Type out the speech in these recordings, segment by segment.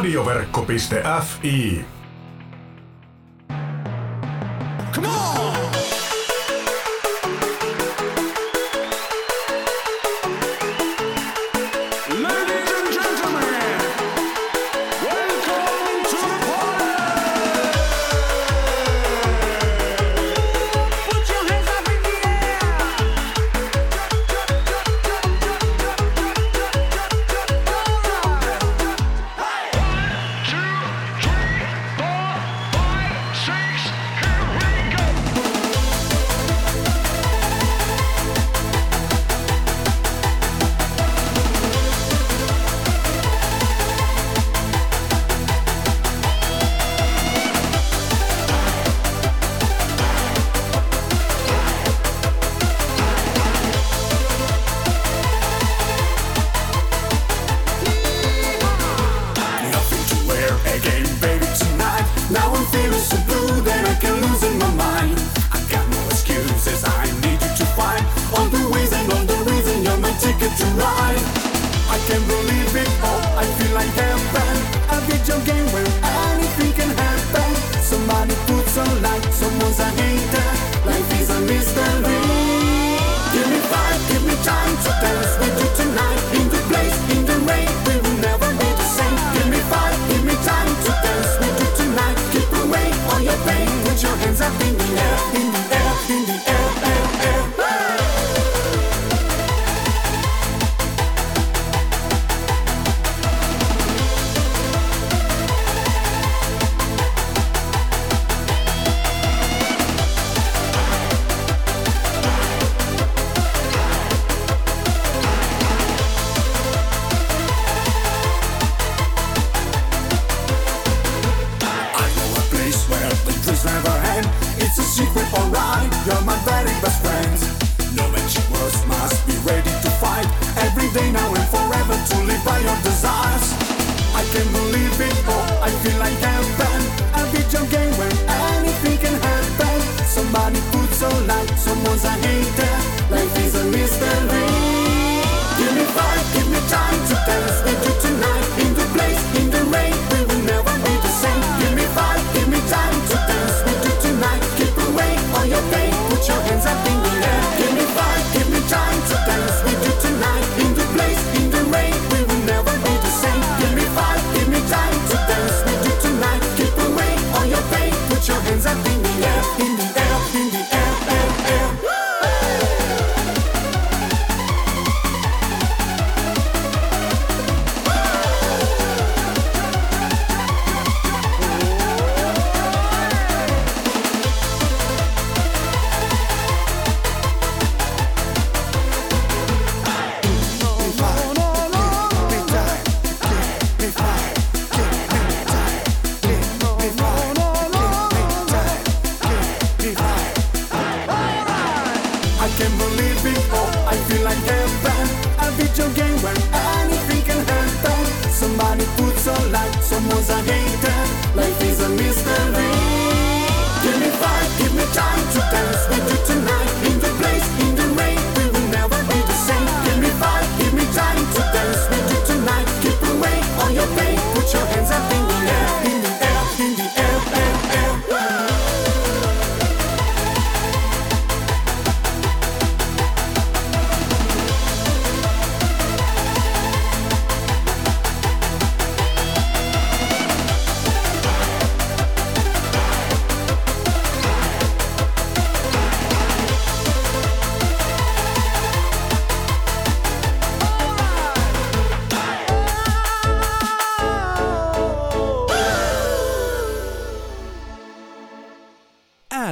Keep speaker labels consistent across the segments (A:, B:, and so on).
A: Radioverkko.fi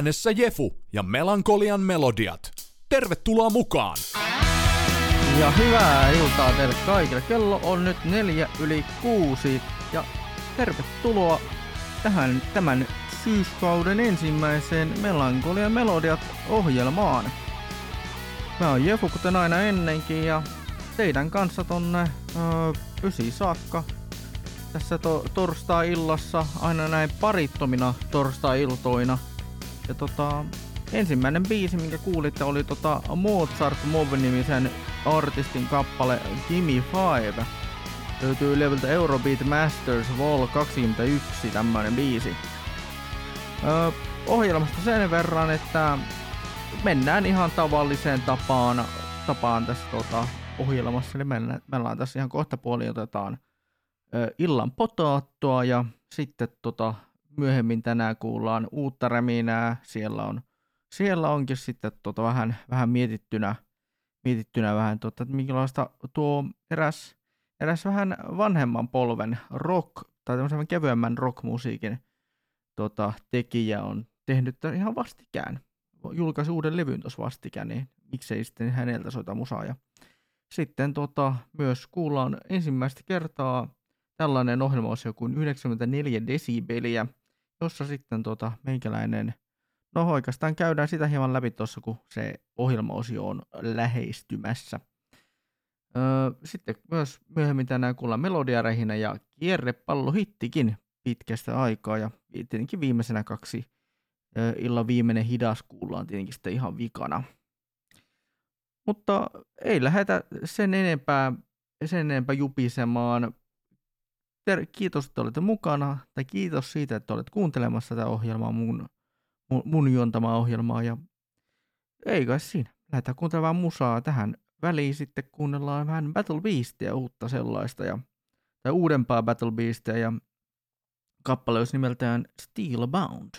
B: äänessä Jefu ja Melankolian melodiat. Tervetuloa mukaan!
C: Ja hyvää iltaa teille kaikille. Kello on nyt neljä yli kuusi ja tervetuloa tähän tämän syyskauden ensimmäiseen Melankolian melodiat ohjelmaan. Mä oon Jefu kuten aina ennenkin ja teidän kanssa tonne öö, ysi saakka tässä to- torstai-illassa, aina näin parittomina torstai-iltoina – ja tota, ensimmäinen biisi, minkä kuulitte, oli tota Mozart Mob-nimisen artistin kappale Gimme Five. löytyy levyltä Eurobeat Masters Vol 21 tämmönen biisi. Öö, ohjelmasta sen verran, että mennään ihan tavalliseen tapaan, tapaan tässä tota, ohjelmassa, eli meillä on tässä ihan kohta puoli otetaan ö, illan potaattoa ja sitten tota, myöhemmin tänään kuullaan uutta räminää, siellä on siellä onkin sitten tota vähän, vähän mietittynä, mietittynä vähän, tota, että minkälaista tuo eräs, eräs vähän vanhemman polven rock, tai tämmöisen kevyemmän rockmusiikin tota, tekijä on tehnyt ihan vastikään. Julkaisi uuden levyn tuossa vastikään, niin miksei sitten häneltä soita musaa. Ja sitten tota, myös kuullaan ensimmäistä kertaa tällainen ohjelmaosio kuin 94 desibeliä, jossa sitten tota, meikäläinen – No oikeastaan käydään sitä hieman läpi tuossa, kun se ohjelmaosio on lähestymässä. Öö, sitten myös myöhemmin tänään kuullaan melodiarehinä ja kierrepallohittikin pitkästä aikaa. Ja tietenkin viimeisenä kaksi öö, illan viimeinen hidas kuullaan tietenkin sitten ihan vikana. Mutta ei lähdetä sen enempää, sen enempää jupisemaan. Ter- kiitos, että olette mukana, tai kiitos siitä, että olet kuuntelemassa tätä ohjelmaa mun mun juontamaa ohjelmaa ja ei kai siinä. Lähdetään kuuntelemaan musaa tähän väliin sitten kuunnellaan vähän Battle Beastia, uutta sellaista ja, tai uudempaa Battle Beastia ja kappale olisi nimeltään Steel Bound,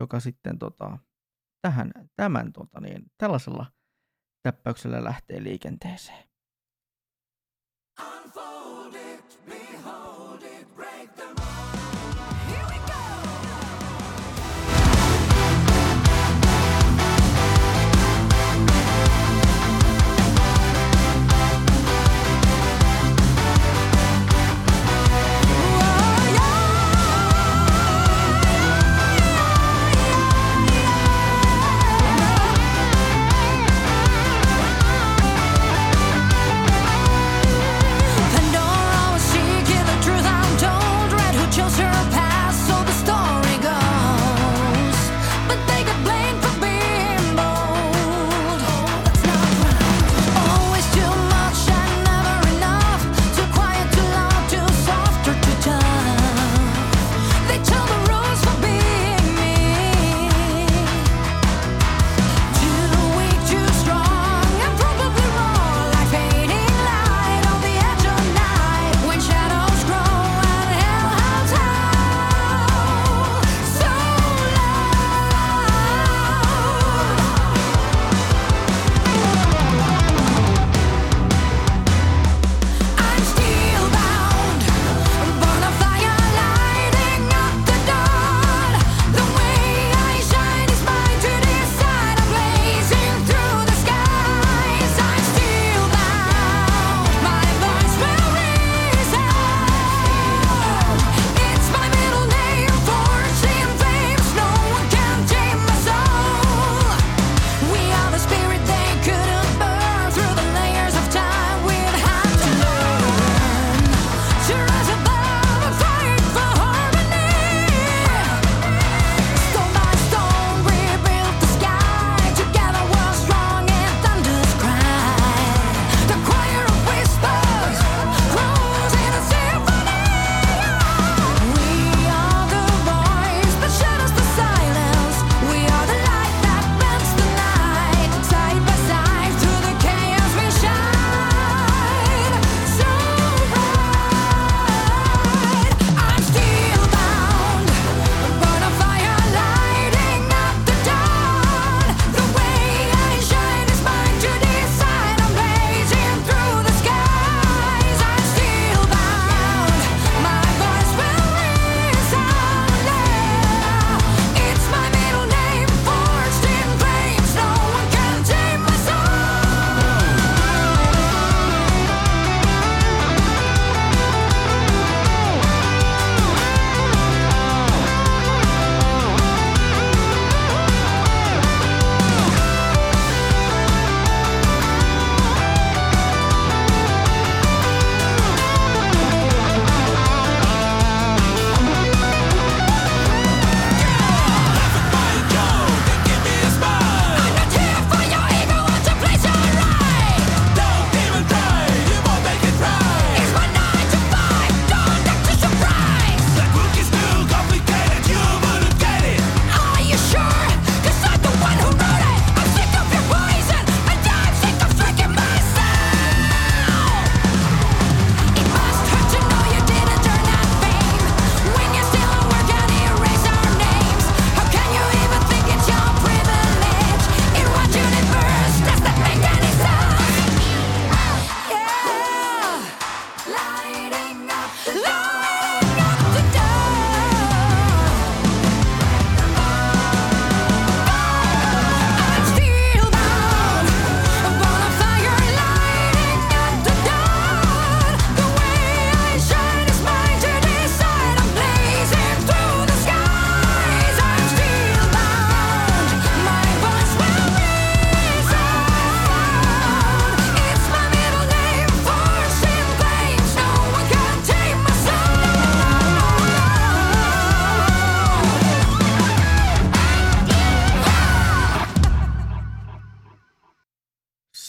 C: joka sitten tota, tähän, tämän tota, niin, tällaisella täppäyksellä lähtee liikenteeseen.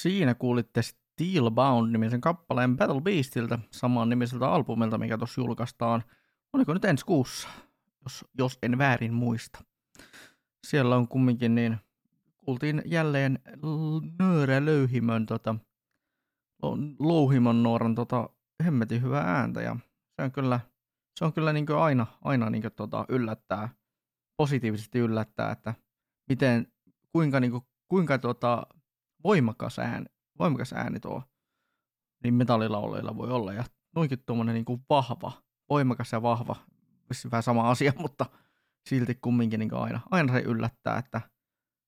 C: Siinä kuulitte Steelbound-nimisen kappaleen Battle Beastiltä, saman nimiseltä albumilta, mikä tuossa julkaistaan. Oliko nyt ensi kuussa, jos, jos en väärin muista. Siellä on kumminkin niin, kuultiin jälleen nöörä löyhimön, tota, louhimon nuoran tota, hemmetin hyvää ääntä ja se on kyllä, se on kyllä niin aina, aina niin tota, yllättää, positiivisesti yllättää, että miten, kuinka, niin kuin, kuinka tota, voimakas, ääni, voimakas ääni tuo niin metallilauleilla voi olla. Ja noinkin tuommoinen niin vahva, voimakas ja vahva, vähän sama asia, mutta silti kumminkin niin aina, aina se yllättää, että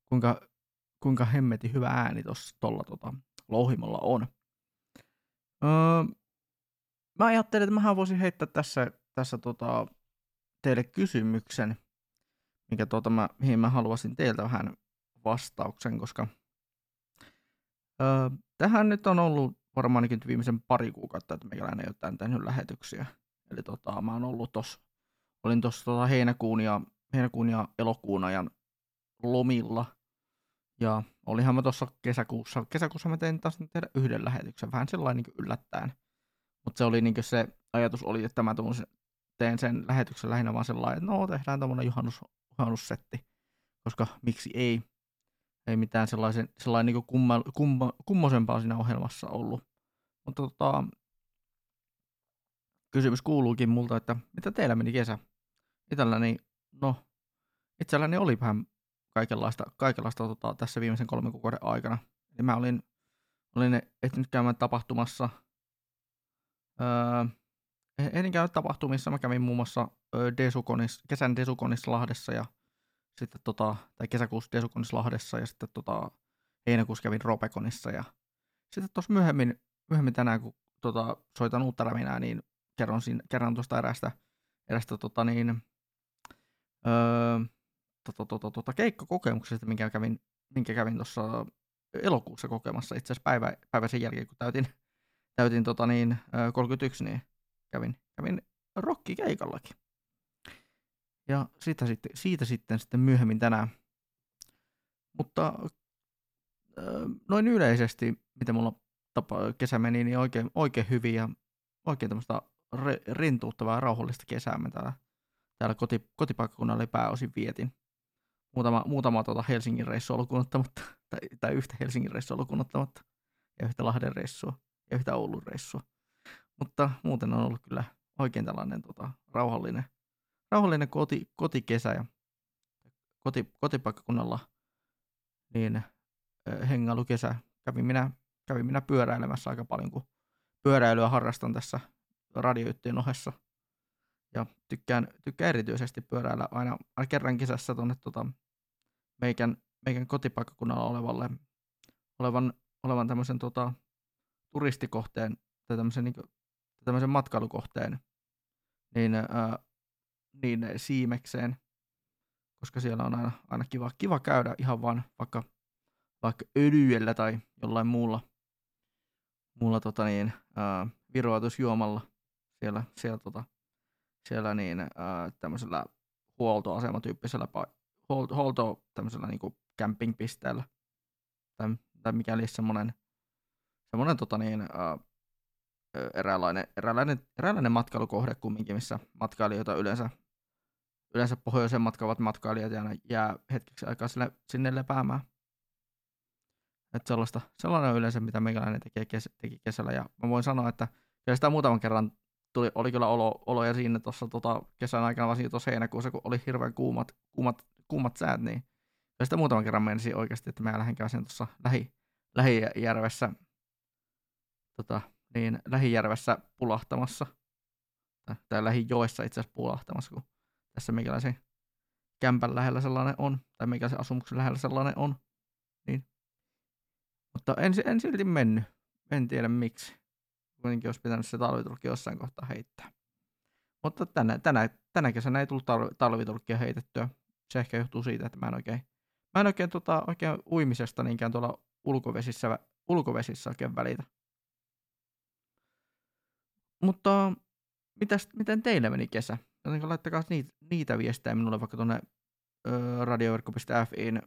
C: kuinka, kuinka hemmeti hyvä ääni tuolla tota, louhimolla on. Öö, mä ajattelin, että mä voisin heittää tässä, tässä tota, teille kysymyksen, mikä tuota mä, mihin mä haluaisin teiltä vähän vastauksen, koska öö, tähän nyt on ollut varmaan ainakin viimeisen pari kuukautta, että meikäläinen ei ole tehnyt lähetyksiä. Eli tota, mä oon ollut tos, olin tuossa tota heinäkuun, ja, heinäkuun ja elokuun ajan lomilla. Ja olihan mä tuossa kesäkuussa, kesäkuussa mä tein taas tehdä yhden lähetyksen, vähän sellainen niin yllättäen. Mutta se oli niin se ajatus oli, että mä tuun, teen sen lähetyksen lähinnä vaan sellainen, että no tehdään tämmöinen juhannus, juhannussetti, koska miksi ei. Ei mitään sellaisen, sellainen niin kumma, kumma, kummosempaa siinä ohjelmassa ollut. Mutta tota, kysymys kuuluukin multa, että mitä teillä meni kesä? Itselläni, no, itselläni oli vähän kaikenlaista, kaikenlaista tota, tässä viimeisen kolmen kuukauden aikana. Eli mä olin, olin ehtinyt käymään tapahtumassa. Öö, ehdin käydä tapahtumissa. Mä kävin muun muassa Desukonis, kesän Desukonissa Lahdessa ja sitten tota, tai kesäkuussa Desukonissa Lahdessa ja sitten tota, heinäkuussa kävin Ropekonissa ja sitten tuossa myöhemmin, myöhemmin tänään, kun tota, soitan uutta räminää, niin kerron, siinä, kerron tuosta erästä, erästä tota, niin, öö, tota, tota, tota, keikkakokemuksesta, minkä kävin, minkä kävin tuossa elokuussa kokemassa itse asiassa päivä, päivä sen jälkeen, kun täytin, täytin tota, niin, 31, niin kävin, kävin rockikeikallakin. Ja siitä sitten, siitä sitten, sitten myöhemmin tänään. Mutta noin yleisesti, miten mulla tapa, kesä meni, niin oikein, oikein hyvin ja oikein tämmöistä re, rintuuttavaa ja rauhallista kesää mä täällä, täällä koti, kotipaikkakunnalla pääosin vietin muutama, muutama tuota Helsingin reissua lukunottamatta, tai, tai yhtä Helsingin reissua lukunottamatta, ja yhtä Lahden reissua, ja yhtä Oulun reissua. Mutta muuten on ollut kyllä oikein tällainen tota, rauhallinen, rauhallinen koti, kotikesä ja koti, kotipaikkakunnalla niin hengailukesä. Kävin minä, kävin minä pyöräilemässä aika paljon, kun pyöräilyä harrastan tässä radioyhtiön ohessa – ja tykkään, tykkään erityisesti pyöräillä aina, aina kerran kesässä tuonne tota, meikän, meikän kotipaikkakunnalla olevalle, olevan, olevan tämmöisen tota, turistikohteen tai tämmöisen, niin, tämmöisen matkailukohteen niin, ää, niin siimekseen, koska siellä on aina, aina kiva, kiva käydä ihan vaan vaikka, vaikka öljyllä tai jollain muulla, muulla tota niin, ää, viroatusjuomalla siellä, siellä tota, siellä niin äh, tämmöisellä huoltoasematyyppisellä huolto, huolto tämmöisellä niin campingpisteellä tai, tai mikäli semmoinen semmoinen tota niin, äh, eräänlainen, eräänlainen, eräänlainen matkailukohde kumminkin, missä matkailijoita yleensä, yleensä pohjoisen matkaavat matkailijat jää, jää hetkeksi aikaa sille, sinne lepäämään. Että sellaista, sellainen on yleensä, mitä meikäläinen tekee kes, teki kesällä. Ja mä voin sanoa, että kyllä sitä muutaman kerran tuli, oli kyllä olo, oloja siinä tuossa tota, kesän aikana, varsinkin tuossa heinäkuussa, kun oli hirveän kuumat, kuumat, kuumat säät, niin ja sitä muutaman kerran menisin oikeasti, että mä lähden käsin tuossa lähi, lähijärvessä, tota, niin lähijärvessä pulahtamassa, tai, tai lähijoessa itse asiassa pulahtamassa, kun tässä meikäläisen kämpän lähellä sellainen on, tai meikäläisen asumuksen lähellä sellainen on, niin. Mutta en, en silti mennyt, en tiedä miksi kuitenkin olisi pitänyt se talviturkki jossain kohtaa heittää. Mutta tänä, tänä, tänä kesänä ei tullut talvi, talviturkkia heitettyä. Se ehkä johtuu siitä, että mä en oikein, mä en oikein, tota, oikein uimisesta niinkään tuolla ulkovesissä, ulkovesissä oikein välitä. Mutta mitäs, miten teille meni kesä? Jotenkin laittakaa niitä, niitä viestejä minulle vaikka tuonne radioverkko.fiin,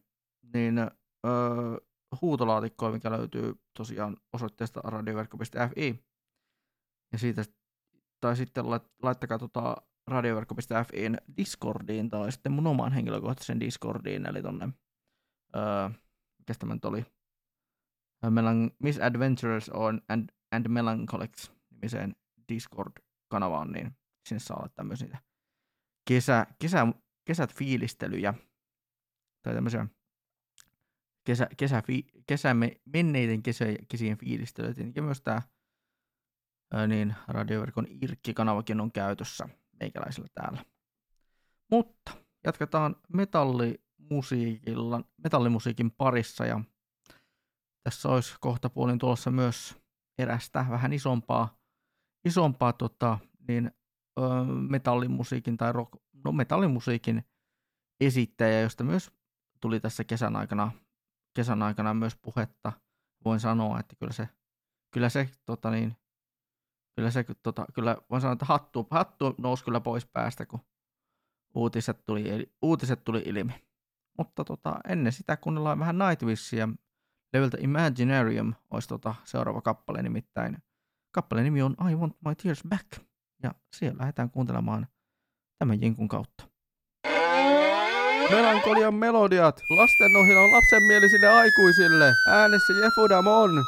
C: niin öö, huutolaatikkoa, mikä löytyy tosiaan osoitteesta radioverkko.fi. Ja siitä, tai sitten laittakaa tota radioverkko.fiin Discordiin tai sitten mun omaan henkilökohtaisen Discordiin, eli tonne, öö, mikä tämä nyt oli, Melan- Misadventures on and, and Melancholics nimiseen Discord-kanavaan, niin sinne saa olla tämmöisiä kesä, kesä, kesät fiilistelyjä tai tämmöisiä kesä, kesä, kesä, menneiden kesä, kesien fiilistelyä. Ja myös tämä niin, radioverkon Irkki-kanavakin on käytössä meikäläisellä täällä. Mutta jatketaan metallimusiikilla, metallimusiikin parissa ja tässä olisi kohta puolin tulossa myös erästä vähän isompaa, isompaa tota, niin, metallimusiikin tai rock, no, metallimusiikin esittäjä, josta myös tuli tässä kesän aikana, kesän aikana myös puhetta. Voin sanoa, että kyllä se, kyllä se, tota niin, kyllä se, tota, kyllä voin sanoa, että hattu, hattu nousi kyllä pois päästä, kun uutiset tuli, uutiset tuli ilmi. Mutta tota, ennen sitä kuunnellaan vähän Nightwishia. Levyltä Imaginarium olisi tota seuraava kappale nimittäin. Kappaleen nimi on I Want My Tears Back. Ja siellä lähdetään kuuntelemaan tämän jinkun kautta. Melankolian melodiat. Lastenohjelma lapsenmielisille aikuisille. Äänessä Jefudamon.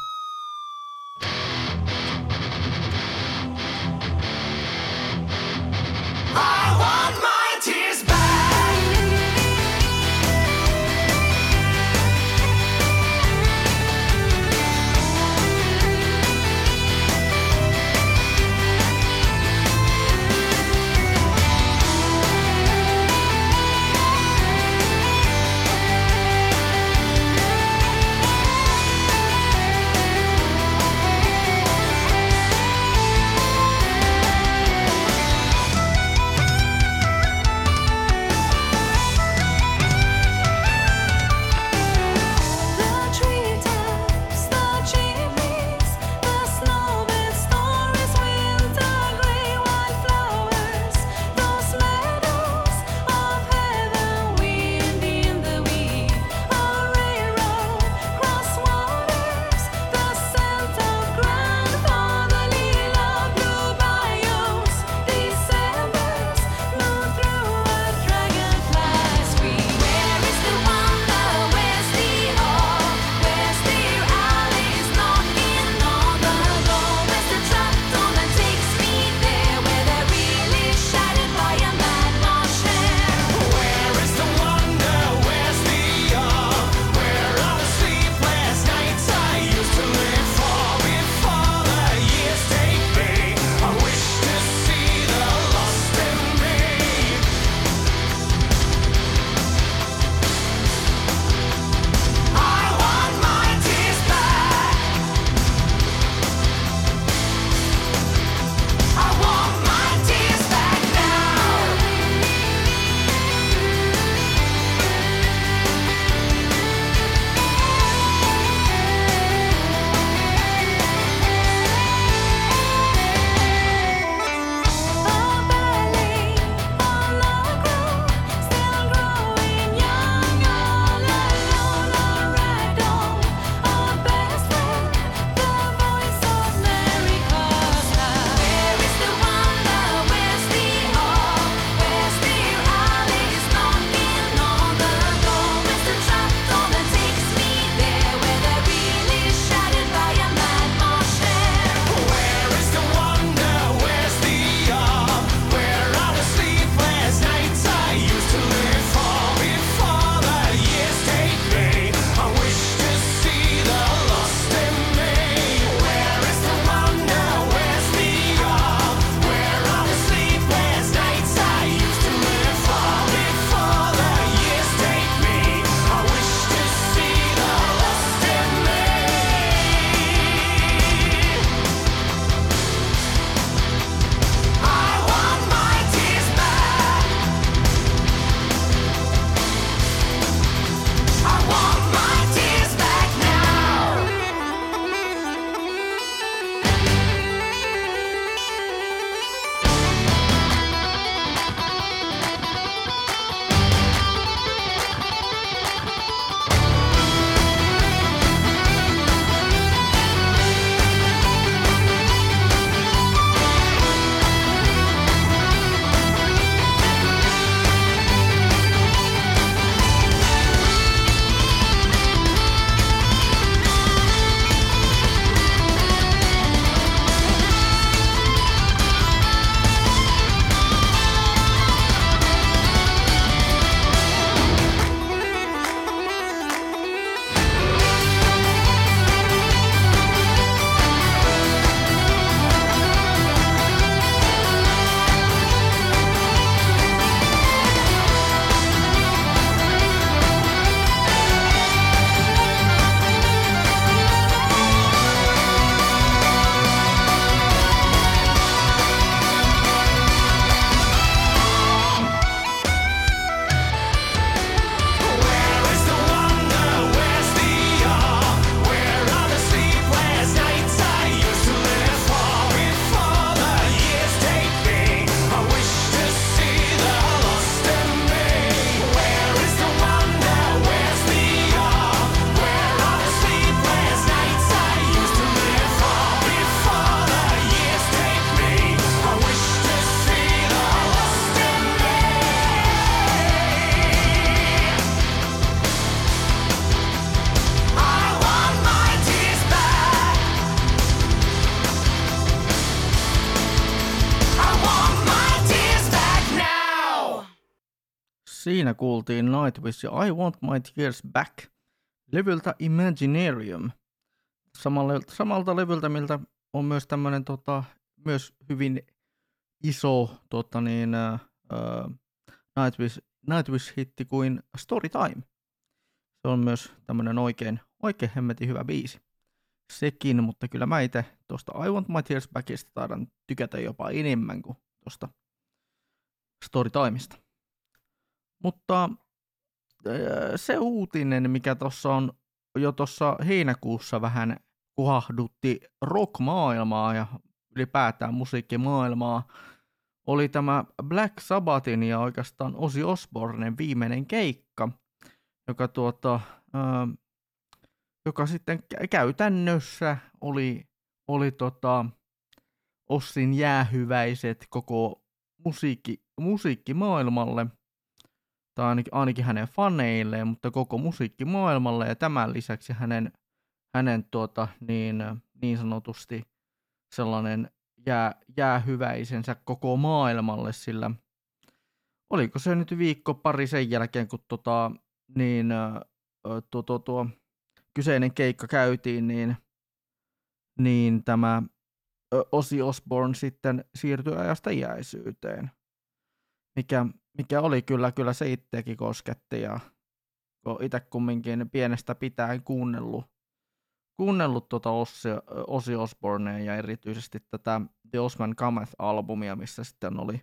C: Siinä kuultiin Nightwish ja I Want My Tears Back levyltä Imaginarium. Samalle, samalta levyltä, miltä on myös tämmöinen tota, myös hyvin iso tota niin, uh, Nightwish, Nightwish-hitti kuin Storytime. Se on myös tämmöinen oikein, oikein hemmetin hyvä biisi. Sekin, mutta kyllä mä itse tuosta I Want My Tears Backista taidan tykätä jopa enemmän kuin tuosta Storytimeista. Mutta se uutinen, mikä tuossa on jo tuossa heinäkuussa vähän kuhahdutti rockmaailmaa ja ylipäätään musiikkimaailmaa, oli tämä Black Sabbathin ja oikeastaan Ozzy Osbournen viimeinen keikka, joka, tuota, ää, joka sitten käytännössä oli, oli tota, Ossin jäähyväiset koko musiikki, musiikkimaailmalle, tai ainakin, ainakin hänen faneilleen, mutta koko musiikkimaailmalle, ja tämän lisäksi hänen, hänen tuota, niin, niin sanotusti sellainen jää, jäähyväisensä koko maailmalle, sillä oliko se nyt viikko pari sen jälkeen, kun tota, niin, tuo, tuo, tuo kyseinen keikka käytiin, niin, niin tämä Osi Osborne sitten siirtyi ajasta iäisyyteen, mikä, mikä oli kyllä, kyllä se itsekin kosketti ja kun itse kumminkin pienestä pitäen kuunnellut, kuunnellut tuota Ossi, Ossi Osbornea ja erityisesti tätä The Osman Cometh-albumia, missä sitten oli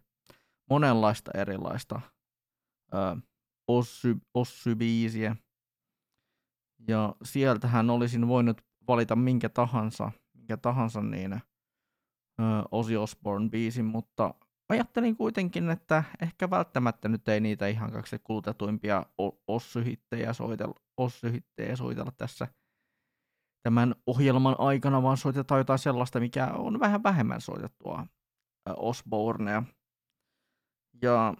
C: monenlaista erilaista ö, Ossy, Ossy-biisiä. Ja sieltähän olisin voinut valita minkä tahansa, minkä tahansa niin Ozzy Osbourne biisin, mutta ajattelin kuitenkin, että ehkä välttämättä nyt ei niitä ihan kaksi kulutetuimpia Ossyhittejä soitella, Ossyhittejä soitella tässä tämän ohjelman aikana, vaan soitetaan jotain sellaista, mikä on vähän vähemmän soitettua Osbornea. Ja,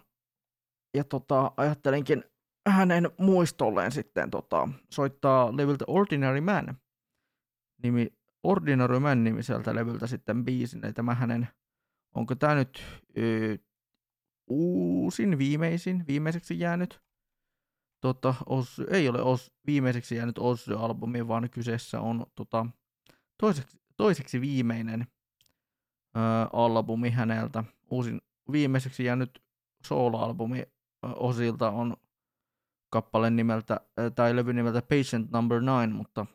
C: ja tota, ajattelinkin hänen muistolleen sitten tota, soittaa levyltä Ordinary Man, nimi, Ordinary Man nimiseltä levyltä sitten biisin, eli tämä hänen, onko tämä nyt ö, uusin, viimeisin, viimeiseksi jäänyt, tota, os, ei ole os, viimeiseksi jäänyt Ozzy-albumi, vaan kyseessä on tota, toiseksi, toiseksi viimeinen ö, albumi häneltä. Uusin, viimeiseksi jäänyt solo-albumi Osilta on kappale nimeltä, tai levy nimeltä Patient Number 9, mutta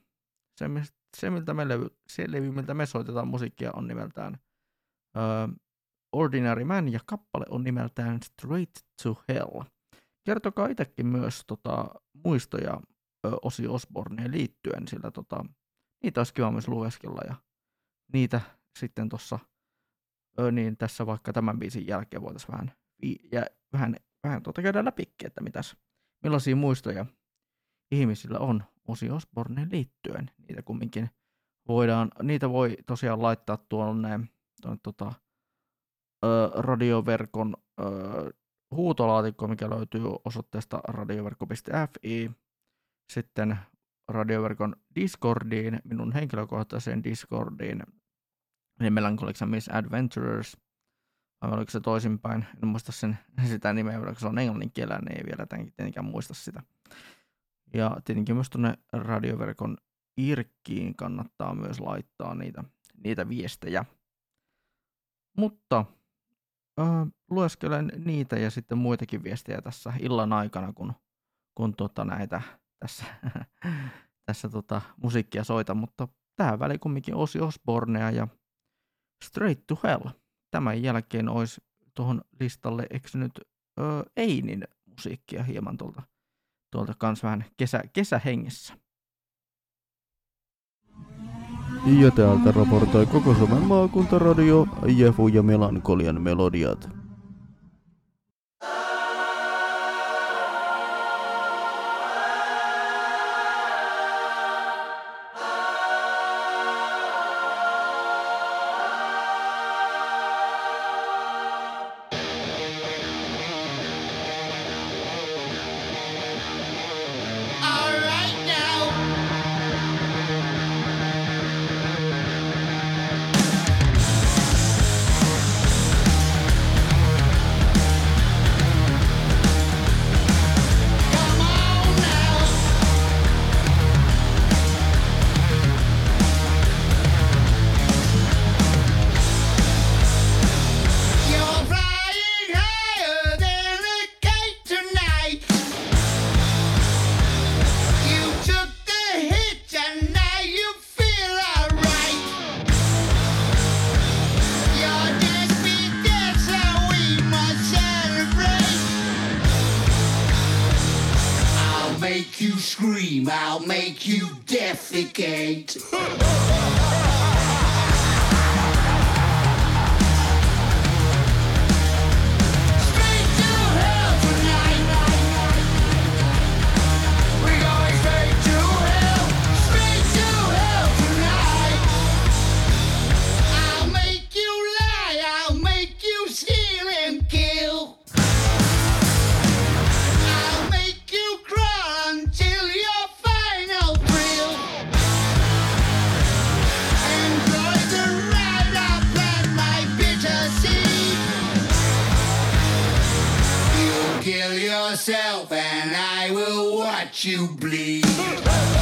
C: se, se, miltä me levy, se levy, miltä me soitetaan musiikkia, on nimeltään uh, Ordinary Man, ja kappale on nimeltään Straight to Hell. Kertokaa itsekin myös tota, muistoja uh, Osi Osborneen liittyen, sillä tota, niitä olisi kiva myös lueskella, ja niitä sitten tuossa niin tässä vaikka tämän biisin jälkeen voitaisiin vähän, ja vähän, vähän tuota käydä läpi, että mitäs, millaisia muistoja ihmisillä on Osi Osborneen liittyen. Niitä kumminkin voidaan, niitä voi tosiaan laittaa tuonne, tuonne tota, radioverkon ö, huutolaatikko, mikä löytyy osoitteesta radioverkko.fi. Sitten radioverkon Discordiin, minun henkilökohtaiseen Discordiin, eli Melancholics Miss Adventurers, vai oliko se toisinpäin, en muista sen, sitä nimeä, koska se on englanninkielinen, niin ei vielä tietenkään muista sitä. Ja tietenkin myös tuonne radioverkon Irkkiin kannattaa myös laittaa niitä, niitä viestejä. Mutta lueskelen niitä ja sitten muitakin viestejä tässä illan aikana, kun, kun tota näitä tässä, tässä tota musiikkia soita, mutta tähän väliin kumminkin Osi Osbornea ja Straight to Hell. Tämän jälkeen olisi tuohon listalle eksynyt ö, Einin musiikkia hieman tuolta tuolta kans vähän kesä, kesähengessä.
D: Ja täältä raportoi koko Suomen maakuntaradio Jefu ja Melankolian melodiat.
E: you scream, I'll make you defecate. and I will watch you bleed.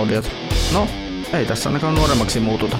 C: noodiot. No, ei tässä ainakaan nuoremmaksi muututa.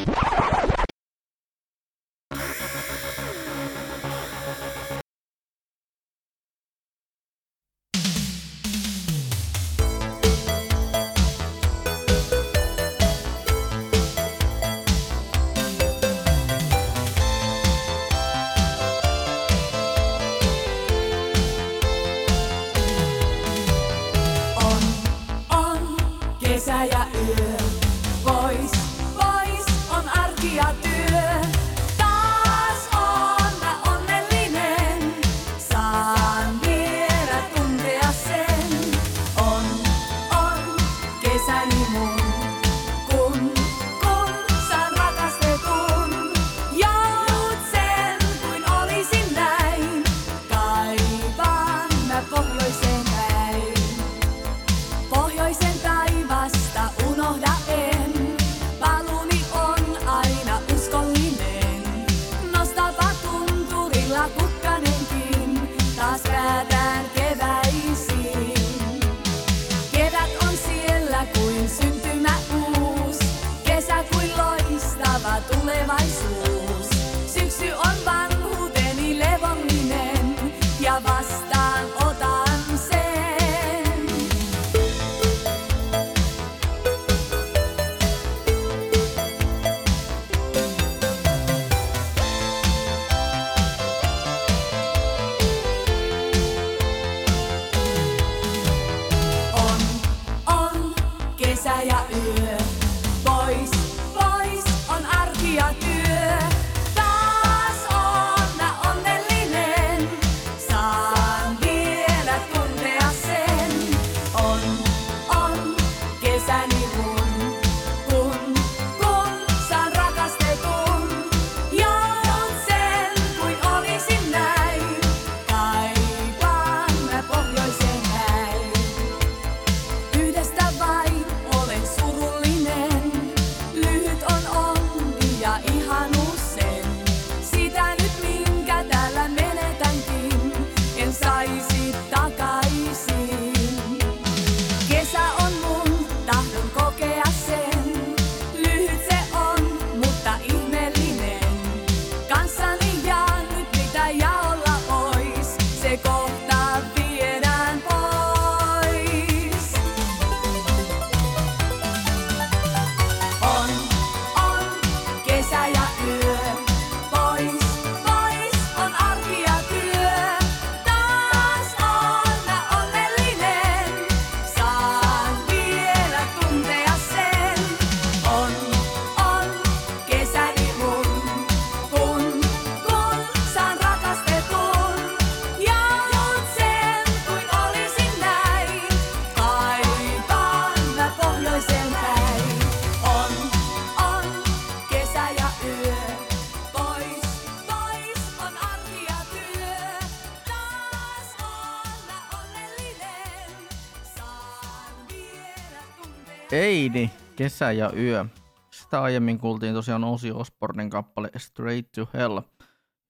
C: Eini, kesä ja yö. Sitä aiemmin kuultiin tosiaan Ozzy Osbournen kappale Straight to Hell,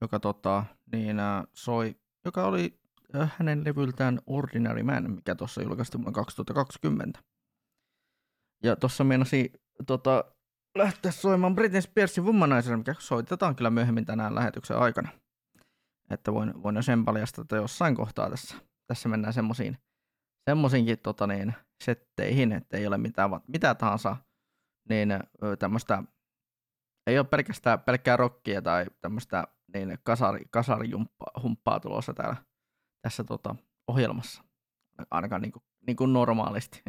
C: joka, tota, niin, äh, soi, joka oli äh, hänen levyltään Ordinary Man, mikä tuossa julkaistiin vuonna 2020. Ja tuossa meinasi tota, lähteä soimaan Britney Spearsin Womanizer, mikä soitetaan kyllä myöhemmin tänään lähetyksen aikana. Että voin, voin jo sen paljastaa, että jossain kohtaa tässä, tässä mennään semmoisiin semmoisiinkin tota niin, setteihin, että ei ole mitään, mitä tahansa niin tämmöistä, ei ole pelkästään pelkkää rockia tai tämmöistä niin kasari, kasarijumppaa tulossa täällä tässä tota, ohjelmassa, ainakaan niin kuin, niin kuin normaalisti,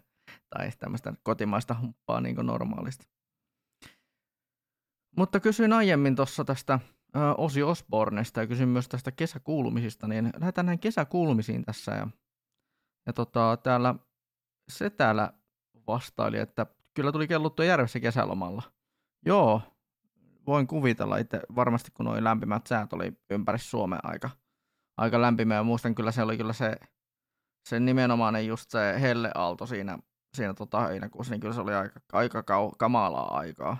C: tai tämmöistä kotimaista humppaa niin kuin normaalisti. Mutta kysyin aiemmin tuossa tästä Osi Osbornesta ja kysyin myös tästä kesäkuulumisista, niin lähdetään näihin kesäkuulumisiin tässä ja ja tota, täällä, se täällä vastaili, että kyllä tuli kelluttua järvessä kesälomalla. Joo, voin kuvitella itse, varmasti kun noin lämpimät säät oli ympäri Suomea aika, aika lämpimä. Ja muistan kyllä se oli kyllä se, se nimenomainen just se helleaalto siinä, siinä tota heinäkuussa, niin kyllä se oli aika, aika kau, kamalaa aikaa.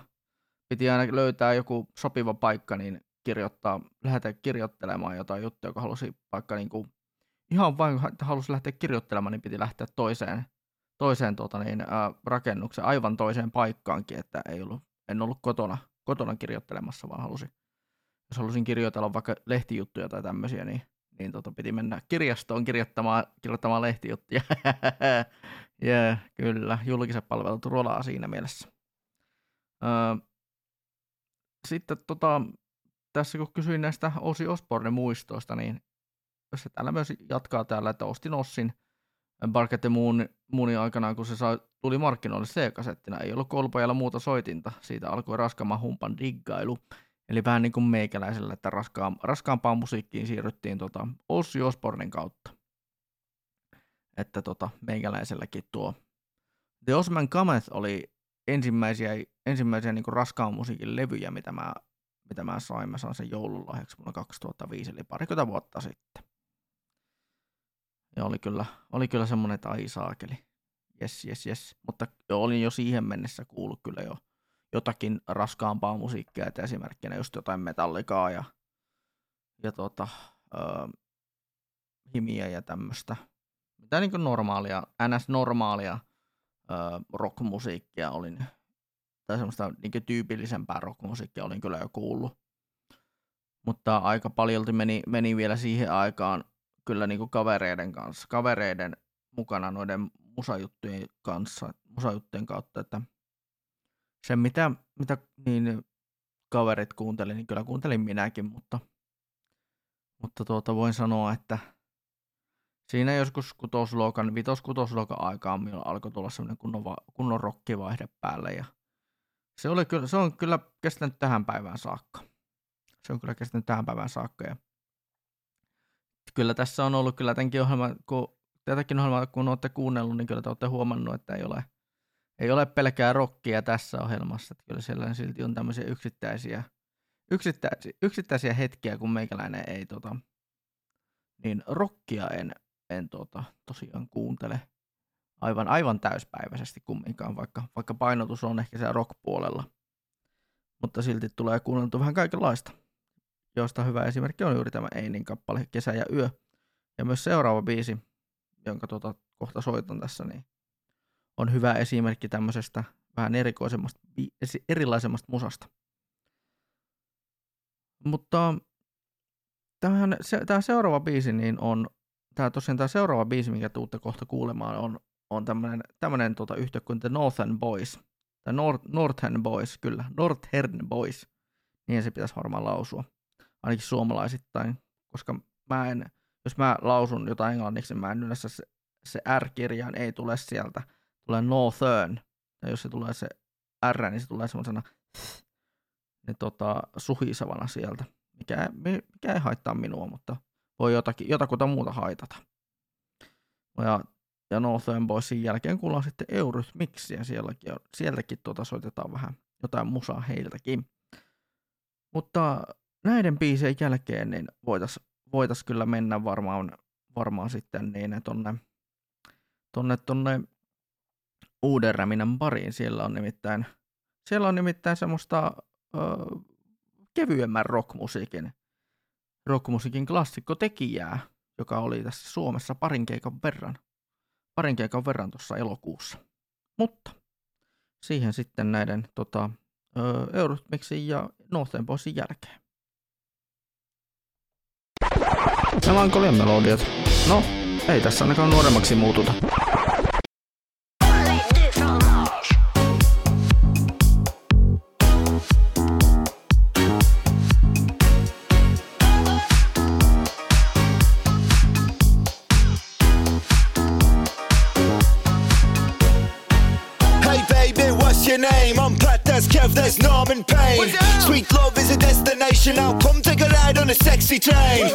C: Piti aina löytää joku sopiva paikka, niin kirjoittaa, lähteä kirjoittelemaan jotain juttuja, joka halusi vaikka niin kuin ihan vain, että halusi lähteä kirjoittelemaan, niin piti lähteä toiseen, toiseen tuota niin, ää, rakennukseen, aivan toiseen paikkaankin, että ei ollut, en ollut kotona, kotona kirjoittelemassa, vaan halusin, jos halusin kirjoitella vaikka lehtijuttuja tai tämmöisiä, niin, niin tota, piti mennä kirjastoon kirjoittamaan, kirjoittamaan lehtijuttuja. yeah, kyllä, julkiset palvelut rolaa siinä mielessä. Öö, sitten tota, tässä kun kysyin näistä Osi Osborne muistoista, niin se täällä myös jatkaa täällä, että ostin Ossin Barket Moon, Moonin aikanaan, kun se sai, tuli markkinoille C-kasettina. Ei ollut kolpajalla muuta soitinta. Siitä alkoi raskaamman humpan diggailu. Eli vähän niin kuin meikäläisellä, että raskaan, raskaampaan musiikkiin siirryttiin tota Ossi Osbornen kautta. Että tota, meikäläiselläkin tuo The Osman Cometh oli ensimmäisiä, ensimmäisiä niin raskaan musiikin levyjä, mitä mä, mitä mä sain. Mä sain sen joululahjaksi vuonna 2005, eli parikymmentä vuotta sitten. Ja oli kyllä, oli kyllä semmoinen, että ai saakeli. Jes, jes, jes. Mutta olin jo siihen mennessä kuullut kyllä jo jotakin raskaampaa musiikkia, että esimerkkinä just jotain metallikaa ja, ja tota, ö, himiä ja tämmöistä. Mitä niin normaalia, ns-normaalia ö, rockmusiikkia olin, tai semmoista niin tyypillisempää rockmusiikkia olin kyllä jo kuullut. Mutta aika paljolti meni, meni vielä siihen aikaan kyllä niin kuin kavereiden kanssa, kavereiden mukana noiden musajuttujen kanssa, musajuttujen kautta, että se mitä, mitä niin kaverit kuunteli, niin kyllä kuuntelin minäkin, mutta, mutta tuota voin sanoa, että siinä joskus kutosluokan, vitos-kutosluokan aikaan milloin alkoi tulla semmoinen kunnon, kunnon rokkivaihde päälle ja se, oli kyllä, se on kyllä kestänyt tähän päivään saakka. Se on kyllä kestänyt tähän päivään saakka ja kyllä tässä on ollut kyllä tämänkin ohjelman, kun tätäkin ohjelmaa kun olette kuunnellut, niin kyllä te olette huomannut, että ei ole, ei ole pelkää rockia tässä ohjelmassa. Että kyllä siellä silti on tämmöisiä yksittäisiä, yksittäisiä, yksittäisiä hetkiä, kun meikäläinen ei tota, niin rockia en, en tota, tosiaan kuuntele aivan, aivan täyspäiväisesti kumminkaan, vaikka, vaikka painotus on ehkä siellä rock-puolella. Mutta silti tulee kuunneltu vähän kaikenlaista josta hyvä esimerkki on juuri tämä Einin kappale Kesä ja yö. Ja myös seuraava biisi, jonka tuota kohta soitan tässä, niin on hyvä esimerkki tämmöisestä vähän erikoisemmasta, erilaisemmasta musasta. Mutta tämähän, se, tämä seuraava biisi niin on, tämä tosiaan tämä seuraava biisi, minkä tuutte kohta kuulemaan, on, on tämmöinen, tämmöinen tuota yhtiö kuin The Northern Boys. Tai North, Northern Boys, kyllä, Northern Boys. Niin se pitäisi varmaan lausua ainakin suomalaisittain, koska mä en, jos mä lausun jotain englanniksi, niin mä en yleensä se, se R-kirjain ei tule sieltä, tulee northern, ja jos se tulee se R, niin se tulee semmoisena niin tota, suhisavana sieltä, mikä, mikä ei haittaa minua, mutta voi jotakin, jotakuta muuta haitata. Ja, ja Northern Boysin jälkeen kuullaan sitten Eurythmixiä, sielläkin, sieltäkin tuota soitetaan vähän jotain musaa heiltäkin. Mutta näiden biisien jälkeen niin voitaisiin voitais kyllä mennä varmaan, varmaan sitten niin tonne, tonne, tonne uuden räminän pariin. Siellä on nimittäin, siellä on nimittäin semmoista ö, kevyemmän rockmusiikin, rockmusiikin klassikkotekijää, joka oli tässä Suomessa parin keikan verran, parin keikan verran tuossa elokuussa. Mutta siihen sitten näiden tota, Eurythmicsin ja Northern Boysin jälkeen. Melankolian melodiat. No, ei tässä ainakaan nuoremmaksi muututa.
F: Hey baby, what's your name? I'm Pat, that's Kev, there's Norman Payne. Sweet love is a destination, now come take a ride on a sexy train.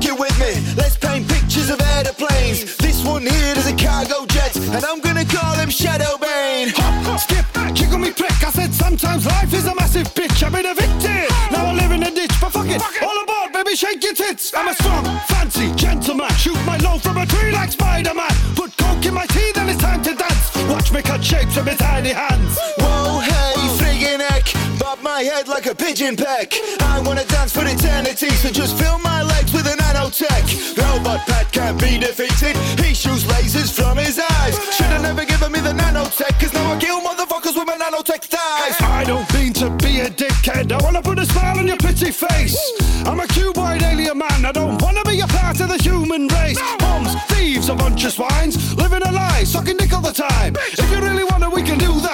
F: Get naked with me, let's paint pictures of aeroplanes. This one here is a cargo jet, and I'm gonna call him Shadow Bane.
G: Hop, skip, kick on me prick. I said sometimes life is a massive bitch. I've been evicted. Now I live in a ditch, but fuck it. All aboard, baby, shake your tits. I'm a strong, fancy gentleman. Shoot my load from a tree like Spider-Man. Put coke in my tea, then it's time to dance. Watch me cut shapes with my tiny hands.
F: Whoa, hey, friggin' heck, my head like a pigeon peck. I wanna dance for eternity, so just fill my legs with an nanotech. Robot Pat can't be defeated, he shoots lasers from his eyes. Should've never given me the nanotech, cause now I kill motherfuckers with my nanotech thighs.
G: I don't mean to be a dickhead. I wanna put a smile on your pretty face. I'm a cuboid alien man. I don't wanna be a part of the human race. Bombs, thieves, a bunch of swines. Living a lie, sucking dick all the time. If you really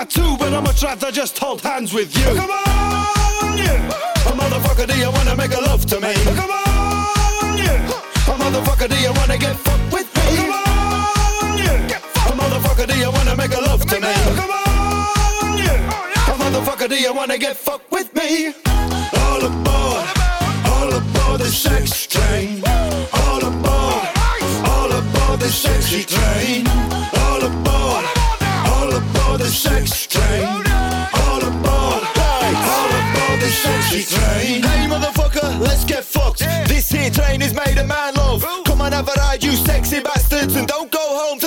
G: wanna, we can do that too. But I'd much rather just hold hands with you. Come on, yeah.
F: A motherfucker, do you wanna make a love to me?
G: Come on, yeah.
F: A motherfucker, do you wanna get fucked with me?
G: Come on, yeah.
F: A motherfucker, do you wanna make a love to me?
G: Come on, yeah.
F: A motherfucker, do you wanna get fucked with me? All aboard, all aboard the sex train.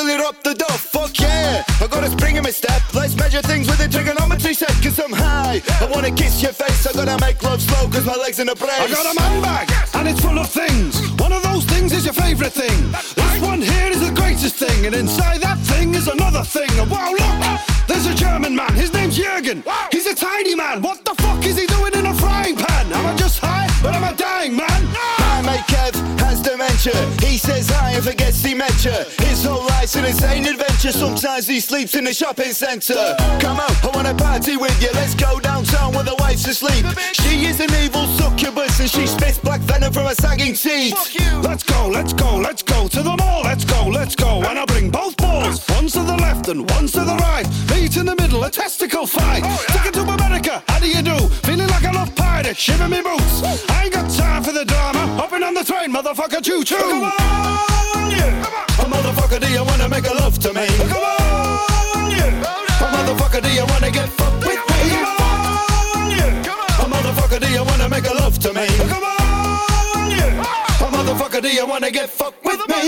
F: You're up the duff. Fuck yeah, I got a spring in my step. Let's measure things with a trigonometry set, cause I'm high. I wanna kiss your face, I gotta make love slow, cause my legs in a brace.
G: I got a man bag, and it's full of things. One of those things is your favourite thing. This one here is the greatest thing, and inside that thing is another thing. And wow, look, uh, there's a German man. His name's Jürgen. He's a tiny man. What the fuck is he doing in a frying pan? Am I just high, or am I dying, man?
F: I make Kev has dementia. He says hi and forgets dementia. His whole life's an insane adventure. Sometimes he sleeps in the shopping centre. Come on, I wanna party with you. Let's go downtown where the wife's asleep. She is an evil succubus and she spits black venom from her sagging teeth.
G: Let's go, let's go, let's go to the mall. Let's go, let's go. And I bring both balls. One to the left and one to the right. Meet in the middle, a testicle fight. Oh, Take it to America, how do you do? Feeling like a love pirate, shiver me boots. I ain't got time for the drama. Hopping on the train, motherfucker, choo choo. Come on, yeah.
F: A motherfucker, do you wanna make a love to me?
G: Come on, yeah.
F: A motherfucker, do you wanna get fucked with me?
G: Come on, yeah.
F: A motherfucker, do you wanna make a love to me?
G: Come on, yeah.
F: A motherfucker, do you wanna get fucked with me?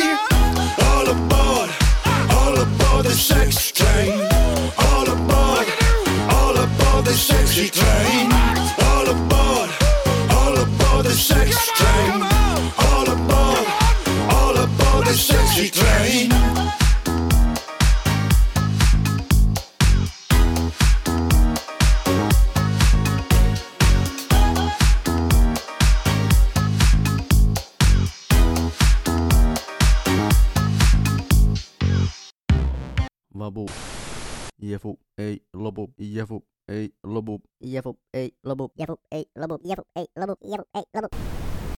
F: All aboard, all aboard the sex train. All aboard, all aboard the sexy train.
H: Vabu. Jefu ei lopu. Jefu ei lopu.
I: Jefu ei lopu. Jefu ei lopu. Jefu ei lopu. Jefu ei lopu.
J: Sweet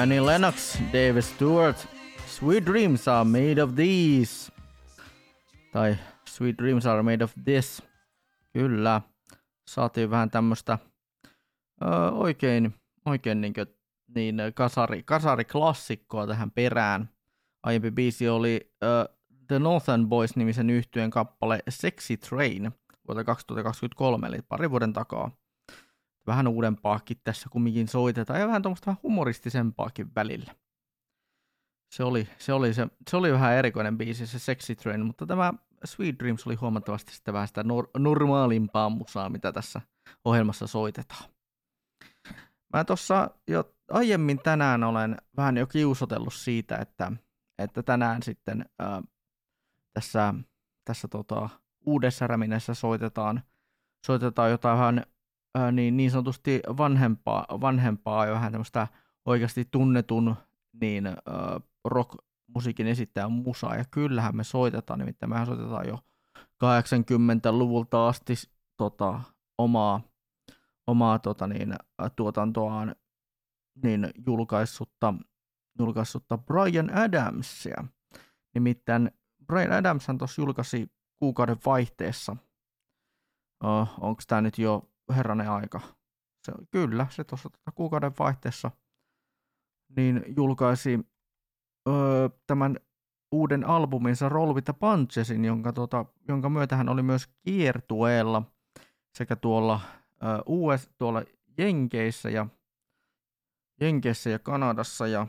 C: Annie Lennox, David Stewart, Sweet Dreams are made of these. Tai Sweet Dreams are made of this. Kyllä. Saatiin vähän tämmöstä öö, oikein, oikein niin, niin kasari, kasariklassikkoa tähän perään. Aiempi biisi oli öö, The Northern Boys-nimisen yhtyeen kappale Sexy Train vuodelta 2023, eli pari vuoden takaa. Vähän uudempaakin tässä kumminkin soitetaan ja vähän tuommoista vähän humoristisempaakin välillä. Se oli, se, oli se, se oli vähän erikoinen biisi, se Sexy Train, mutta tämä Sweet Dreams oli huomattavasti sitä vähän sitä nor- normaalimpaa musaa, mitä tässä ohjelmassa soitetaan. Mä tuossa jo aiemmin tänään olen vähän jo kiusotellut siitä, että, että tänään sitten ää, tässä, tässä tota, uudessa räminässä soitetaan, soitetaan jotain vähän ää, niin, niin sanotusti vanhempaa, vanhempaa ja vähän tämmöistä oikeasti tunnetun niin, ää, rock-musiikin esittäjän musaa. Ja kyllähän me soitetaan, nimittäin mehän soitetaan jo 80-luvulta asti tota, omaa, omaa tota, niin, tuotantoaan niin julkaissutta, julkaissutta Brian Adamsia. Nimittäin Brian Adamshan tuossa julkaisi kuukauden vaihteessa. Oh, Onko tämä nyt jo herranen aika? Se, kyllä, se tuossa tota, kuukauden vaihteessa niin julkaisi öö, tämän uuden albuminsa Roll with the Punchesin, jonka, tota, jonka myötä hän oli myös kiertueella sekä tuolla öö, US, tuolla Jenkeissä ja Jenkeissä ja Kanadassa ja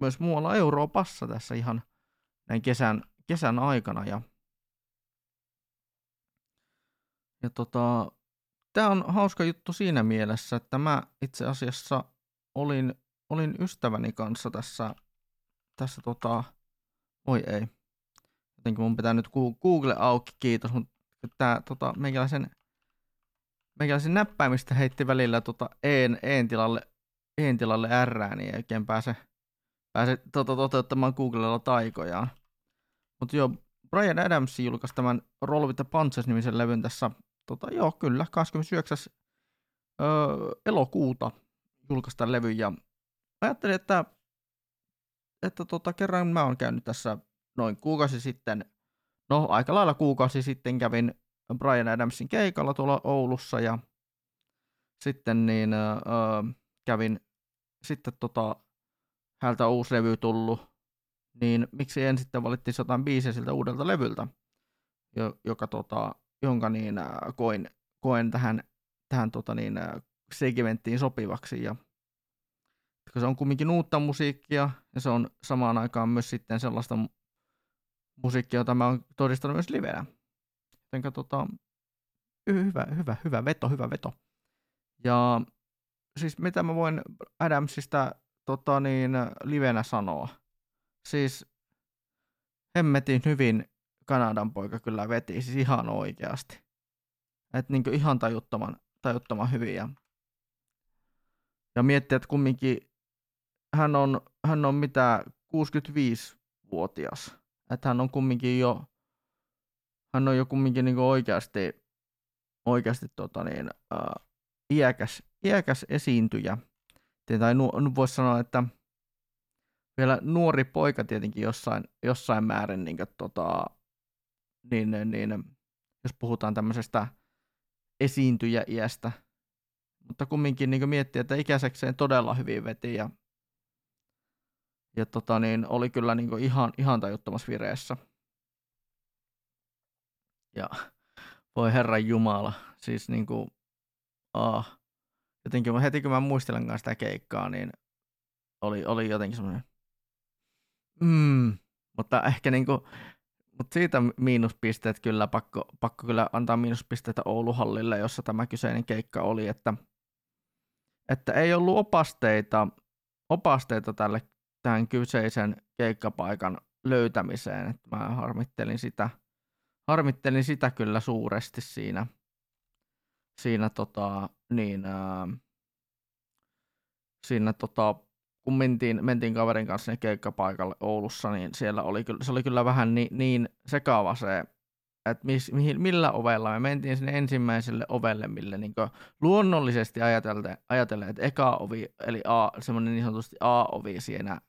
C: myös muualla Euroopassa tässä ihan näin kesän, kesän aikana. Ja, ja tota, tämä on hauska juttu siinä mielessä, että mä itse asiassa olin, olin ystäväni kanssa tässä, tässä tota, voi ei, jotenkin mun pitää nyt Google auki, kiitos, mutta tämä tota, meikäläisen, meikäläisen näppäimistä heitti välillä tota en, en tilalle, en tilalle R, niin ei oikein pääse, pääse tota, toteuttamaan Googlella taikojaan. Mutta joo, Brian Adams julkaisi tämän Roll with the Punches-nimisen levyn tässä, tota, joo kyllä, 29. Öö, elokuuta julkaisi tämän levyn ja ajattelin, että, että tota, kerran mä oon käynyt tässä noin kuukausi sitten, no aika lailla kuukausi sitten kävin Brian Adamsin keikalla tuolla Oulussa ja sitten niin öö, kävin sitten tota, häneltä uusi levy tullut, niin miksi en sitten valittiin jotain biisiä siltä uudelta levyltä, joka, tota, jonka niin, äh, koin, koen tähän, tähän tota, niin, äh, segmenttiin sopivaksi. Ja, koska se on kumminkin uutta musiikkia ja se on samaan aikaan myös sitten sellaista musiikkia, jota mä oon todistanut myös livenä. Jotenka tota, hyvä, hyvä, hyvä veto, hyvä veto. Ja siis mitä mä voin Adamsista tota niin, livenä sanoa? Siis hemmetin hyvin Kanadan poika kyllä veti, siis ihan oikeasti. Että niin ihan tajuttoman, tajuttoman hyvin. Ja, ja miettiä, että kumminkin hän on, hän on mitä 65-vuotias. Että hän on kumminkin jo, hän on jo kumminkin niin oikeasti, oikeasti tota niin, uh, iäkäs, iäkäs esiintyjä. Tai nu, voisi sanoa, että vielä nuori poika tietenkin jossain, jossain määrin, niin, kuin, tota, niin, niin, jos puhutaan tämmöisestä esiintyjä-iästä. Mutta kumminkin niin miettii, että ikäisekseen todella hyvin veti ja, ja tota, niin, oli kyllä niin ihan, ihan tajuttomassa vireessä. Ja voi herran jumala, siis niin kuin, ah, jotenkin heti kun mä muistelen sitä keikkaa, niin oli, oli jotenkin semmoinen Mm, mutta ehkä niinku, mutta siitä miinuspisteet kyllä pakko, pakko kyllä antaa miinuspisteitä Ouluhallille, jossa tämä kyseinen keikka oli, että, että ei ollut opasteita, opasteita tälle tähän kyseisen keikkapaikan löytämiseen. Että mä harmittelin sitä, harmittelin sitä kyllä suuresti siinä, siinä tota, niin, ää, siinä tota, kun mentiin, mentiin kaverin kanssa keikkapaikalle Oulussa, niin siellä oli, se oli kyllä vähän niin, niin sekaava se että mis, mihin, millä ovella. Me mentiin sinne ensimmäiselle ovelle, millä niin luonnollisesti ajatellen, ajatellen, että eka ovi, eli A, semmoinen niin sanotusti A-ovi siinä,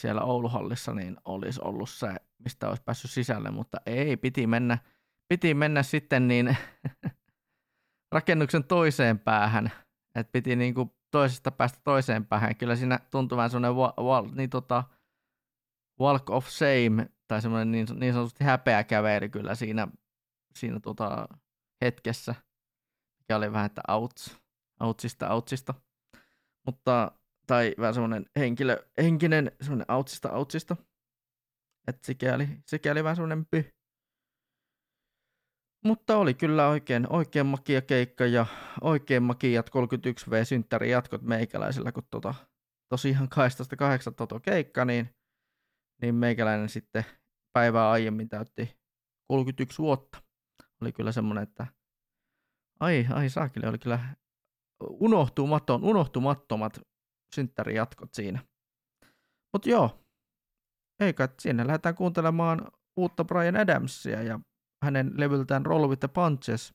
C: siellä Ouluhallissa, niin olisi ollut se, mistä olisi päässyt sisälle, mutta ei, piti mennä, piti mennä sitten niin rakennuksen toiseen päähän, että piti niin kuin toisesta päästä toiseen päähän. Kyllä siinä tuntui vähän semmoinen wa, wa, niin tota, walk of shame tai semmoinen niin, niin sanotusti häpeä käveli kyllä siinä, siinä tota hetkessä, mikä oli vähän, että outs, outsista, outsista. Mutta, tai vähän semmoinen henkilö, henkinen semmoinen outsista, outsista. Että sikäli, sikäli vähän semmoinen py. Mutta oli kyllä oikein, oikein makia keikka ja oikein makiat 31V synttäri jatkot meikäläisellä, kun tota, tosiaan 12.8. toto keikka, niin, niin meikäläinen sitten päivää aiemmin täytti 31 vuotta. Oli kyllä semmoinen, että ai, ai saakeli, oli kyllä unohtumaton, unohtumattomat synttärijatkot siinä. Mutta joo, eikä siinä lähdetään kuuntelemaan uutta Brian Adamsia ja hänen levyltään Roll with the Punches.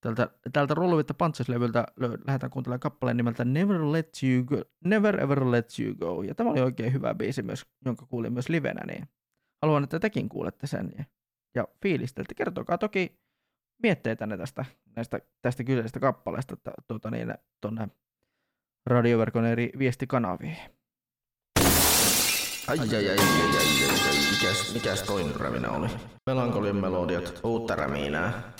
C: Tältä, tältä Roll with the Punches-levyltä lähdetään kuuntelemaan kappaleen nimeltä Never, let you go, Never Ever Let You Go. Ja tämä oli oikein hyvä biisi myös, jonka kuulin myös livenä, niin haluan, että tekin kuulette sen ja, ja. Kertokaa toki mietteitänne tästä, näistä, tästä kyseisestä kappaleesta tuota, niin, tuonne radioverkon eri viestikanaviin.
K: Ai ai ai ai ai ai ai ai, mikäs, mikäs toi nyt räminä oli? Melankolian melodiat, uutta räminää.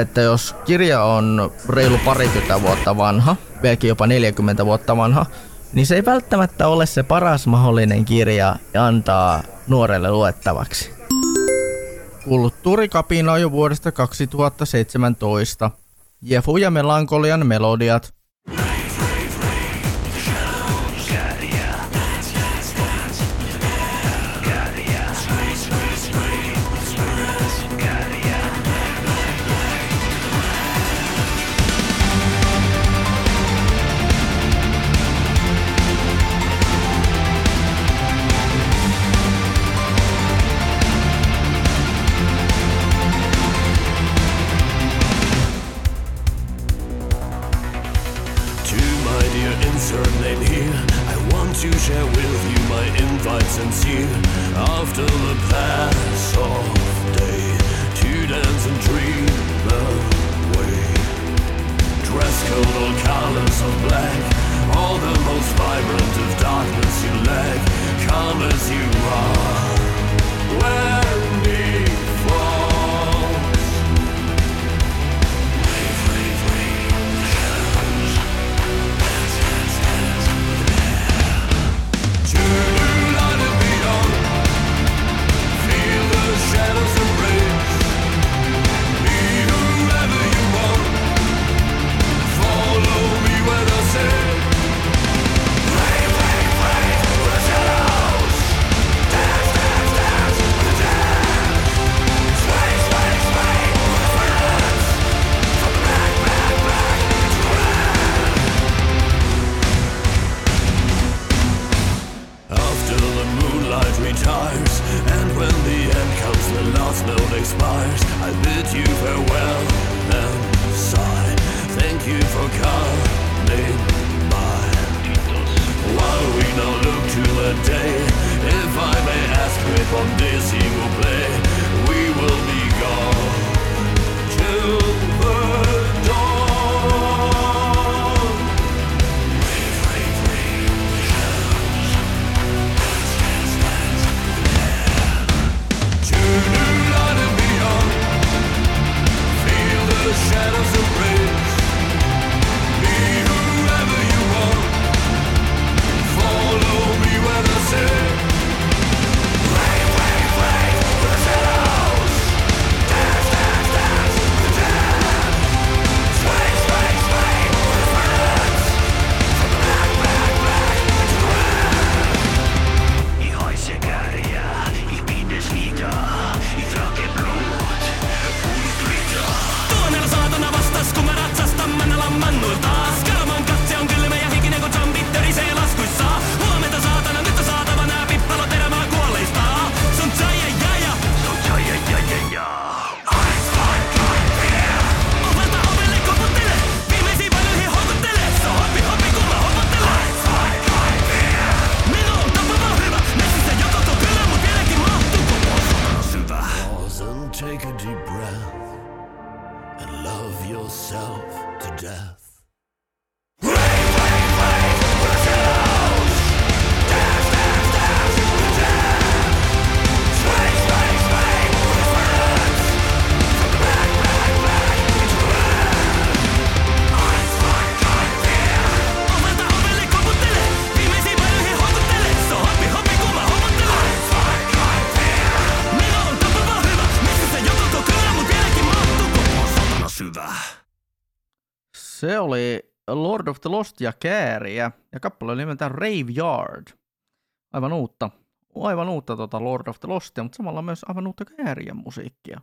C: Että jos kirja on reilu parikymmentä vuotta vanha, vieläkin jopa 40 vuotta vanha, niin se ei välttämättä ole se paras mahdollinen kirja antaa nuorelle luettavaksi.
L: Kulttuurikapina jo vuodesta 2017. Jefu ja Melankolian melodiat. Lost ja Kääriä, ja kappale oli nimeltään Graveyard. Aivan uutta, aivan uutta tota Lord of the Lostia, mutta samalla myös aivan uutta Kääriän musiikkia.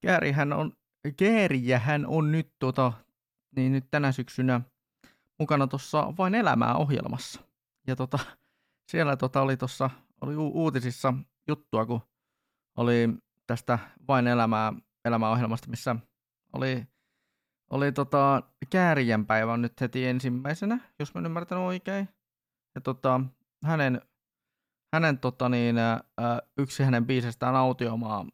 L: Käärihän on, Kääriähän on nyt, tota, niin nyt tänä syksynä mukana tuossa Vain elämää ohjelmassa. Ja tota, siellä tota oli tuossa, oli u- uutisissa juttua, kun oli tästä Vain elämää, elämää ohjelmasta, missä oli oli tota, Käärijän päivä nyt heti ensimmäisenä, jos mä en oikein. Ja tota, hänen, hänen tota niin, ää, yksi hänen biisestään autiomaa,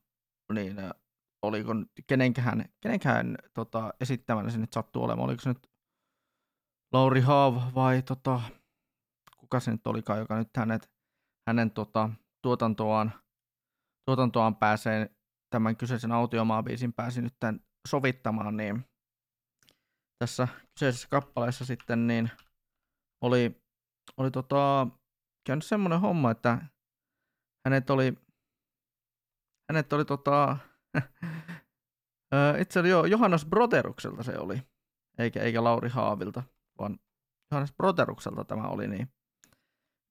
L: niin ää, oliko nyt, kenenkään, kenenkään tota, esittämänä se nyt sattuu olemaan, oliko se nyt Lauri Haav vai tota, kuka se nyt olikaan, joka nyt hänet, hänen tota, tuotantoaan, tuotantoaan pääsee tämän kyseisen autiomaa-biisin pääsi nyt tämän
C: sovittamaan, niin tässä kyseisessä kappaleessa sitten niin oli, oli tota, käynyt semmoinen homma, että hänet oli, hänet oli tota, ö, itse oli jo Johannes Broderukselta se oli, eikä, eikä Lauri Haavilta, vaan Johannes Broderukselta tämä oli, niin,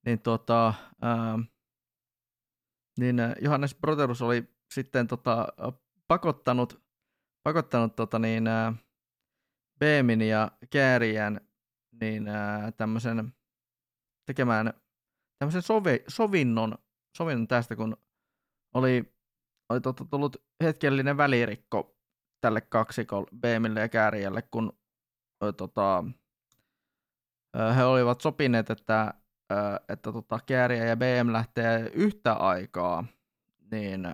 C: niin tota, ää, niin ä, Johannes Broderus oli sitten tota, ä, pakottanut, pakottanut tota niin, ä, Beemin ja Kääriän niin ää, tämmöisen tekemään tämmöisen sovi, sovinnon, sovinnon tästä, kun oli, oli totta tullut hetkellinen välirikko tälle kaksikolle, Beemille ja Kääriälle, kun ö, tota, he olivat sopineet, että, että tota, Kääriä ja BM lähtee yhtä aikaa niin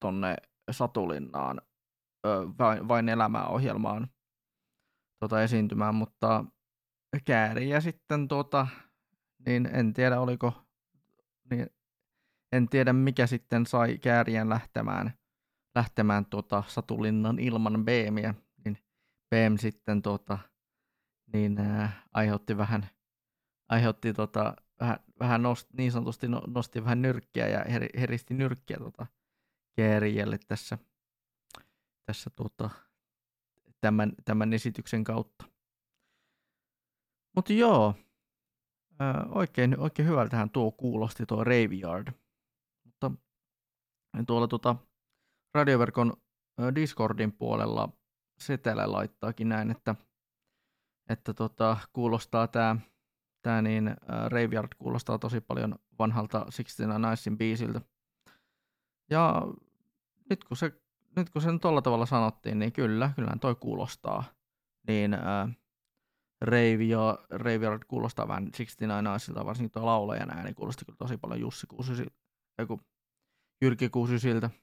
C: tonne Satulinnaan vain, vain elämää ohjelmaan tota, esiintymään, mutta Kääriä sitten tuota, niin en tiedä oliko, niin en tiedä mikä sitten sai Kääriän lähtemään, lähtemään tuota Satulinnan ilman Beemiä, niin Beem sitten tuota, niin ää, aiheutti vähän, aiheutti tota, vähän, vähän nost, niin sanotusti no, nosti vähän nyrkkiä ja her, heristi nyrkkiä tota Kääriälle tässä, tässä tuota, tämän, tämän esityksen kautta. Mutta joo, oikein, oikein hyvältähän tuo kuulosti tuo Raveyard. Mutta tuolla tuota radioverkon Discordin puolella Setele laittaakin näin, että, että tota, kuulostaa tämä tää niin, ää, Raveyard kuulostaa tosi paljon vanhalta Sixteen Nicein biisiltä. Ja nyt kun se, nyt kun sen tuolla tavalla sanottiin, niin kyllä, kyllähän toi kuulostaa. Niin ää, Rave ja kuulostaa vähän 69 Niceilta, varsinkin tuo laulajan ääni kuulosti kyllä tosi paljon Jussi 69, joku Jyrki 69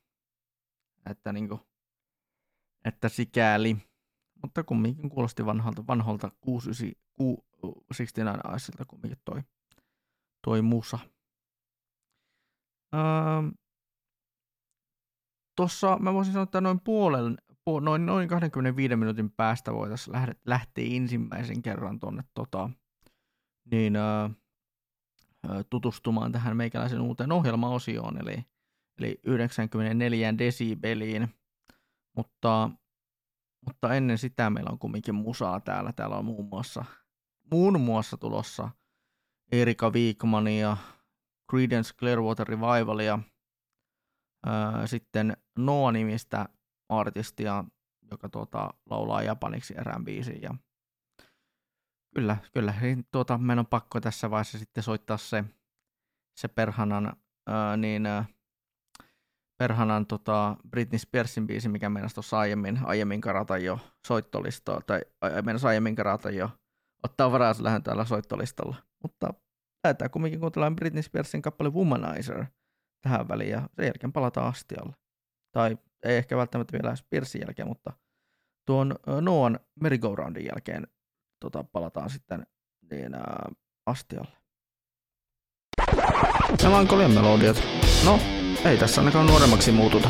C: että niinku, että sikäli. Mutta kumminkin kuulosti vanhalta, vanholta 69, 69 Niceilta kumminkin toi, toi musa. Öö, Tuossa mä voisin sanoa, että noin puolen, pu- noin, noin 25 minuutin päästä voitaisiin lähde, lähteä ensimmäisen kerran tuonne tota, niin, ää, tutustumaan tähän meikäläisen uuteen ohjelmaosioon, eli, eli 94 desibeliin. Mutta, mutta ennen sitä meillä on kumminkin musaa täällä. Täällä on muun muassa, muun muassa tulossa Erika Viikmania, Creedence Clearwater Revivalia, ää, sitten Noa-nimistä artistia, joka tuota, laulaa japaniksi erään biisin. Ja kyllä, kyllä. Tuota, meidän on pakko tässä vaiheessa sitten soittaa se, se perhanan, ää, niin, ää, perhanan tota, Britney Spearsin biisi, mikä meidän tuossa aiemmin, aiemmin karata jo soittolistoa, tai meidän aiemmin karata jo ottaa varaa, jos lähden täällä soittolistalla. Mutta lähdetään kumminkin kuuntelemaan Britney Spearsin kappale Womanizer tähän väliin, ja sen jälkeen palataan astialle. Tai ei ehkä välttämättä vielä Spearsin jälkeen, mutta tuon Noan merry-go-roundin jälkeen tota, palataan sitten niin, ää, astialle. Melankolian melodiat. No, ei tässä ainakaan nuoremmaksi muututa.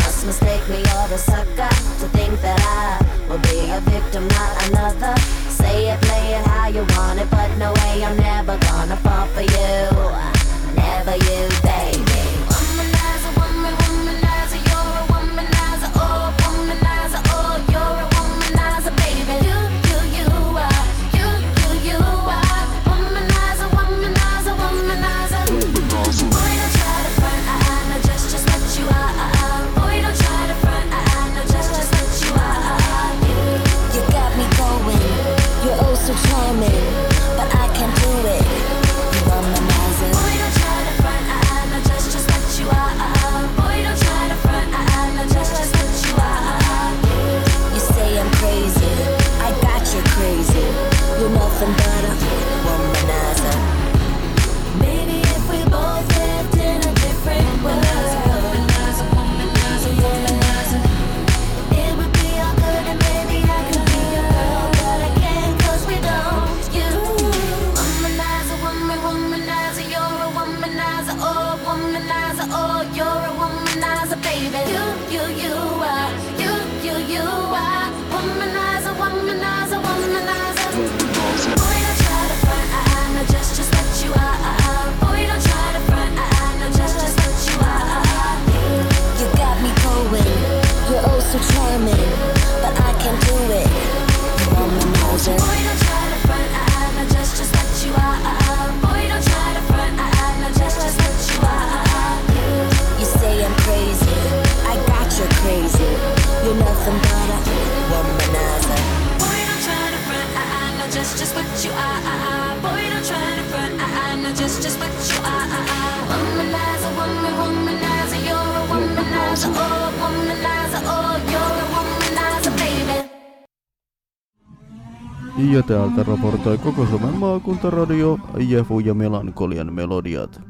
M: mistake me you're a sucker to think that I will be a victim, not another. Say it, play it how you want it, but no way I'm never gonna fall for you. Never you, baby.
D: Täältä raportoi koko Suomen maakuntaradio Jefu ja Melankolian melodiat.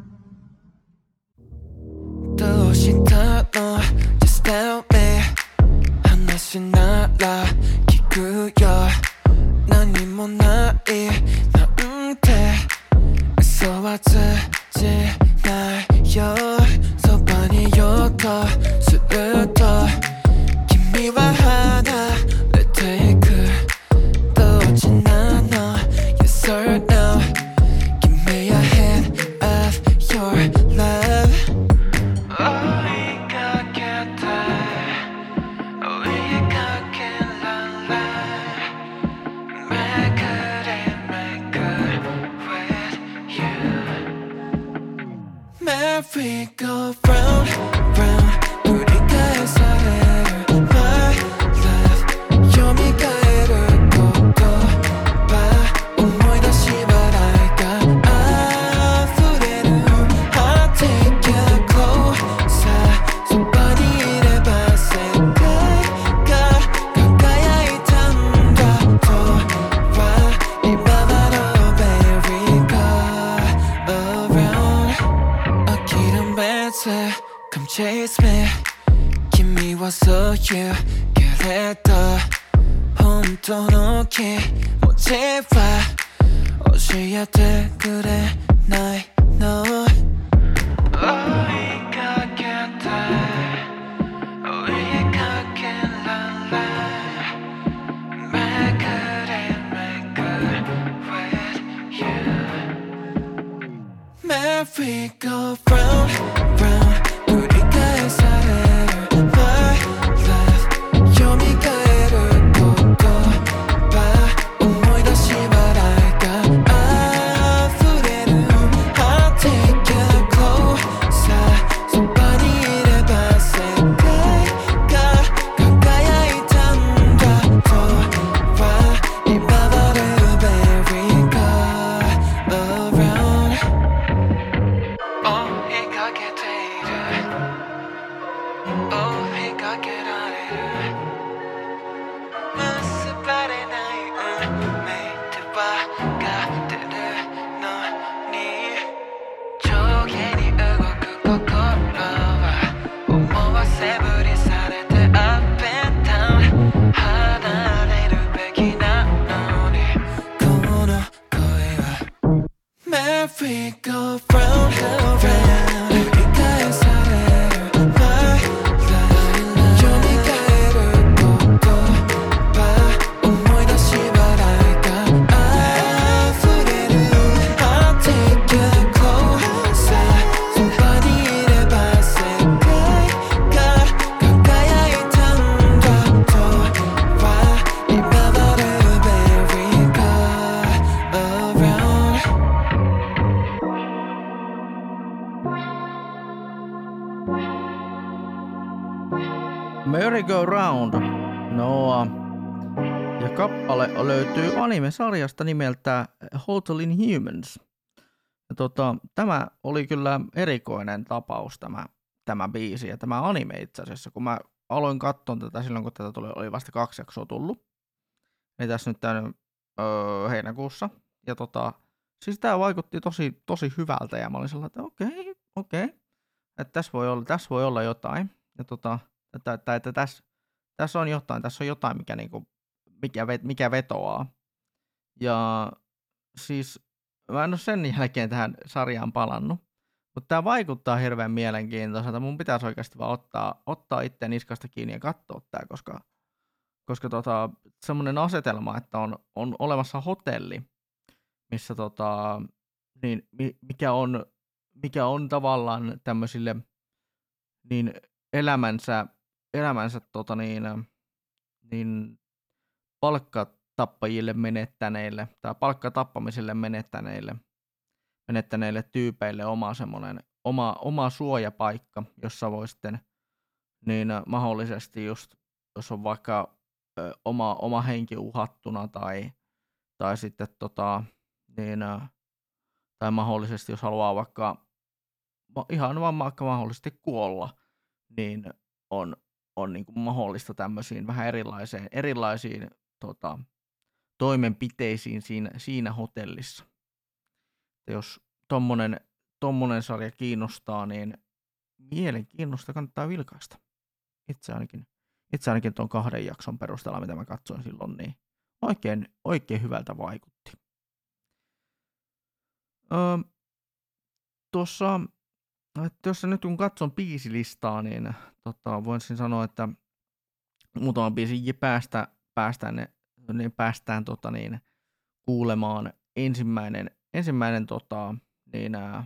C: Anime-sarjasta nimeltä Hotel Inhumans. Ja tota, tämä oli kyllä erikoinen tapaus tämä, tämä biisi ja tämä anime itse asiassa, kun mä aloin katsoa tätä silloin, kun tätä tuli, oli vasta kaksi jaksoa tullut. Eli tässä nyt tämän, öö, heinäkuussa. Ja tota, siis tämä vaikutti tosi, tosi hyvältä ja mä olin sellainen, että okei, okei, että tässä voi olla, tässä voi olla jotain. Ja tota, että, että, että tässä, tässä on jotain, tässä on jotain, mikä, niinku, mikä, mikä vetoaa. Ja siis mä en ole sen jälkeen tähän sarjaan palannut, mutta tämä vaikuttaa hirveän mielenkiintoiselta. Mun pitäisi oikeasti vaan ottaa, ottaa itse niskasta kiinni ja katsoa tämä, koska, koska tota, semmoinen asetelma, että on, on olemassa hotelli, missä tota, niin, mi- mikä, on, mikä on tavallaan tämmöisille niin elämänsä, elämänsä tota niin, niin palkkatappajille menettäneille tai palkkatappamiselle menettäneille, menettäneille tyypeille oma semmoinen oma, oma suojapaikka, jossa voi sitten niin mahdollisesti just, jos on vaikka ö, oma, oma henki uhattuna tai, tai sitten tota, niin, ö, tai mahdollisesti jos haluaa vaikka ihan vaan vaikka mahdollisesti kuolla, niin on, on niin kuin mahdollista tämmöisiin vähän erilaisiin, erilaisiin tota, toimenpiteisiin siinä, siinä hotellissa. Ja jos tommonen, tommonen sarja kiinnostaa, niin mielenkiinnosta kannattaa vilkaista. Itse ainakin, itse ainakin tuon kahden jakson perusteella, mitä mä katsoin silloin, niin oikein, oikein hyvältä vaikutti. Öö, tuossa jos nyt kun katson biisilistaa, niin tota, voisin sanoa, että muutama biisi päästä, päästään, ne, niin päästään tota, niin, kuulemaan ensimmäinen, ensimmäinen tota, niin, ää,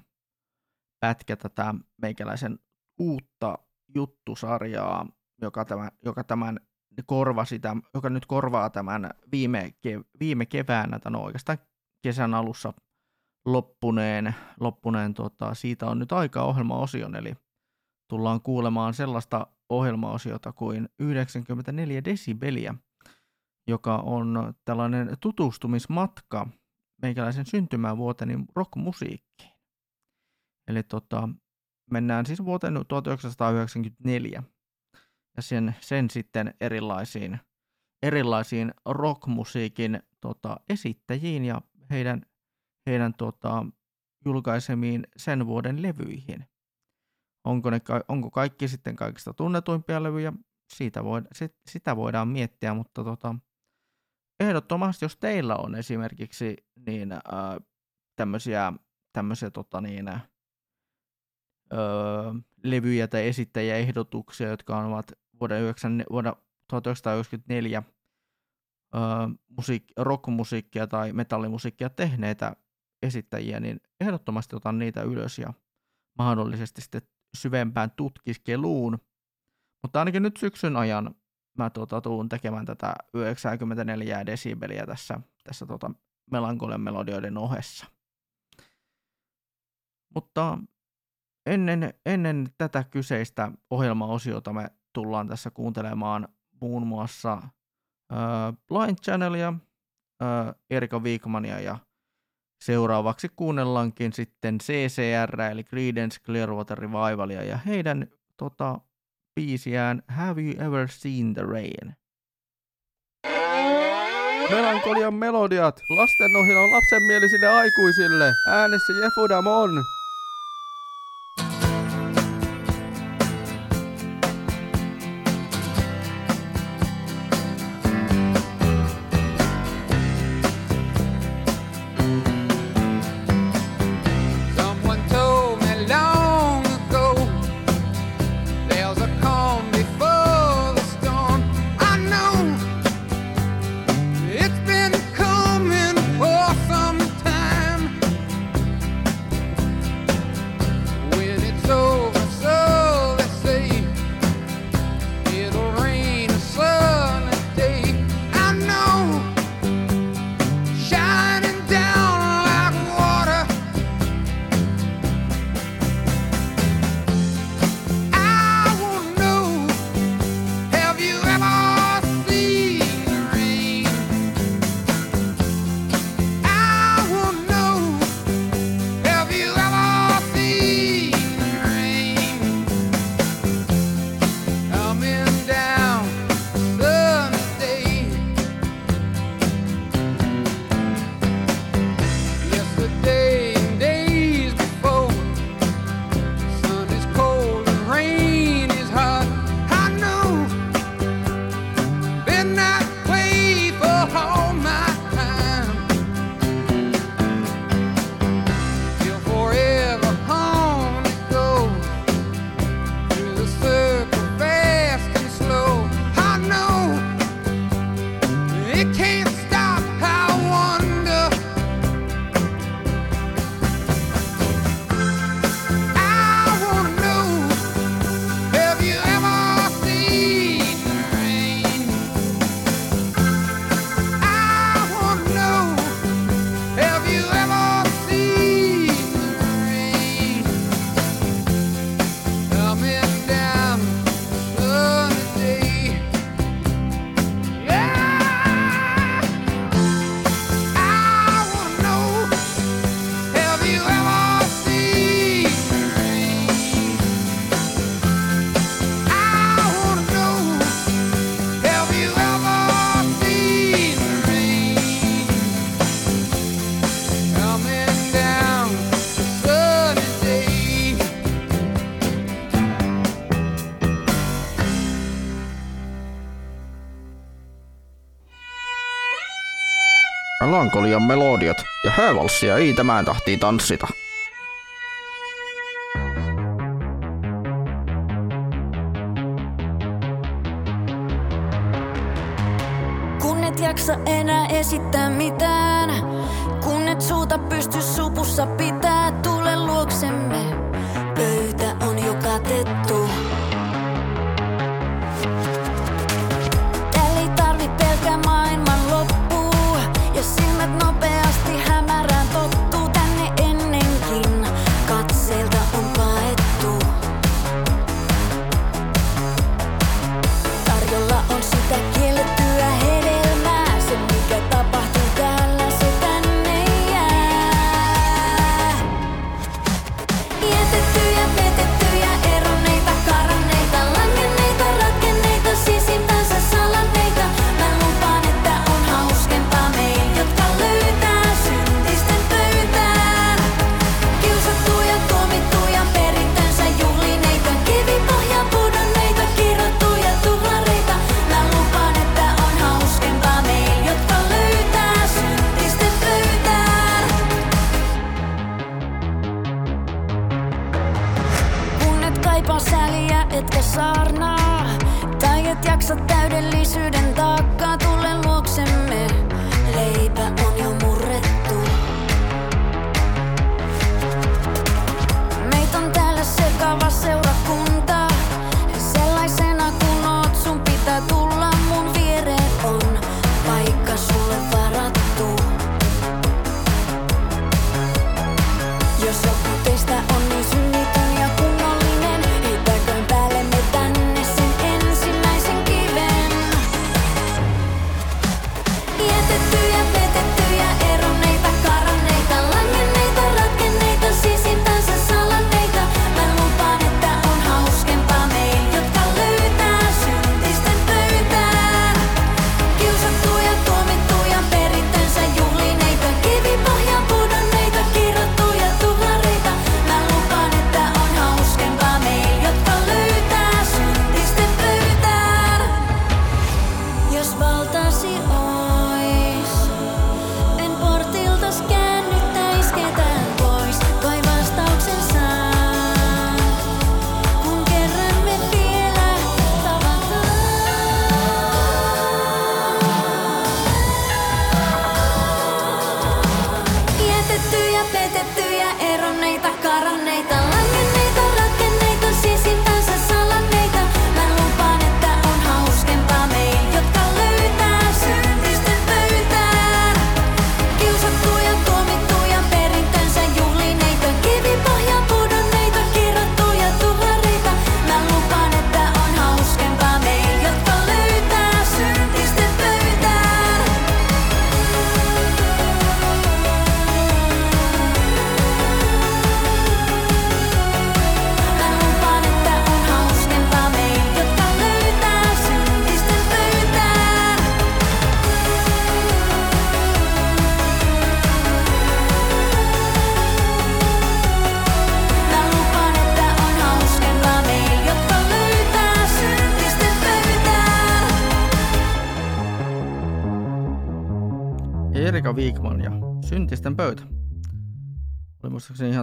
C: pätkä tätä meikäläisen uutta juttusarjaa, joka, tämä, joka tämän korvasi, tämän, joka nyt korvaa tämän viime, ke, viime keväänä, tai no oikeastaan kesän alussa loppuneen, loppuneen tota, siitä on nyt aika ohjelmaosion, eli tullaan kuulemaan sellaista ohjelmaosiota kuin 94 desibeliä, joka on tällainen tutustumismatka meikäläisen syntymävuoteni rockmusiikkiin. Eli tota, mennään siis vuoteen 1994 ja sen, sen sitten erilaisiin, erilaisiin rockmusiikin tota, esittäjiin ja heidän heidän tota, julkaisemiin sen vuoden levyihin. Onko, ne, onko kaikki sitten kaikista tunnetuimpia levyjä? Siitä voida, sit, sitä voidaan miettiä, mutta tota, ehdottomasti jos teillä on esimerkiksi niin, ää, tämmöisiä, tämmöisiä tota, niin, ää, levyjä tai esittäjäehdotuksia, jotka ovat vuoden, 9, vuoden 1994 musiik- rockmusiikkia tai metallimusiikkia tehneitä esittäjiä, niin ehdottomasti otan niitä ylös ja mahdollisesti sitten syvempään tutkiskeluun. Mutta ainakin nyt syksyn ajan mä tuota, tuun tekemään tätä 94 desibeliä tässä, tässä tuota, melankolian melodioiden ohessa. Mutta ennen, ennen tätä kyseistä ohjelmaosiota me tullaan tässä kuuntelemaan muun muassa äh, Blind Channelia, äh, Erika Wigmania ja Seuraavaksi kuunnellaankin sitten CCR eli Creedence Clearwater Revivalia ja heidän tota, biisiään Have You Ever Seen the Rain?
D: Melankolian melodiat, lastenohjelma lapsenmielisille aikuisille. Äänessä Jefu Damon.
G: melankolian melodiot ja häävalssia ei tämän tahtiin tanssita.
M: Kun et jaksa enää esittää mitään, kun et suuta pysty supussa pitää, tule luoksemme. Pöytä on jo katettu.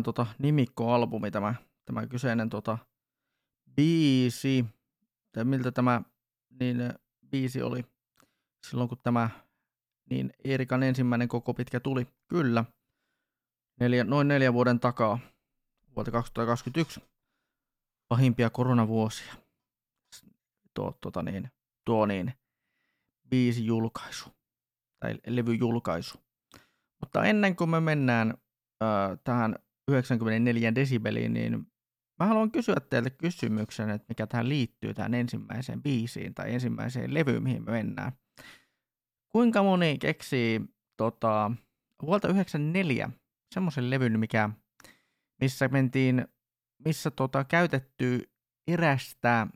C: tämmöinen tota, nimikkoalbumi tämä, tämä kyseinen tota, biisi. Tai miltä tämä niin, äh, biisi oli silloin, kun tämä niin Erikan ensimmäinen koko pitkä tuli. Kyllä, neljä, noin neljä vuoden takaa, vuotta 2021, pahimpia koronavuosia. Tuo, tota niin, tuo niin, biisi julkaisu tai levyjulkaisu. Mutta ennen kuin me mennään ö, tähän 94 desibeliin, niin mä haluan kysyä teiltä kysymyksen, että mikä tähän liittyy tähän ensimmäiseen biisiin tai ensimmäiseen levyyn, mihin me mennään. Kuinka moni keksii tota, vuolta 94 semmoisen levyn, mikä, missä mentiin, missä tota, käytetty erästä,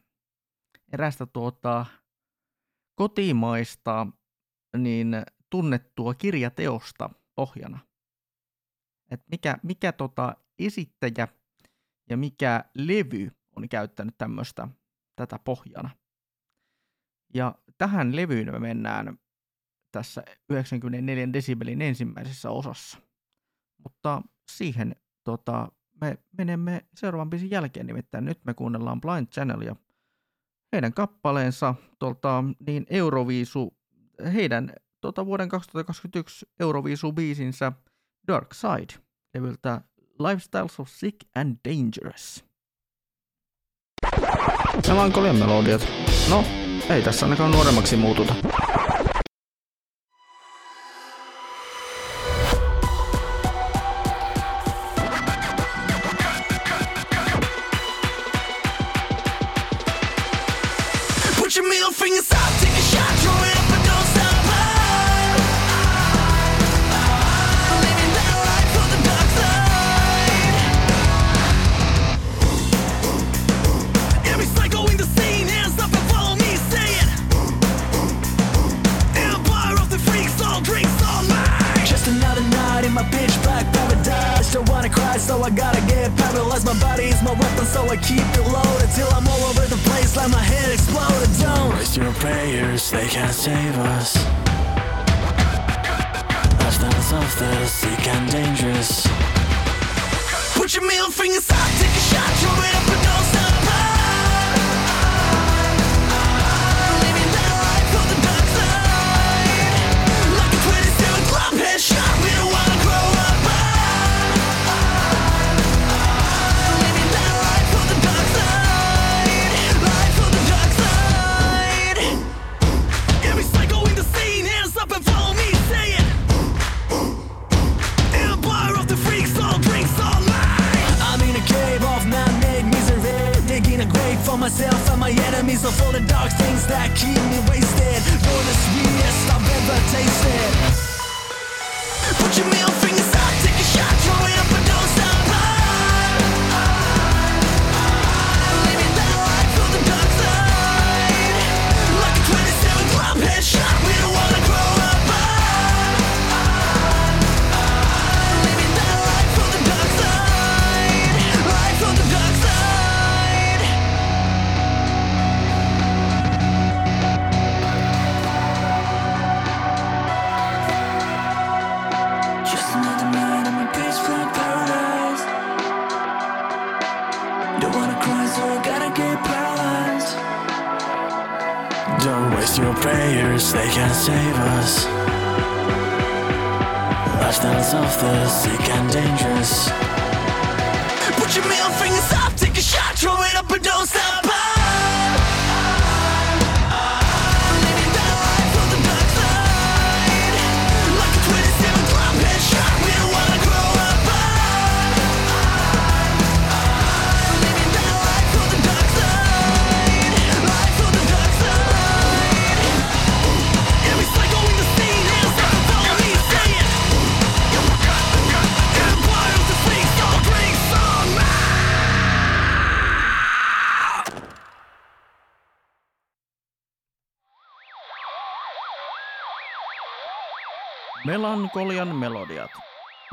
C: erästä tuota, kotimaista niin tunnettua kirjateosta ohjana? että mikä, mikä tota esittäjä ja mikä levy on käyttänyt tämmöistä tätä pohjana. Ja tähän levyyn me mennään tässä 94 desibelin ensimmäisessä osassa. Mutta siihen tota, me menemme seuraavan biisin jälkeen, nimittäin nyt me kuunnellaan Blind Channel ja heidän kappaleensa tuolta, niin Euroviisu, heidän tota, vuoden 2021 Euroviisu-biisinsä – Dark Side levyltä Lifestyles of Sick and Dangerous. Melankolian melodiat. No, ei tässä ainakaan nuoremmaksi muututa.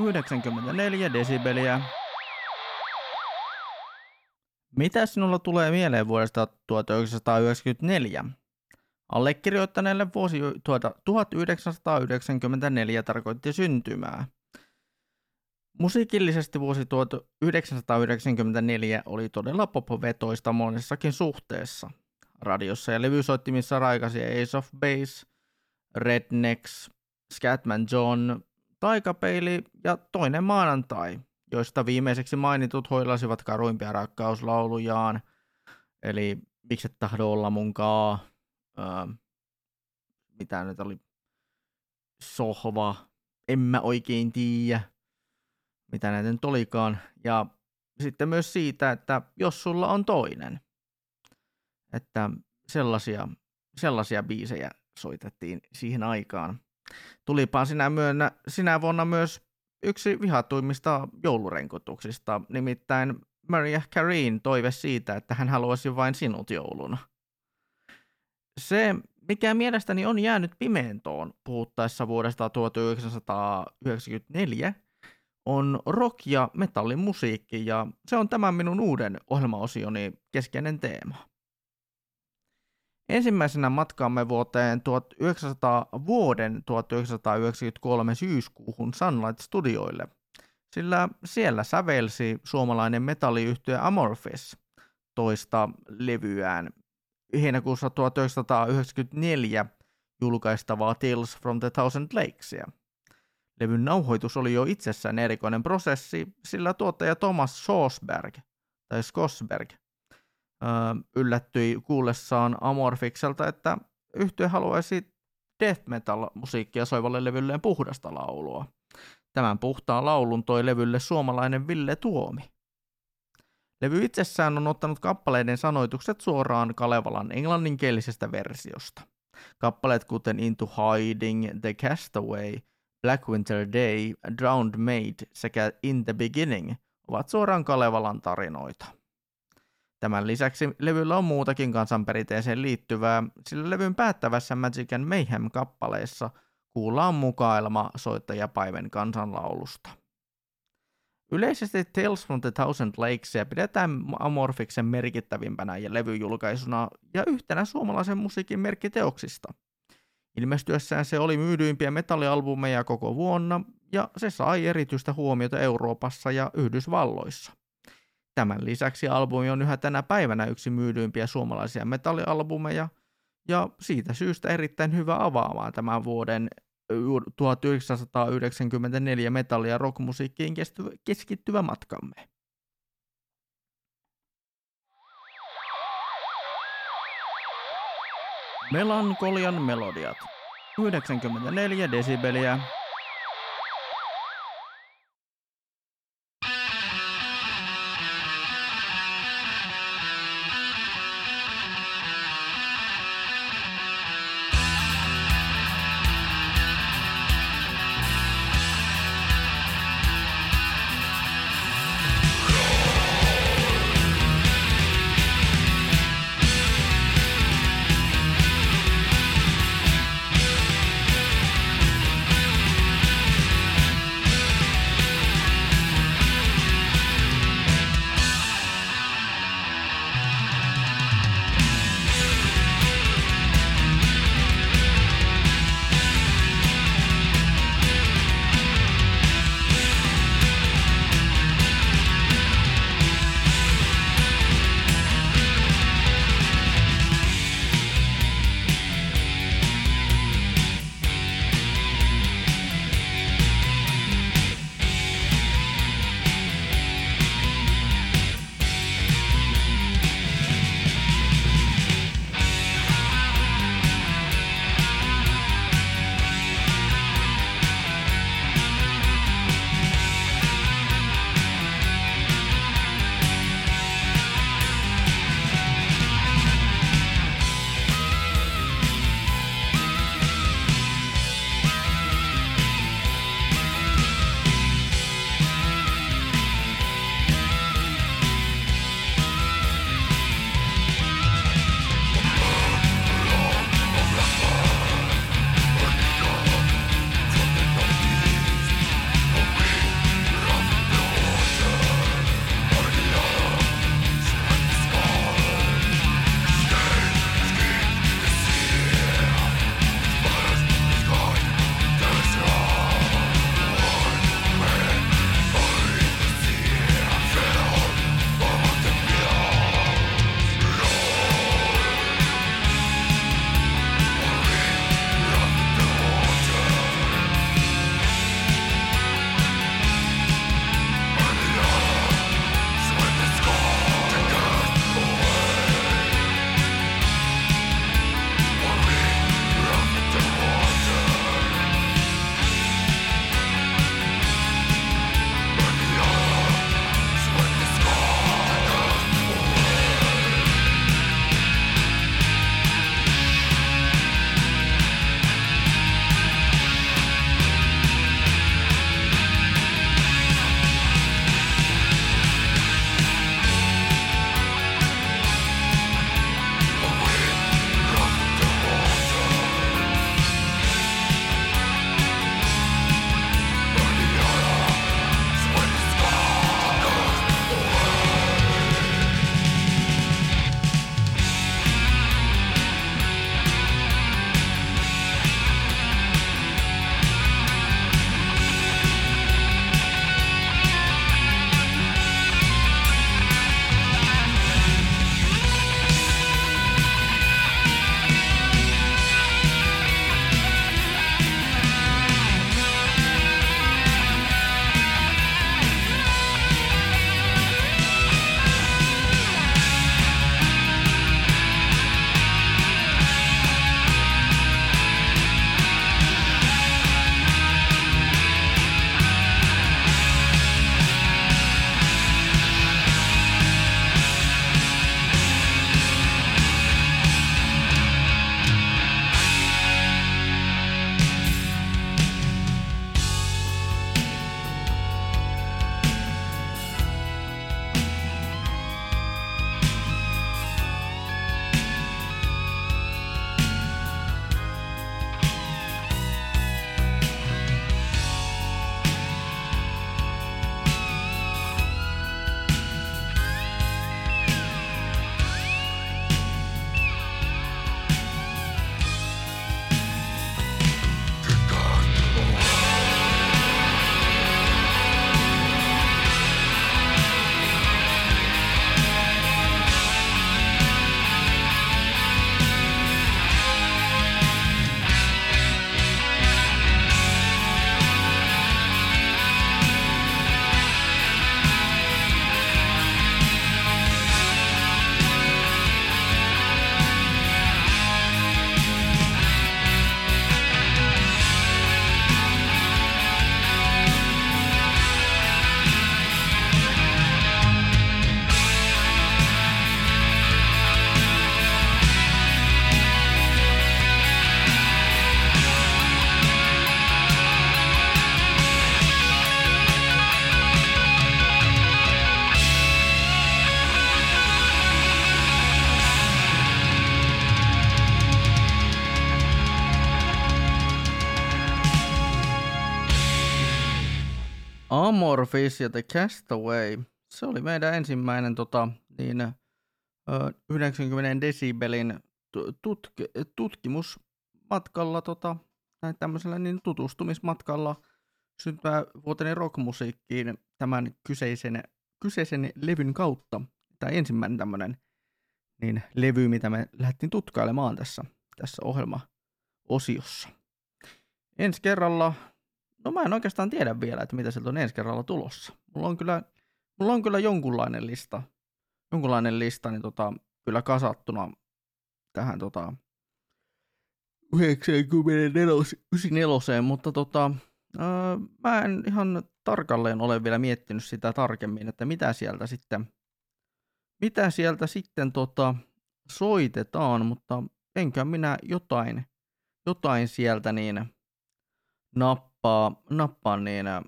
C: 94 desibeliä. Mitä sinulla tulee mieleen vuodesta 1994? Allekirjoittaneelle vuosi tuota 1994 tarkoitti syntymää. Musiikillisesti vuosi 1994 oli todella pop-vetoista monessakin suhteessa. Radiossa ja levysoittimissa raikasi Ace of Base, Rednecks, Scatman John, Taikapeili ja Toinen maanantai, joista viimeiseksi mainitut hoilasivat karuimpia rakkauslaulujaan, eli Miksi et tahdo olla munkaa, öö, mitä nyt oli, Sohva, En mä oikein tiedä, mitä näitä nyt olikaan, ja sitten myös siitä, että jos sulla on toinen, että sellaisia, sellaisia biisejä soitettiin siihen aikaan. Tulipa sinä, myönnä, sinä vuonna myös yksi vihatuimmista joulurenkotuksista, nimittäin Mariah Careen toive siitä, että hän haluaisi vain sinut jouluna. Se, mikä mielestäni on jäänyt pimentoon puhuttaessa vuodesta 1994, on rock- ja metallimusiikki, ja se on tämän minun uuden ohjelmaosioni keskeinen teema. Ensimmäisenä matkaamme vuoteen 1900, vuoden 1993 syyskuuhun Sunlight Studioille, sillä siellä sävelsi suomalainen metalliyhtiö Amorphis toista levyään heinäkuussa 1994 julkaistavaa Tales from the Thousand Lakesia. Levyn nauhoitus oli jo itsessään erikoinen prosessi, sillä tuottaja Thomas Schosberg, tai Skosberg, yllättyi kuullessaan Amorfikselta, että yhtye haluaisi death metal-musiikkia soivalle levylleen puhdasta laulua. Tämän puhtaan laulun toi levylle suomalainen Ville Tuomi. Levy itsessään on ottanut kappaleiden sanoitukset suoraan Kalevalan englanninkielisestä versiosta. Kappaleet kuten Into Hiding, The Castaway, Black Winter Day, Drowned Maid sekä In the Beginning ovat suoraan Kalevalan tarinoita. Tämän lisäksi levyllä on muutakin kansanperinteeseen liittyvää, sillä levyn päättävässä Magic and Mayhem-kappaleessa kuullaan mukailma soittajapäivän kansanlaulusta. Yleisesti Tales from the Thousand Lakesia pidetään Amorfiksen merkittävimpänä ja levyjulkaisuna ja yhtenä suomalaisen musiikin merkkiteoksista. Ilmestyessään se oli myydyimpiä metallialbumeja koko vuonna ja se sai erityistä huomiota Euroopassa ja Yhdysvalloissa. Tämän lisäksi albumi on yhä tänä päivänä yksi myydyimpiä suomalaisia metallialbumeja ja siitä syystä erittäin hyvä avaamaan tämän vuoden 1994 metalli- ja rockmusiikkiin keskittyvä matkamme. Melankolian melodiat. 94 desibeliä. Amorphis ja The Castaway. Se oli meidän ensimmäinen tota, niin, ö, 90 desibelin tu- tutk- tutkimusmatkalla, tota, tai tämmöisellä niin tutustumismatkalla syntyvää vuoteni rockmusiikkiin tämän kyseisen, kyseisen levyn kautta. Tämä ensimmäinen tämmöinen niin levy, mitä me lähdettiin tutkailemaan tässä, tässä ohjelma-osiossa. Ensi kerralla, no mä en oikeastaan tiedä vielä, että mitä sieltä on ensi kerralla tulossa. Mulla on kyllä, mulla on kyllä jonkunlainen lista, jonkunlainen lista niin tota, kyllä kasattuna tähän tota, 94, mutta tota, ää, mä en ihan tarkalleen ole vielä miettinyt sitä tarkemmin, että mitä sieltä sitten, mitä sieltä sitten tota, soitetaan, mutta enkä minä jotain, jotain sieltä niin nappaa, nappaa niin ö,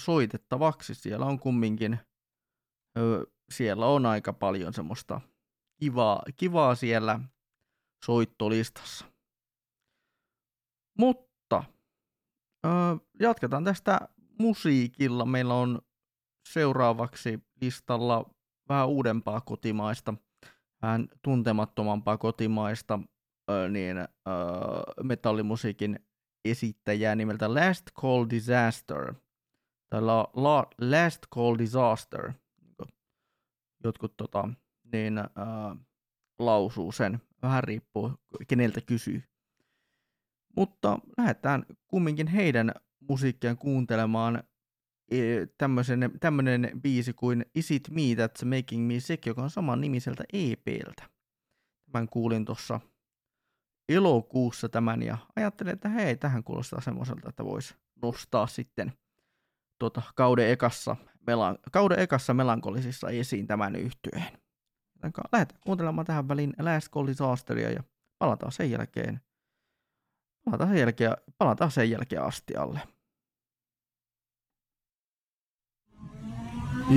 C: soitettavaksi. Siellä on kumminkin, ö, siellä on aika paljon semmoista kivaa, kivaa siellä soittolistassa. Mutta ö, jatketaan tästä musiikilla. Meillä on seuraavaksi listalla vähän uudempaa kotimaista, vähän tuntemattomampaa kotimaista niin, ö, metallimusiikin esittäjää nimeltä Last Call Disaster. Tai la, la, Last Call Disaster. niinku Jotkut tota, niin, ö, lausuu sen. Vähän riippuu, keneltä kysyy. Mutta lähdetään kumminkin heidän musiikkiaan kuuntelemaan e, tämmöinen biisi kuin Is It Me That's Making Me Sick, joka on saman nimiseltä EPltä. Tämän kuulin tuossa elokuussa tämän ja ajattelin, että hei, tähän kuulostaa semmoiselta, että voisi nostaa sitten tuota, kauden, ekassa, melan, kauden ekassa melankolisissa esiin tämän yhtyeen. Lähdetään kuuntelemaan tähän väliin Last Call Disasteria ja palataan sen jälkeen, palataan sen jälkeen, palataan sen jälkeen astialle.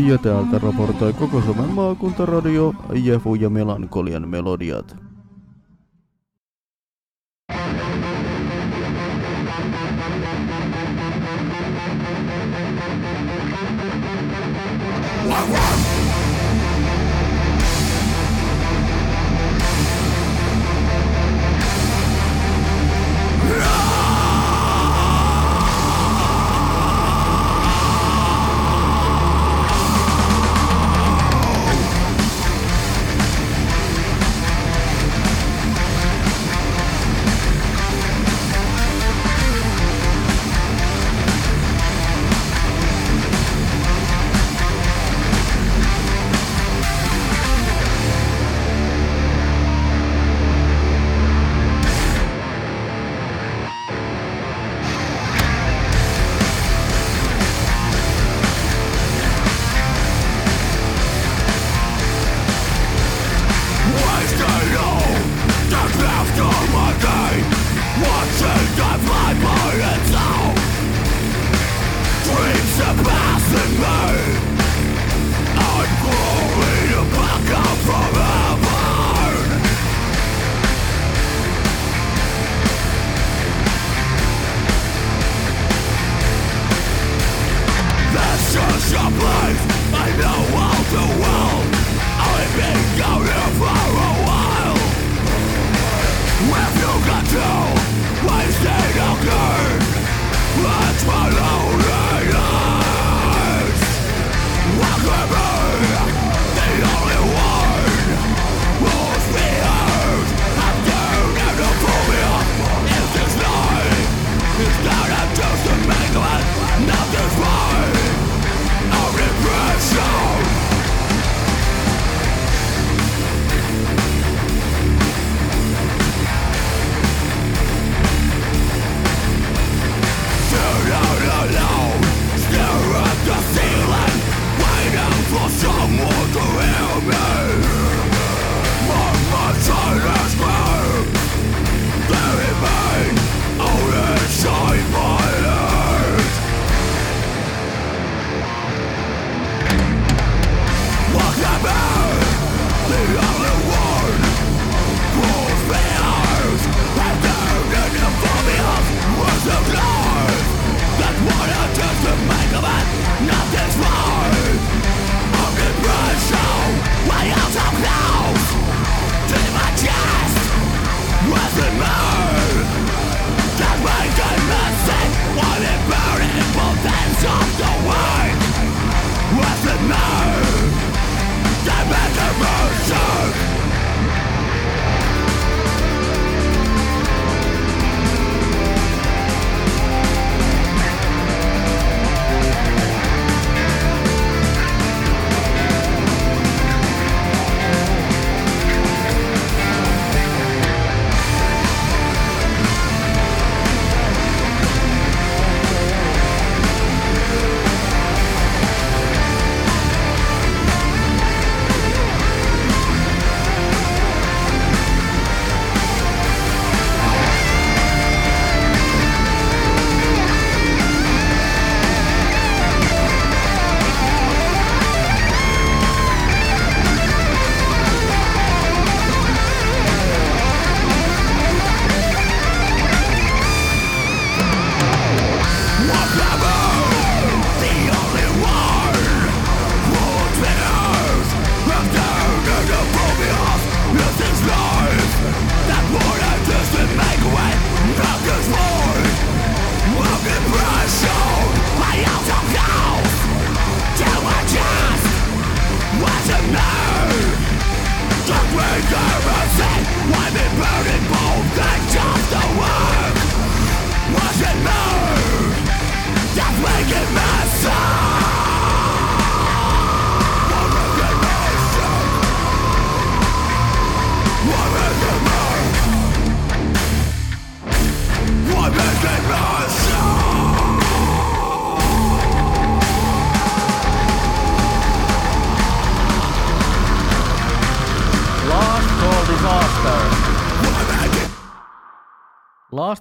L: Ja täältä raportoi koko Suomen maakuntaradio Jefu ja Melankolian melodiat.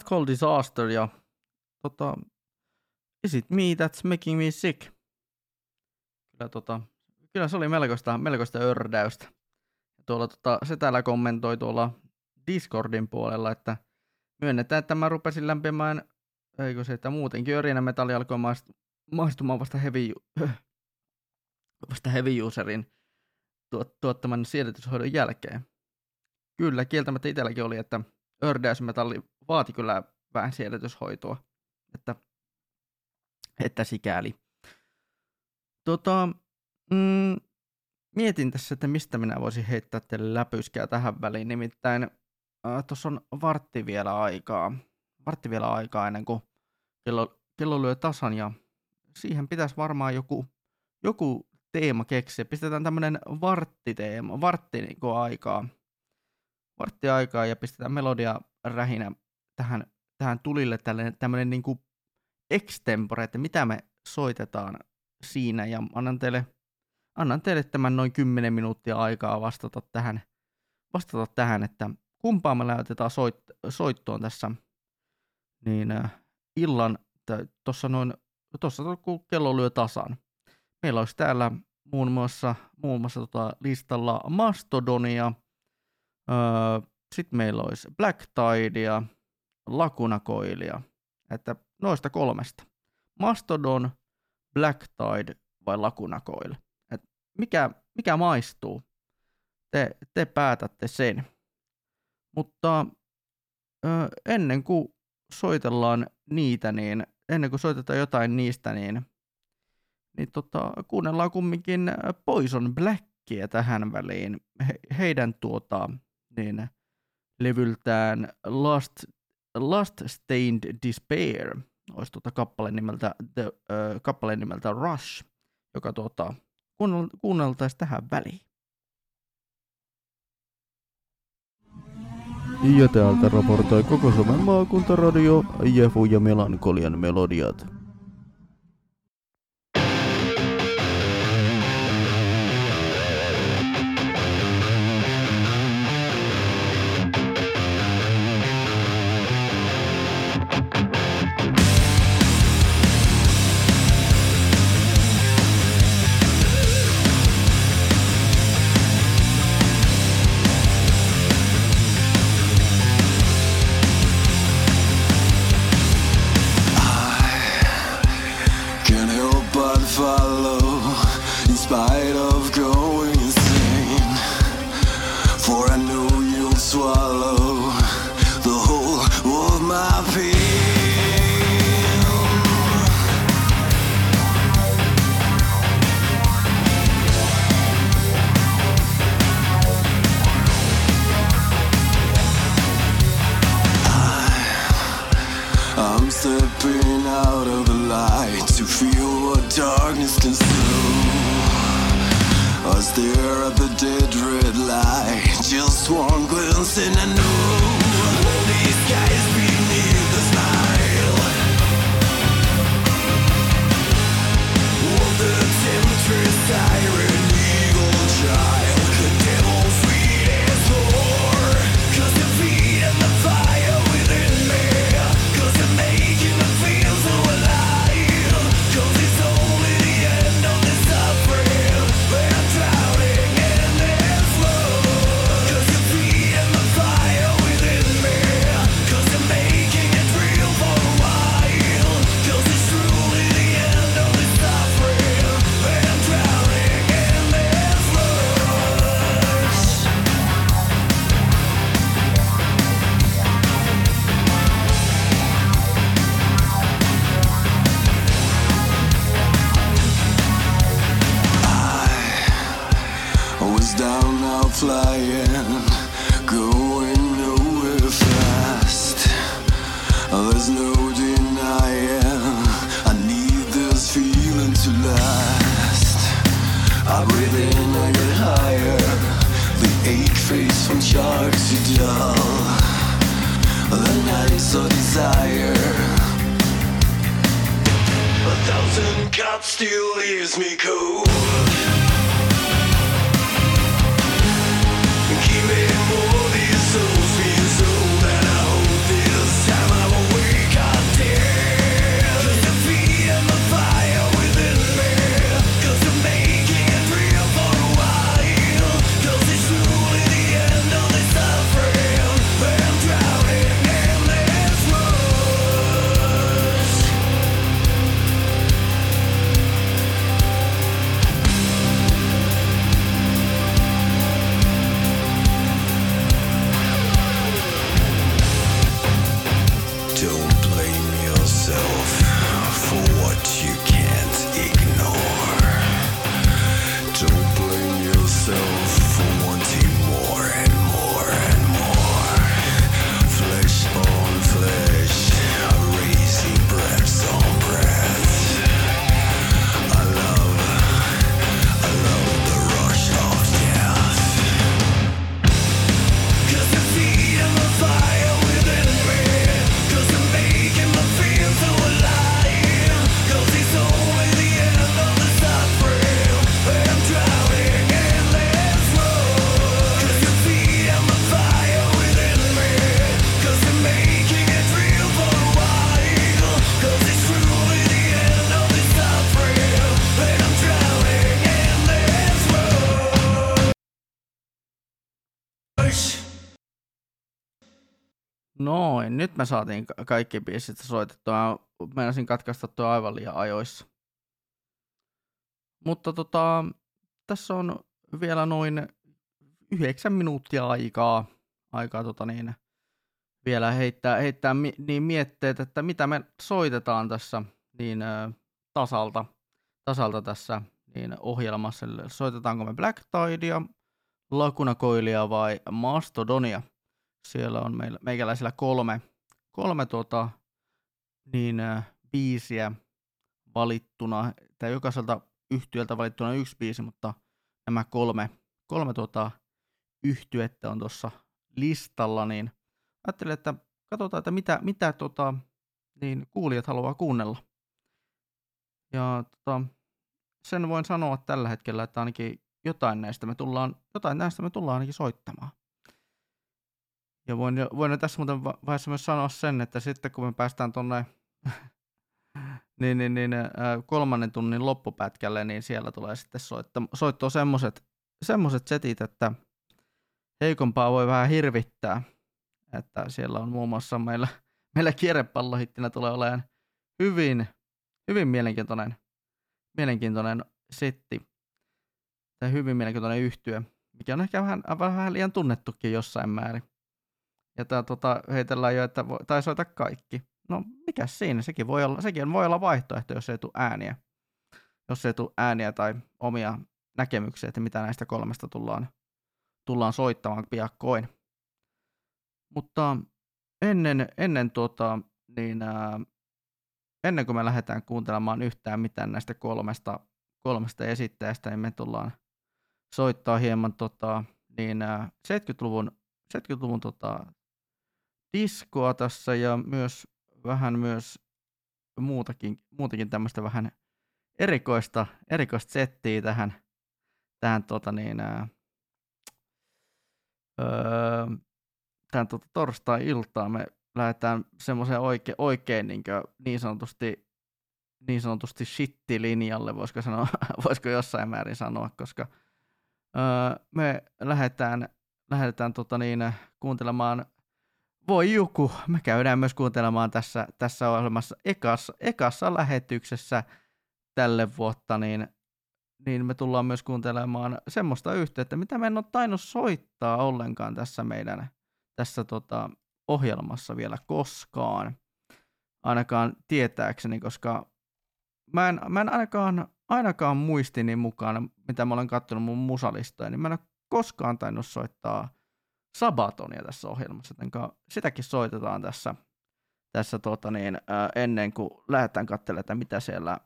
C: Call Disaster ja tota, Is it me that's making me sick? Kyllä, tota, kyllä se oli melkoista, melkoista ördäystä. Tuolla tota, se täällä kommentoi tuolla Discordin puolella, että myönnetään, että mä rupesin lämpimään, eikö se, että muutenkin örinä metalli alkoi maist- maistumaan vasta heavy, vasta heavy userin tuot, tuottaman siedätyshoidon jälkeen. Kyllä, kieltämättä itselläkin oli, että ördäysmetalli vaati kyllä vähän siedätyshoitoa, että, että sikäli. Tota, mm, mietin tässä, että mistä minä voisin heittää teille läpyskää tähän väliin. Nimittäin äh, tuossa on vartti vielä aikaa. Vartti vielä aikaa ennen kuin kello, kello lyö tasan ja siihen pitäisi varmaan joku, joku teema keksiä. Pistetään tämmönen varttiteema, vartti niinku aikaa. Vartti aikaa ja pistetään melodia rähinä tähän, tähän tulille tällainen tämmönen niinku extempore, että mitä me soitetaan siinä ja annan teille, annan teille tämän noin 10 minuuttia aikaa vastata tähän, vastata tähän että kumpaa me laitetaan soit, soittoon tässä niin äh, illan, tuossa noin, tuossa kun kello lyö tasan. Meillä olisi täällä muun muassa, muun muassa tota listalla Mastodonia, öö, sitten meillä olisi Black Tidea, Lacuna Coilia, että noista kolmesta. Mastodon, Black Tide vai. Et mikä, mikä maistuu? Te, te päätätte sen. Mutta ö, ennen kuin soitellaan niitä, niin ennen kuin soitetaan jotain niistä, niin, niin tota, kuunnellaan kumminkin Poison Blackia tähän väliin. He, heidän tuota, niin, levyltään Last, Last Stained Despair olisi tuota kappale nimeltä, the, äh, nimeltä Rush, joka tuota, kuunnel, kuunneltaisiin tähän väliin.
L: Ja täältä raportoi koko Suomen maakuntaradio Jefu ja Melankolian melodiat.
N: Me
C: saatiin ka- kaikki biisit soitettua. Meinasin katkaista tuo aivan liian ajoissa. Mutta tota, tässä on vielä noin yhdeksän minuuttia aikaa, aikaa tota niin, vielä heittää, heittää mi- niin mietteet, että mitä me soitetaan tässä niin tasalta, tasalta tässä niin ohjelmassa. Soitetaanko me Black Tidea, Laguna Coilia vai Mastodonia? Siellä on meillä, meikäläisillä kolme, kolme tuota, niin, ö, biisiä valittuna, tai jokaiselta yhtiöltä valittuna yksi biisi, mutta nämä kolme, kolme tuota, yhtyettä on tuossa listalla, niin ajattelin, että katsotaan, että mitä, mitä tota, niin kuulijat haluaa kuunnella. Ja tota, sen voin sanoa tällä hetkellä, että ainakin jotain näistä me tullaan, jotain näistä me tullaan ainakin soittamaan. Ja voin, jo- voin jo tässä muuten va- vaiheessa myös sanoa sen, että sitten kun me päästään tuonne niin, niin, niin, kolmannen tunnin loppupätkälle, niin siellä tulee sitten soitto, soittoa semmoset, semmoset setit, että heikompaa voi vähän hirvittää. Että siellä on muun muassa meillä, meillä kierrepallohittinä tulee olemaan hyvin, hyvin mielenkiintoinen, mielenkiintoinen setti. Tai hyvin mielenkiintoinen yhtye, mikä on ehkä vähän, vähän liian tunnettukin jossain määrin. Ja tää, tota, heitellään jo, että voi, tai soita kaikki. No, mikä siinä? Sekin voi olla, sekin voi olla vaihtoehto, jos ei tule ääniä. Jos ei tule ääniä tai omia näkemyksiä, että mitä näistä kolmesta tullaan, tullaan soittamaan piakkoin. Mutta ennen, ennen, tuota, niin, ää, ennen kuin me lähdetään kuuntelemaan yhtään mitään näistä kolmesta, kolmesta esittäjästä, niin me tullaan soittaa hieman tota, niin, ää, 70-luvun, 70-luvun tota, diskoa tässä ja myös vähän myös muutakin, muutakin tämmöistä vähän erikoista, erikoista settiä tähän, tähän tota niin, ää, öö, tähän tota torstai-iltaan. Me lähdetään semmoiseen oike, oikein niin, niin sanotusti niin sanotusti shitti-linjalle, voisiko, sanoa, voisiko jossain määrin sanoa, koska öö, me lähdetään, lähdetään tota niin, kuuntelemaan voi joku, me käydään myös kuuntelemaan tässä, tässä ohjelmassa ekassa, ekassa lähetyksessä tälle vuotta, niin, niin me tullaan myös kuuntelemaan semmoista yhteyttä, mitä me en ole tainnut soittaa ollenkaan tässä meidän tässä tota, ohjelmassa vielä koskaan, ainakaan tietääkseni, koska mä en, mä en ainakaan, ainakaan muistini mukaan, mitä mä olen katsonut mun musalistoja, niin mä en ole koskaan tainnut soittaa Sabatonia tässä ohjelmassa, joten sitäkin soitetaan tässä, tässä tota niin, ennen kuin lähdetään katselemaan, että mitä siellä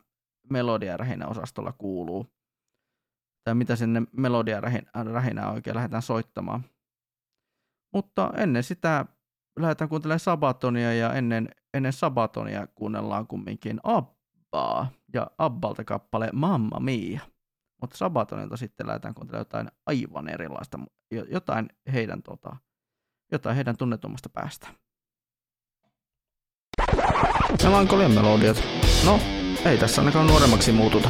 C: melodiarähinä osastolla kuuluu, tai mitä sinne melodiarähinä oikein lähdetään soittamaan. Mutta ennen sitä lähdetään kuuntelemaan Sabatonia ja ennen, ennen Sabatonia kuunnellaan kumminkin Abbaa ja Abbalta kappale Mamma Mia. Mutta Sabatonilta sitten lähdetään kuuntelemaan jotain aivan erilaista, jotain heidän, tota, jotain heidän tunnetummasta päästä. Melankolian melodiat. No, ei tässä ainakaan nuoremmaksi muututa.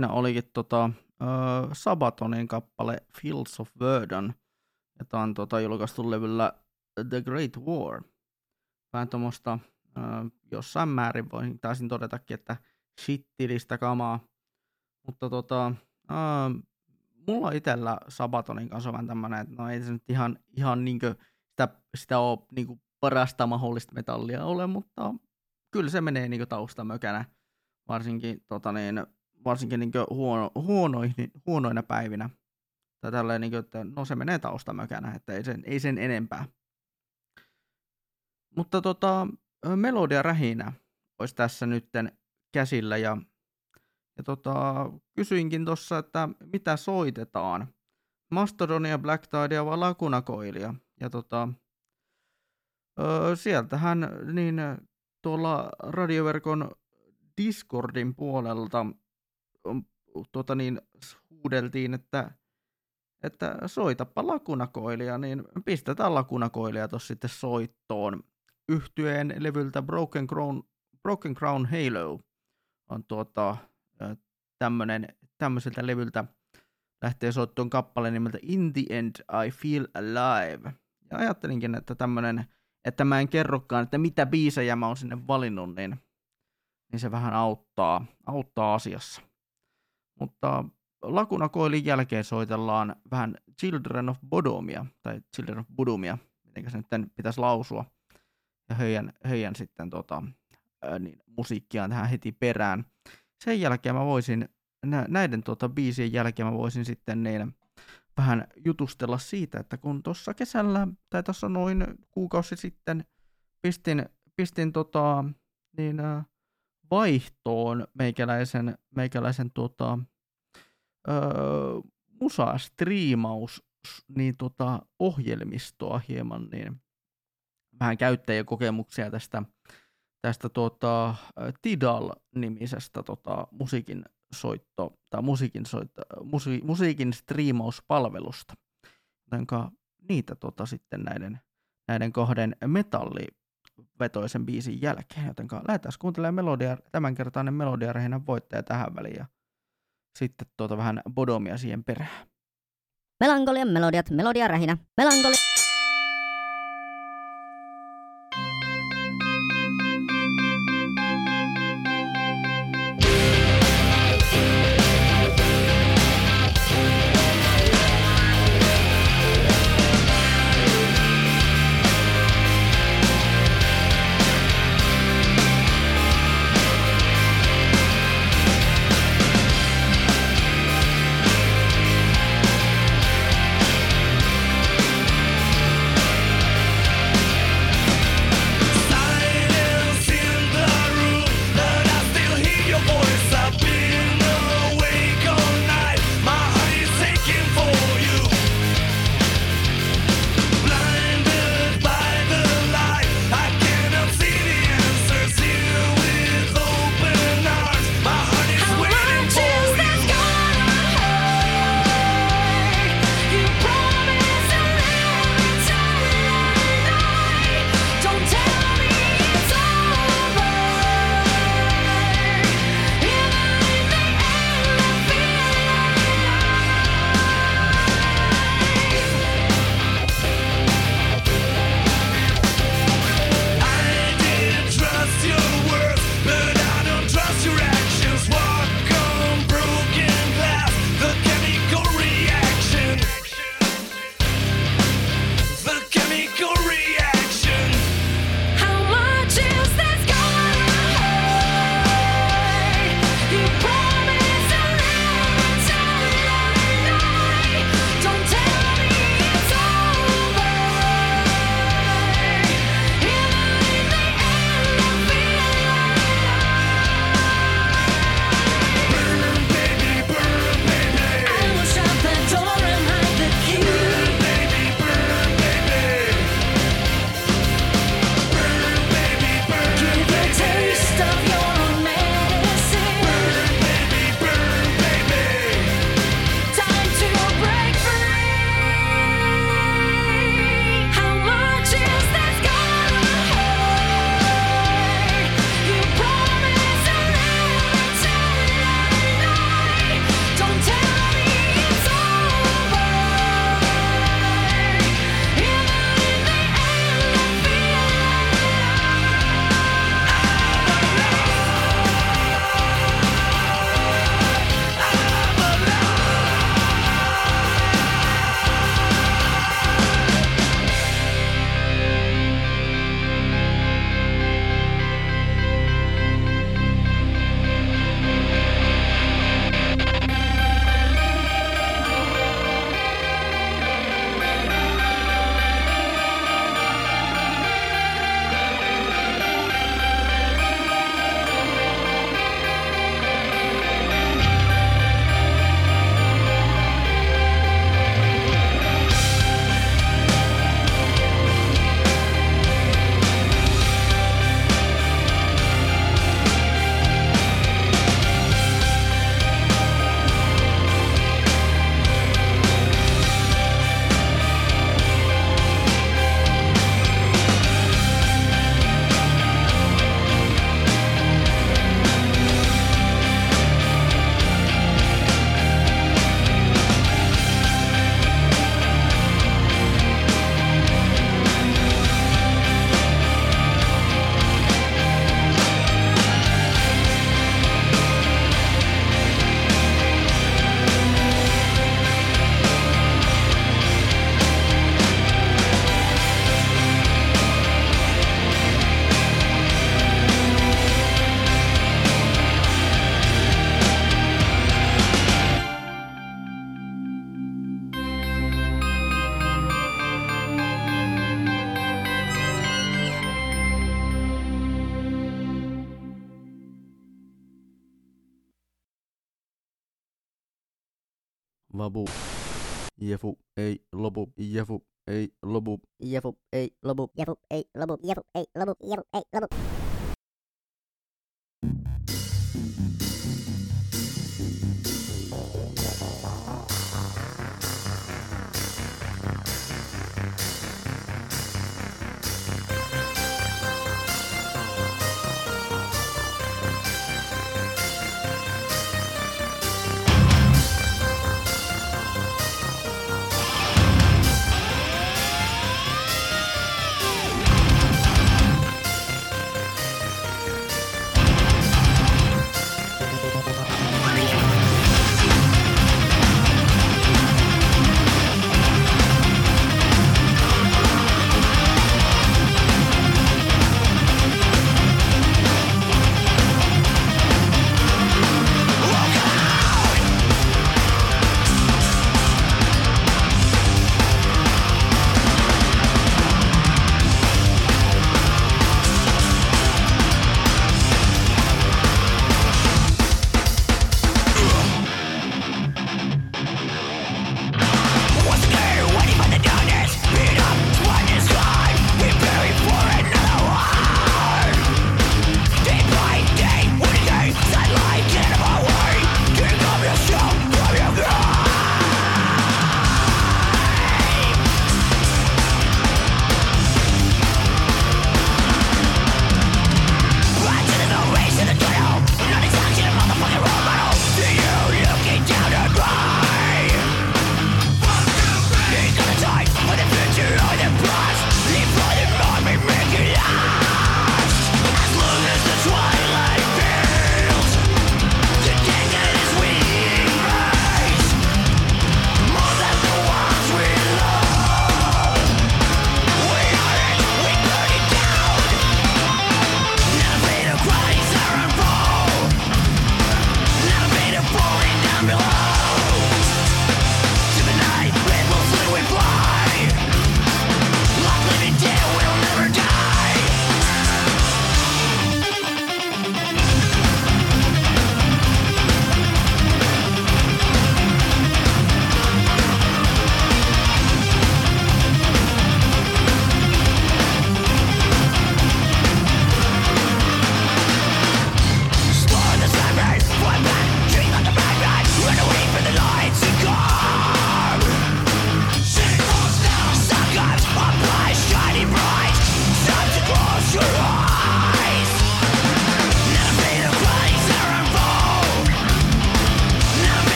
C: Siinä olikin tota, ö, Sabatonin kappale Fields of Verdun. Tää on tota, julkaistu levyllä The Great War. Vähän tuommoista ö, jossain määrin voin taisin todetakin, että shittilistä kamaa. Mutta tota, ö, mulla itsellä Sabatonin kanssa on vähän tämmönen, että no ei se nyt ihan, ihan niinkö sitä, sitä ole niinkö parasta mahdollista metallia ole, mutta kyllä se menee niinkö taustamökänä varsinkin, tota niin, varsinkin niin huono, huonoina, huonoina päivinä. Tai tälleen, niin kuin, että no se menee taustamökänä, että ei sen, ei sen enempää. Mutta tota, melodia rähinä olisi tässä nytten käsillä ja, ja tota, kysyinkin tuossa, että mitä soitetaan. Mastodonia, Black Tidea vai Laguna Coilia. Ja tota, öö, sieltähän niin tuolla radioverkon Discordin puolelta on, tota niin, huudeltiin, että, että soitapa lakunakoilia, niin pistetään lakunakoilia tuossa sitten soittoon. Yhtyeen levyltä Broken Crown, Broken Crown Halo on tuota, tämmönen, tämmöiseltä levyltä lähtee soittoon kappale nimeltä In the End I Feel Alive. Ja ajattelinkin, että tämmönen, että mä en kerrokaan, että mitä biisejä mä oon sinne valinnut, niin niin se vähän auttaa, auttaa asiassa. Mutta Laguna Coilin jälkeen soitellaan vähän Children of Bodomia, tai Children of Bodomia, miten se nyt pitäisi lausua. heidän, heidän sitten tota, niin, musiikkiaan tähän heti perään. Sen jälkeen mä voisin, nä- näiden tota, biisien jälkeen mä voisin sitten niin, vähän jutustella siitä, että kun tuossa kesällä, tai tuossa noin kuukausi sitten, pistin, pistin tota, niin, ää, vaihtoon meikäläisen, meikäläisen tota, öö, musa-striimaus niin tota, ohjelmistoa hieman, niin vähän käyttäjäkokemuksia tästä, tästä tota, Tidal-nimisestä tota, musiikin soitto, tai musiikin, soitto, musi, musiikin striimauspalvelusta. Jotenka niitä tota, sitten näiden, näiden kahden metallivetoisen biisin jälkeen. Jotenka lähdetään kuuntelemaan melodia, tämänkertainen melodiarehinan voittaja tähän väliin ja sitten tuota vähän bodomia siihen perään.
I: Melankolian melodiat, melodia rähinä. Melankoli...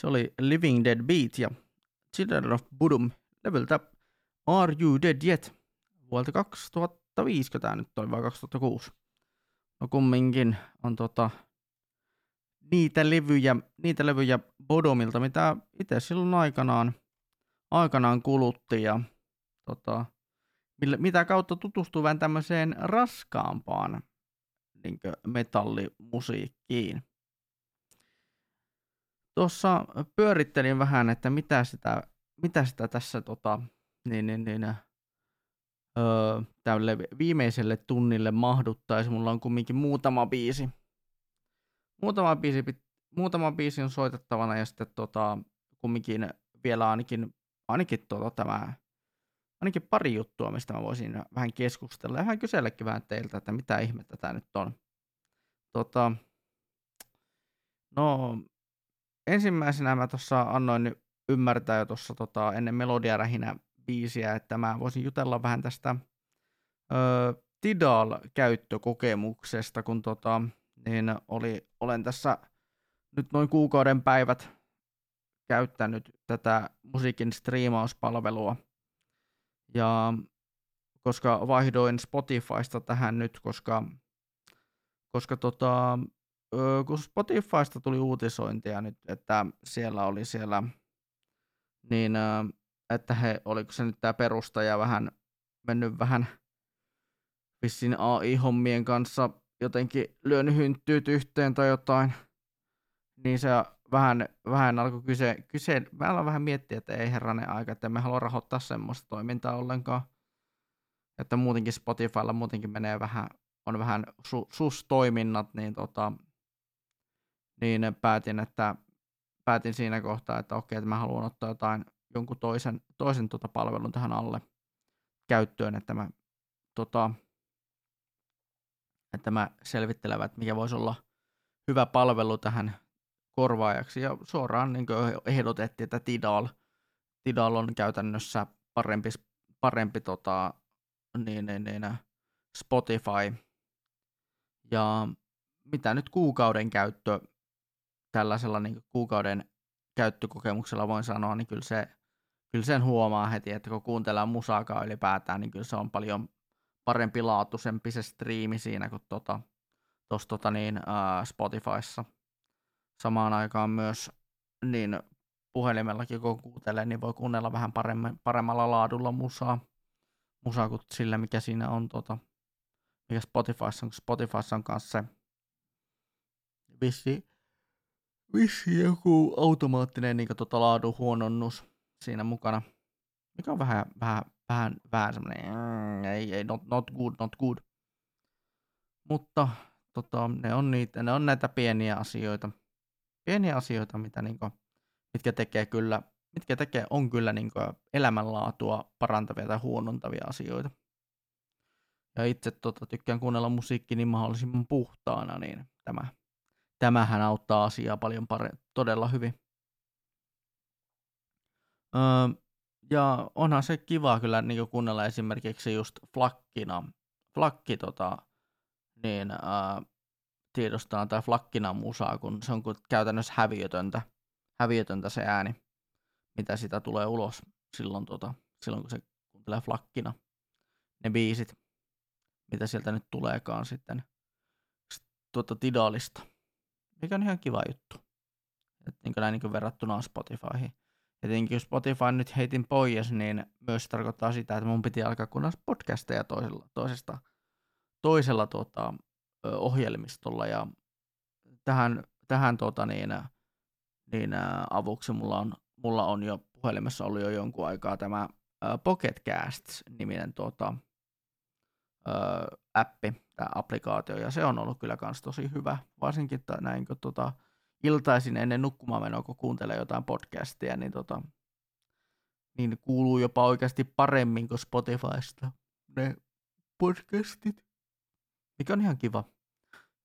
C: Se oli Living Dead Beat ja Children of Bodom levyltä Are You Dead Yet? Vuolta 2005, kun tää nyt oli vai 2006. No kumminkin on tota, niitä levyjä, niitä levyjä Bodomilta, mitä itse silloin aikanaan, aikanaan kulutti ja tota, millä, mitä kautta tutustuu vähän tämmöiseen raskaampaan niin metallimusiikkiin. Tuossa pyörittelin vähän, että mitä sitä, mitä sitä tässä tota, niin, niin, niin, öö, tälle viimeiselle tunnille mahduttaisi. Mulla on kumminkin muutama biisi. Muutama biisi, muutama biisi on soitettavana ja sitten tota, kumminkin vielä ainakin, ainakin tota, tämä, ainakin pari juttua, mistä mä voisin vähän keskustella ja vähän kyselläkin vähän teiltä, että mitä ihmettä tämä nyt on. Tota, no, ensimmäisenä mä tuossa annoin ymmärtää jo tuossa tota, ennen melodiarähinä biisiä, että mä voisin jutella vähän tästä ö, Tidal-käyttökokemuksesta, kun tota, niin oli, olen tässä nyt noin kuukauden päivät käyttänyt tätä musiikin striimauspalvelua. Ja koska vaihdoin Spotifysta tähän nyt, koska, koska tota, kun Spotifysta tuli uutisointia nyt, että siellä oli siellä, niin että he, oliko se nyt tämä perustaja vähän mennyt vähän vissiin AI-hommien kanssa jotenkin lyönyt hynttyyt yhteen tai jotain, niin se vähän, vähän alkoi kyse, kyse, mä aloin vähän miettiä, että ei herranen aika, että me halua rahoittaa semmoista toimintaa ollenkaan. Että muutenkin Spotifylla muutenkin menee vähän, on vähän su, sus-toiminnat, niin tota, niin päätin, että päätin siinä kohtaa, että okei, että mä haluan ottaa jotain, jonkun toisen, toisen tota palvelun tähän alle käyttöön, että mä, tota, että mä selvittelevät, mikä voisi olla hyvä palvelu tähän korvaajaksi. Ja suoraan niin ehdotettiin, että Tidal, Tidal on käytännössä parempi, parempi tota, niin, niin, niin, Spotify. Ja mitä nyt kuukauden käyttö tällaisella niin kuukauden käyttökokemuksella voin sanoa, niin kyllä, se, kyllä sen huomaa heti, että kun kuuntelee musaakaan ylipäätään, niin kyllä se on paljon parempi laatuisempi se striimi siinä kuin tota, tuossa tota niin, uh, Spotifyssa. Samaan aikaan myös niin puhelimellakin kun kuuntelee, niin voi kuunnella vähän paremmalla laadulla musaa, musaa kuin sillä, mikä siinä on, tota, mikä Spotifyssa on, Spotifyssa on kanssa se vissi, vissi joku automaattinen niin tota, laadun huononnus siinä mukana, mikä on vähän, vähän, vähän, vähän semmoinen, mm, ei, ei, not, not good, not good. Mutta tota, ne, on niitä, ne on näitä pieniä asioita, pieniä asioita, mitä niinku, mitkä tekee kyllä, mitkä tekee, on kyllä niinku elämänlaatua parantavia tai huonontavia asioita. Ja itse tota, tykkään kuunnella musiikki niin mahdollisimman puhtaana, niin tämä, tämähän auttaa asiaa paljon pare- todella hyvin. Öö, ja onhan se kiva kyllä niin kuunnella esimerkiksi just flakkina, flakki tota, niin ää, tiedostaa tai flakkina musaa, kun se on käytännössä häviötöntä, häviötöntä se ääni, mitä sitä tulee ulos silloin, tota, silloin kun se kuuntelee flakkina. Ne biisit, mitä sieltä nyt tuleekaan sitten tuota Tidalista, mikä on ihan kiva juttu. Et niin näin niin verrattuna Spotifyhin. Ja tietenkin jos Spotify nyt heitin pois, niin myös tarkoittaa sitä, että mun piti alkaa kuunnella podcasteja toisella, toisesta, toisella tuota, ohjelmistolla. Ja tähän, tähän tuota, niin, niin, avuksi mulla on, mulla on jo puhelimessa ollut jo jonkun aikaa tämä Pocket Casts-niminen tuota, appi, tämä applikaatio, ja se on ollut kyllä kans tosi hyvä, varsinkin näin kun tuota, iltaisin ennen nukkumaan menoa, kun kuuntelee jotain podcastia, niin, tota, niin kuuluu jopa oikeasti paremmin kuin Spotifysta ne podcastit. mikä on ihan kiva.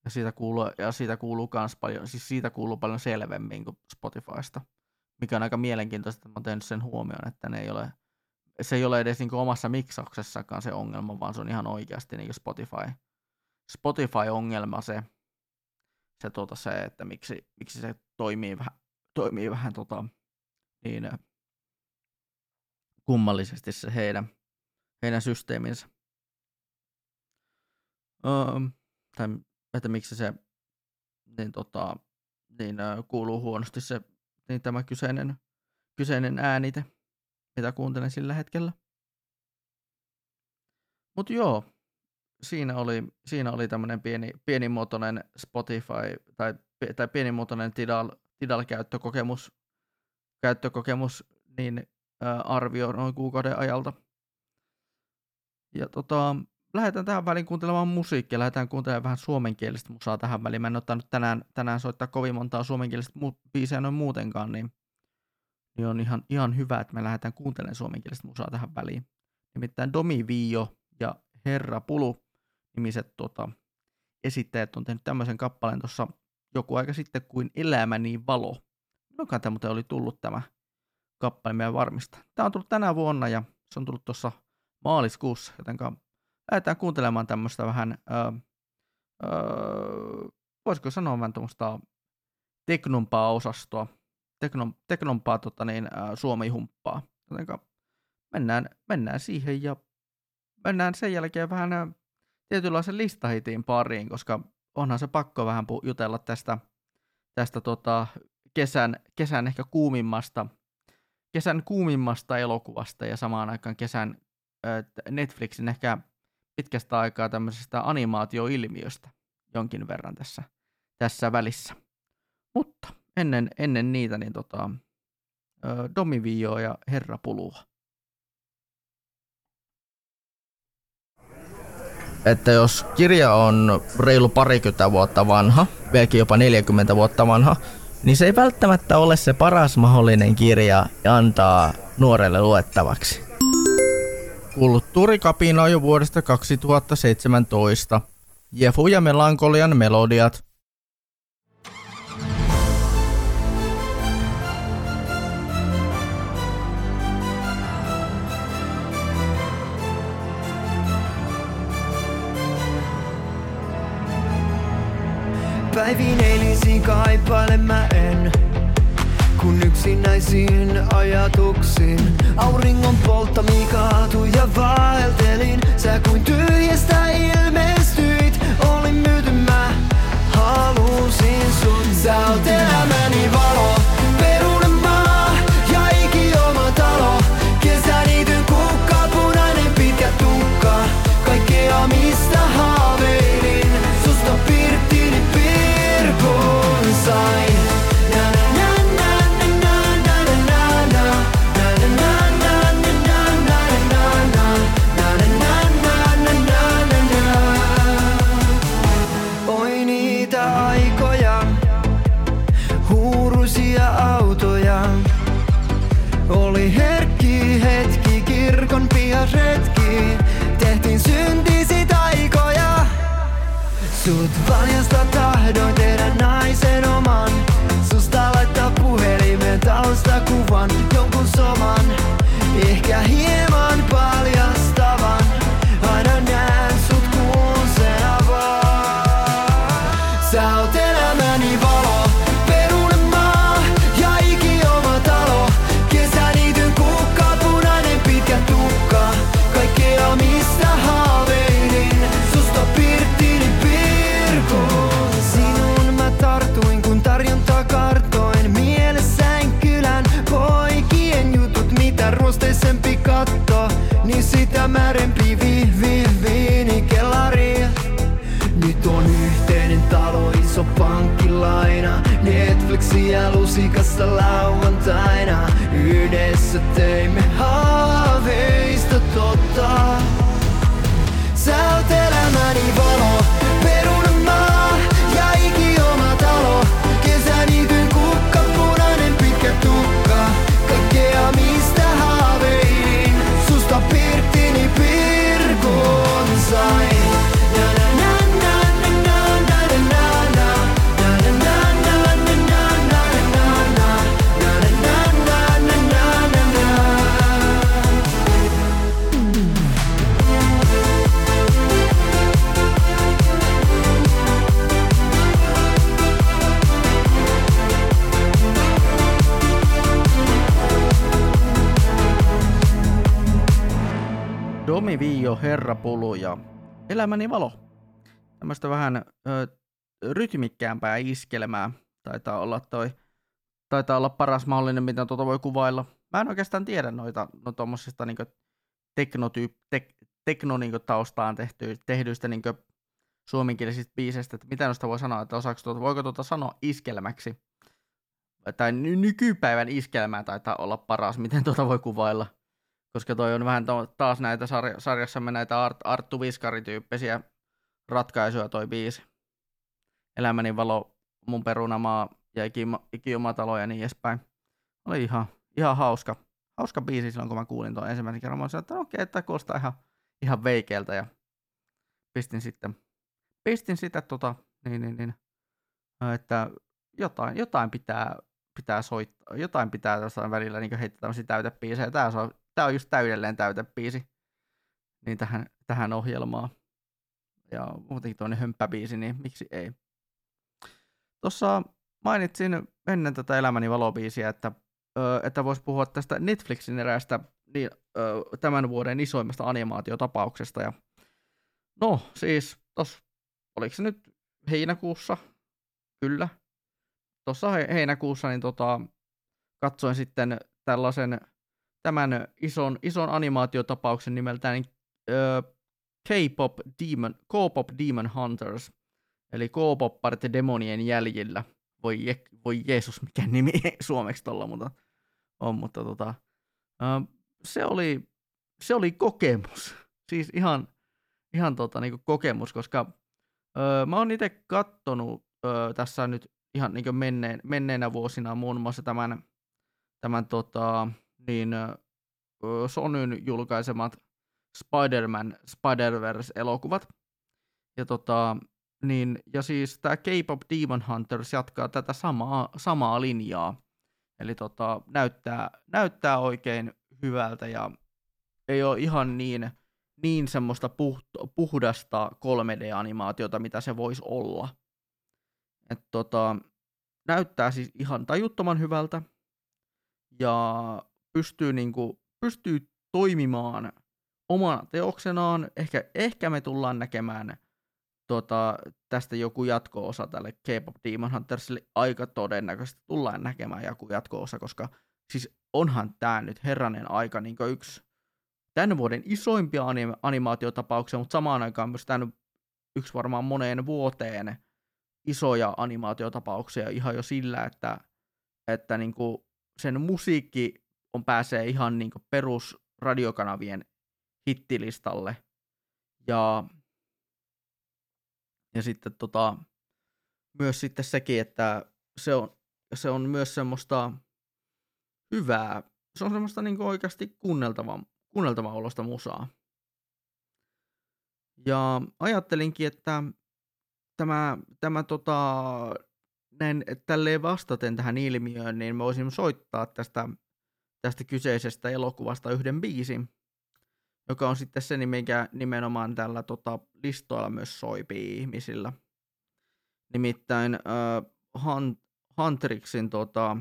C: Ja siitä kuuluu, ja siitä kuuluu kans paljon, siis siitä kuuluu paljon selvemmin kuin Spotifysta, mikä on aika mielenkiintoista, että mä oon tehnyt sen huomioon, että ne ei ole, se ei ole edes niin omassa miksauksessakaan se ongelma, vaan se on ihan oikeasti niin Spotify, Spotify-ongelma se, se, tota, se että miksi, miksi se toimii vähän, toimii vähän tota, niin, kummallisesti se heidän, heidän systeeminsä. Öö, tai että miksi se niin, tota, niin, kuuluu huonosti se, niin tämä kyseinen, kyseinen äänite, mitä kuuntelen sillä hetkellä. Mutta joo, siinä oli, siinä oli tämmöinen pieni, pienimuotoinen Spotify tai, tai pienimuotoinen Tidal, Tidal-käyttökokemus käyttökokemus niin ää, arvio noin kuukauden ajalta. Ja tota, lähdetään tähän väliin kuuntelemaan musiikkia, lähdetään kuuntelemaan vähän suomenkielistä musaa tähän väliin. Mä en ottanut tänään, tänään soittaa kovin montaa suomenkielistä biisejä noin muutenkaan, niin, niin on ihan, ihan hyvä, että me lähdetään kuuntelemaan suomenkielistä musaa tähän väliin. Nimittäin Domi Vio ja Herra Pulu nimiset tota, esittäjät on tehnyt tämmöisen kappaleen tuossa joku aika sitten kuin Elämäni valo. Milloinkaan tämä muuten oli tullut tämä kappale meidän varmista. Tämä on tullut tänä vuonna ja se on tullut tuossa maaliskuussa, joten lähdetään kuuntelemaan tämmöistä vähän, öö, öö, voisiko sanoa vähän tuommoista teknompaa osastoa, teknon, teknompaa tota niin, suomi-humppaa. Joten mennään, mennään siihen ja mennään sen jälkeen vähän tietynlaisen listahitiin pariin, koska onhan se pakko vähän jutella tästä, tästä tota, kesän, kesän ehkä kuumimmasta, kesän kuumimmasta elokuvasta ja samaan aikaan kesän Netflixin ehkä pitkästä aikaa tämmöisestä animaatioilmiöstä jonkin verran tässä, tässä välissä. Mutta ennen, ennen niitä niin tota, Domivio ja Herra Pulua.
G: että jos kirja on reilu parikymmentä vuotta vanha, vieläkin jopa 40 vuotta vanha, niin se ei välttämättä ole se paras mahdollinen kirja antaa nuorelle luettavaksi.
C: Kulttuurikapina jo vuodesta 2017. Jefu ja Melankolian melodiat.
K: Päivin eilisiin kaipailen mä en. Kun yksinäisiin ajatuksiin Auringon polttami kaatuja vaeltelin. Sä kuin tyhjästä ilmestyit Olin myyty mä halusin sut Sä oot elämäni valo tahdoin tehdä naisen oman. Susta laittaa puhelimen taustakuvan, jonkun soman. Ehkä hieman lusikassa lauantaina Yhdessä teimme haaveista totta. Sä oot elämäni valo,
C: Joni Viio, Herra Pulu ja Elämäni valo. Tämmöistä vähän ö, rytmikkäämpää iskelmää taitaa olla toi. Taitaa olla paras mahdollinen, mitä tuota voi kuvailla. Mä en oikeastaan tiedä noita no tommosista niinku teknotyyp, tek, tekno niinku taustaan tehty, tehdyistä niinku suomenkielisistä biiseistä, että mitä noista voi sanoa, että osaako tuota, voiko tuota sanoa iskelmäksi? Tai ny- nykypäivän iskelmää taitaa olla paras, miten tuota voi kuvailla. Koska toi on vähän taas näitä sarja- sarjassamme näitä Art- Arttu Viskari-tyyppisiä ratkaisuja toi biisi. Elämäni valo, mun perunamaa ja iki- ikioma ja niin edespäin. Oli ihan, ihan hauska. Hauska biisi silloin, kun mä kuulin tuon ensimmäisen kerran. Mä sanoin, että okei, että kuulostaa ihan, ihan veikeältä ja pistin sitten, pistin sitä tota, niin, niin, niin, että jotain, jotain pitää, pitää soittaa, jotain pitää jossain välillä niin heittää tämmöisiä täytebiisejä. Tää tää on just täydellinen täytebiisi niin tähän, tähän ohjelmaan. Ja muutenkin tuonne hömppäbiisi, niin miksi ei. Tuossa mainitsin ennen tätä Elämäni valobiisiä, että, että voisi puhua tästä Netflixin eräästä niin, tämän vuoden isoimmasta animaatiotapauksesta. Ja, no siis, tos, oliko se nyt heinäkuussa? Kyllä. Tuossa he- heinäkuussa niin tota, katsoin sitten tällaisen tämän ison, ison animaatiotapauksen nimeltään ö, K-pop Demon, K-pop Demon Hunters, eli K-popparit demonien jäljillä. Voi, je, voi Jeesus, mikä nimi suomeksi tuolla mutta on, mutta tota, ö, se, oli, se oli kokemus. Siis ihan, ihan tota, niin kokemus, koska ö, mä oon itse kattonut ö, tässä nyt ihan niin menneen, menneenä vuosina muun muassa tämän, tämän tota, niin, Sonyn julkaisemat Spider-Man, Spider-Verse-elokuvat. Ja, tota, niin, ja siis tämä K-pop Demon Hunters jatkaa tätä samaa, samaa linjaa. Eli tota, näyttää, näyttää oikein hyvältä ja ei ole ihan niin, niin semmoista puht, puhdasta 3D-animaatiota, mitä se voisi olla. Et tota, näyttää siis ihan tajuttoman hyvältä ja pystyy, niinku, pystyy toimimaan omana teoksenaan. Ehkä, ehkä me tullaan näkemään tota, tästä joku jatko-osa tälle K-pop Demon Huntersille. Aika todennäköisesti tullaan näkemään joku jatko-osa, koska siis onhan tämä nyt herranen aika niin yksi tämän vuoden isoimpia anim- animaatiotapauksia, mutta samaan aikaan myös tämän yksi varmaan moneen vuoteen isoja animaatiotapauksia ihan jo sillä, että, että niin kuin sen musiikki on pääsee ihan niin perus radiokanavien hittilistalle. Ja, ja sitten tota, myös sitten sekin, että se on, se on myös semmoista hyvää, se on semmoista niin oikeasti kuunneltavaa, kuunneltavaa olosta musaa. Ja ajattelinkin, että tämä, tämä tota, näin, tälleen vastaten tähän ilmiöön, niin mä voisin soittaa tästä, tästä kyseisestä elokuvasta yhden biisin, joka on sitten se, mikä nimenomaan tällä tota, listoilla myös soipii ihmisillä. Nimittäin äh, Hunt, Huntrixin tota,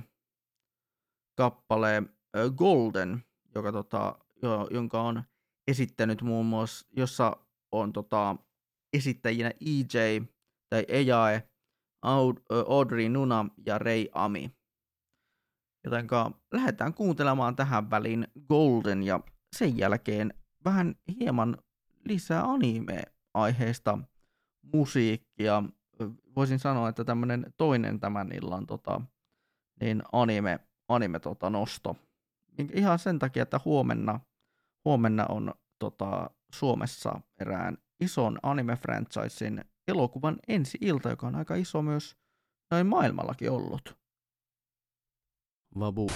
C: kappale äh, Golden, joka, tota, jo, jonka on esittänyt muun muassa, jossa on tota, esittäjinä EJ tai Ejae, Aud, Audrey Nuna ja Ray Ami. Jotenka lähdetään kuuntelemaan tähän väliin Golden ja sen jälkeen vähän hieman lisää anime-aiheista musiikkia. Voisin sanoa, että tämmöinen toinen tämän illan tota, niin anime, anime tota, nosto. Ihan sen takia, että huomenna, huomenna on tota, Suomessa erään ison anime-franchisein elokuvan ensi ilta, joka on aika iso myös noin maailmallakin ollut.
D: Vabu.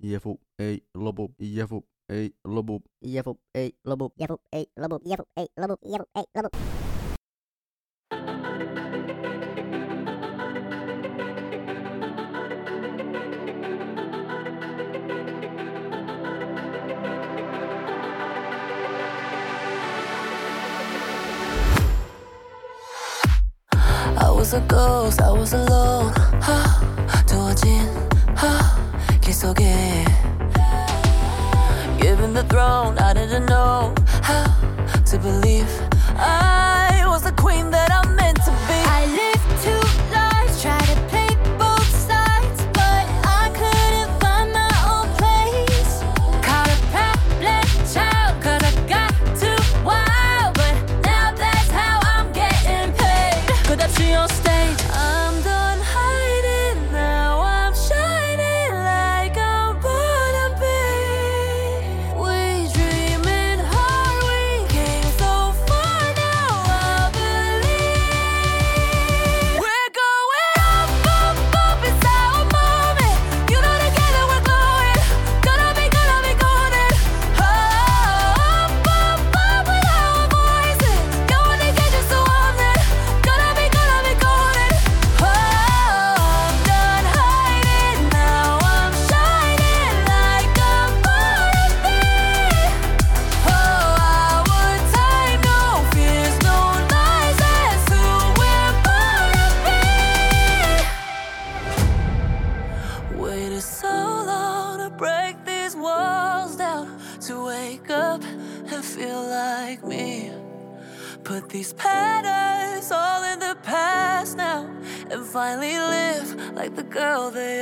D: Yefu a lobo. Yefu a lobo.
I: Yefu a lobo. Yefu a lobo. Yefu a lobo. Yefu a lobo.
O: I was a ghost, I was alone. 多近？ 속에
P: Given the throne, I didn't know how to believe. I was the queen that I'm meant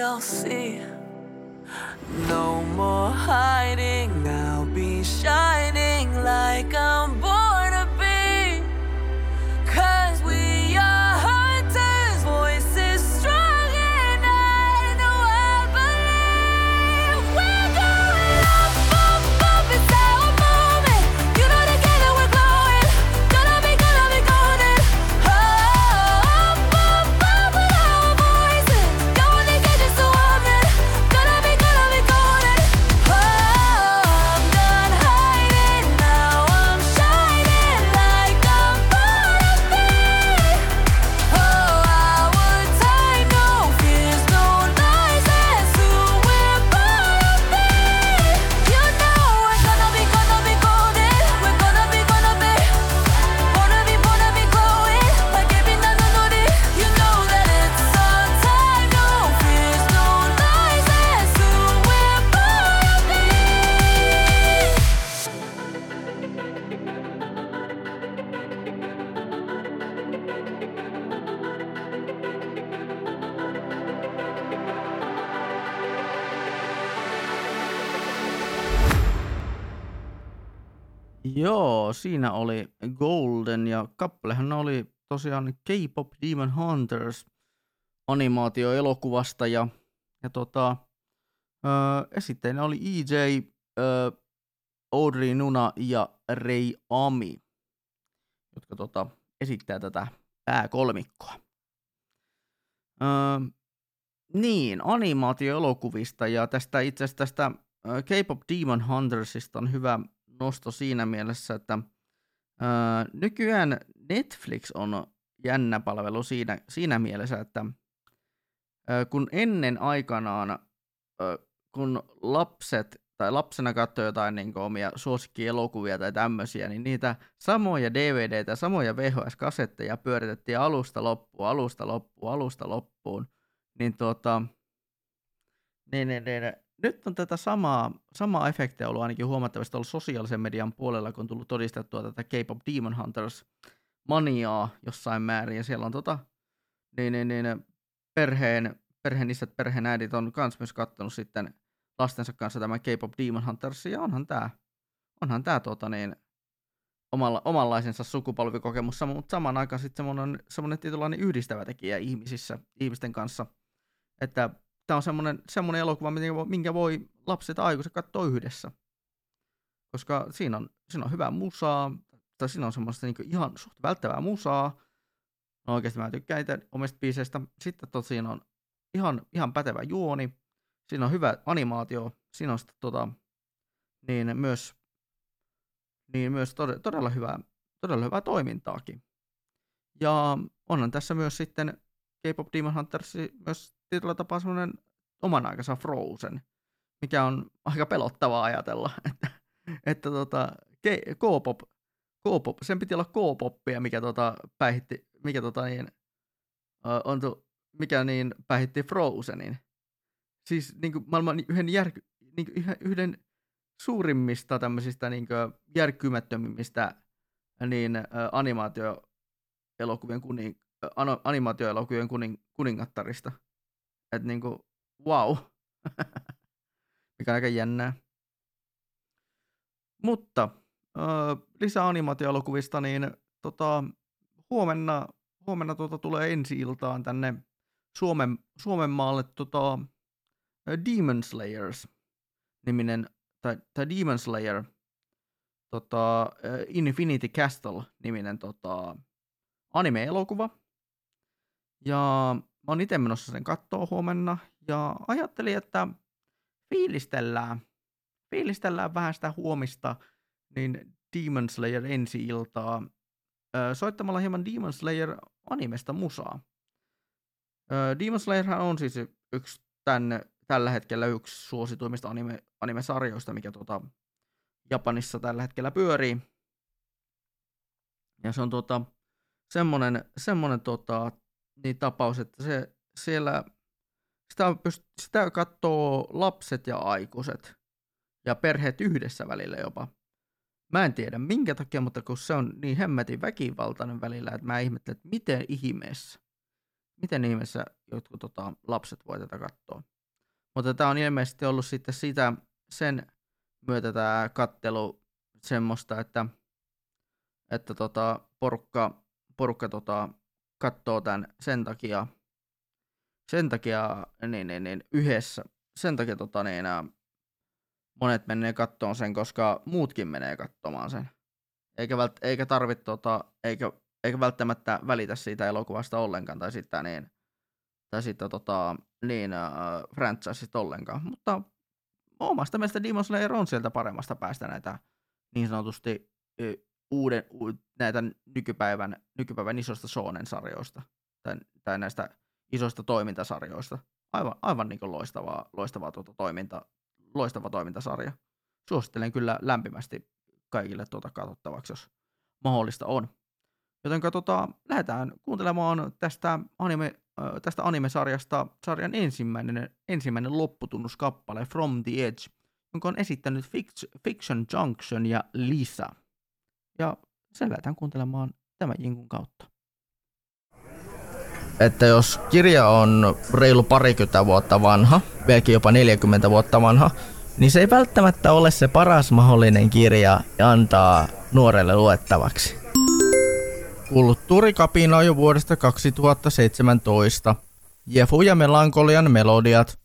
P: all see. No more hiding, I'll be shining like I'm
C: siinä oli Golden ja kappalehan oli tosiaan K-pop Demon Hunters animaatioelokuvasta ja, ja tota, esitteinä oli EJ, öö, Audrey Nuna ja Rei Ami, jotka tota, esittää tätä pääkolmikkoa. Öö, niin, animaatioelokuvista ja tästä itse asiassa tästä ö, K-pop Demon Huntersista on hyvä nosto siinä mielessä, että ö, nykyään Netflix on jännä palvelu siinä, siinä mielessä, että ö, kun ennen aikanaan, ö, kun lapset tai lapsena katsoi jotain niin omia suosikkielokuvia tai tämmöisiä, niin niitä samoja DVDtä, samoja VHS-kasetteja pyöritettiin alusta loppuun, alusta loppuun, alusta loppuun, niin tota, niin, niin, niin, nyt on tätä samaa, samaa efektiä ollut ainakin huomattavasti ollut sosiaalisen median puolella, kun on tullut todistettua tätä K-pop Demon Hunters maniaa jossain määrin, ja siellä on tota, niin, niin, niin, perheen, perheen isät, perheen äidit on kans myös kattonut sitten lastensa kanssa tämän K-pop Demon Hunters, ja onhan tää, onhan tää tota niin, omalla, omanlaisensa sukupolvikokemus, mutta samaan aikaan sitten semmoinen, semmoinen tietynlainen yhdistävä tekijä ihmisissä, ihmisten kanssa, että tämä on semmoinen, semmoinen elokuva, minkä voi- lapset ja aikuiset katsoa yhdessä. Koska siinä on, siinä on hyvää musaa, tai siinä on semmoista niin ihan suht välttävää musaa. No oikeasti mä tykkään itse omista biiseistä. Sitten tot, siinä on ihan, ihan pätevä juoni. Siinä on hyvä animaatio. Siinä on sitten tota, niin myös, niin myös todella, todella, hyvää, todella hyvää toimintaakin. Ja onhan tässä myös sitten K-pop Demon Hunters myös tietyllä tapaa semmoinen oman aikansa Frozen, mikä on aika pelottavaa ajatella, että, että tota, K-pop, K-pop, sen piti olla K-poppia, mikä tota, päihitti, mikä tota niin, on tu, mikä niin päihitti Frozenin. Siis niin kuin maailman yhden, järky, niin kuin yhden, yhden suurimmista tämmöisistä niin järkkymättömimmistä niin, ä, animaatioelokuvien, kuning, animaatioelokuvien kuning, kuningattarista. Että niinku, wow. Mikä on aika jännää. Mutta ö, lisää animaatioelokuvista, niin tota, huomenna, huomenna tota, tulee ensi iltaan tänne Suomen, Suomen maalle tota, Demon Slayers niminen, tai, tai Demon Slayer tota, Infinity Castle niminen tota, anime-elokuva. Ja mä oon itse menossa sen kattoo huomenna ja ajattelin, että fiilistellään, fiilistellään vähän sitä huomista, niin Demon Slayer ensi iltaa ö, soittamalla hieman Demon Slayer animesta musaa. Demon Slayerhan on siis yksi tänne, tällä hetkellä yksi suosituimmista anime, anime-sarjoista, mikä tuota Japanissa tällä hetkellä pyörii. Ja se on tuota, semmonen, semmonen tota, niin tapaus, että se siellä sitä, pyst- sitä katsoo lapset ja aikuiset ja perheet yhdessä välillä jopa. Mä en tiedä minkä takia, mutta kun se on niin hemmetin väkivaltainen välillä, että mä ihmettelen, että miten ihmeessä, miten ihmeessä jotkut tota, lapset voi tätä katsoa. Mutta tämä on ilmeisesti ollut sitten sitä, sen myötä tämä kattelu semmoista, että, että tota, porukka, porukka tota, katsoo tämän sen takia, sen takia niin, niin, niin, yhdessä, sen takia tota, niin, monet menee kattoon sen, koska muutkin menee katsomaan sen. Eikä, vält, eikä tarvitse, tota, eikä, eikä välttämättä välitä siitä elokuvasta ollenkaan, tai sitten niin, tai sitten tota, niin, äh, ollenkaan. Mutta omasta mielestä Demon Slayer on sieltä paremmasta päästä näitä niin sanotusti uuden, u, näitä nykypäivän, nykypäivän isosta shonen-sarjoista tai, tai näistä isoista toimintasarjoista. Aivan, aivan niin loistavaa, loistavaa tuota toiminta, loistava toimintasarja. Suosittelen kyllä lämpimästi kaikille tuota katsottavaksi, jos mahdollista on. Joten tota, lähdetään kuuntelemaan tästä, anime, tästä anime-sarjasta sarjan ensimmäinen, ensimmäinen lopputunnuskappale From the Edge, jonka on esittänyt Fict- Fiction Junction ja Lisa. Ja sen lähdetään kuuntelemaan tämän jinkun kautta.
G: että jos kirja on reilu parikymmentä vuotta vanha, vieläkin jopa 40 vuotta vanha, niin se ei välttämättä ole se paras mahdollinen kirja antaa nuorelle luettavaksi.
C: Kulttuurikapina jo vuodesta 2017. Jefu ja Melankolian melodiat.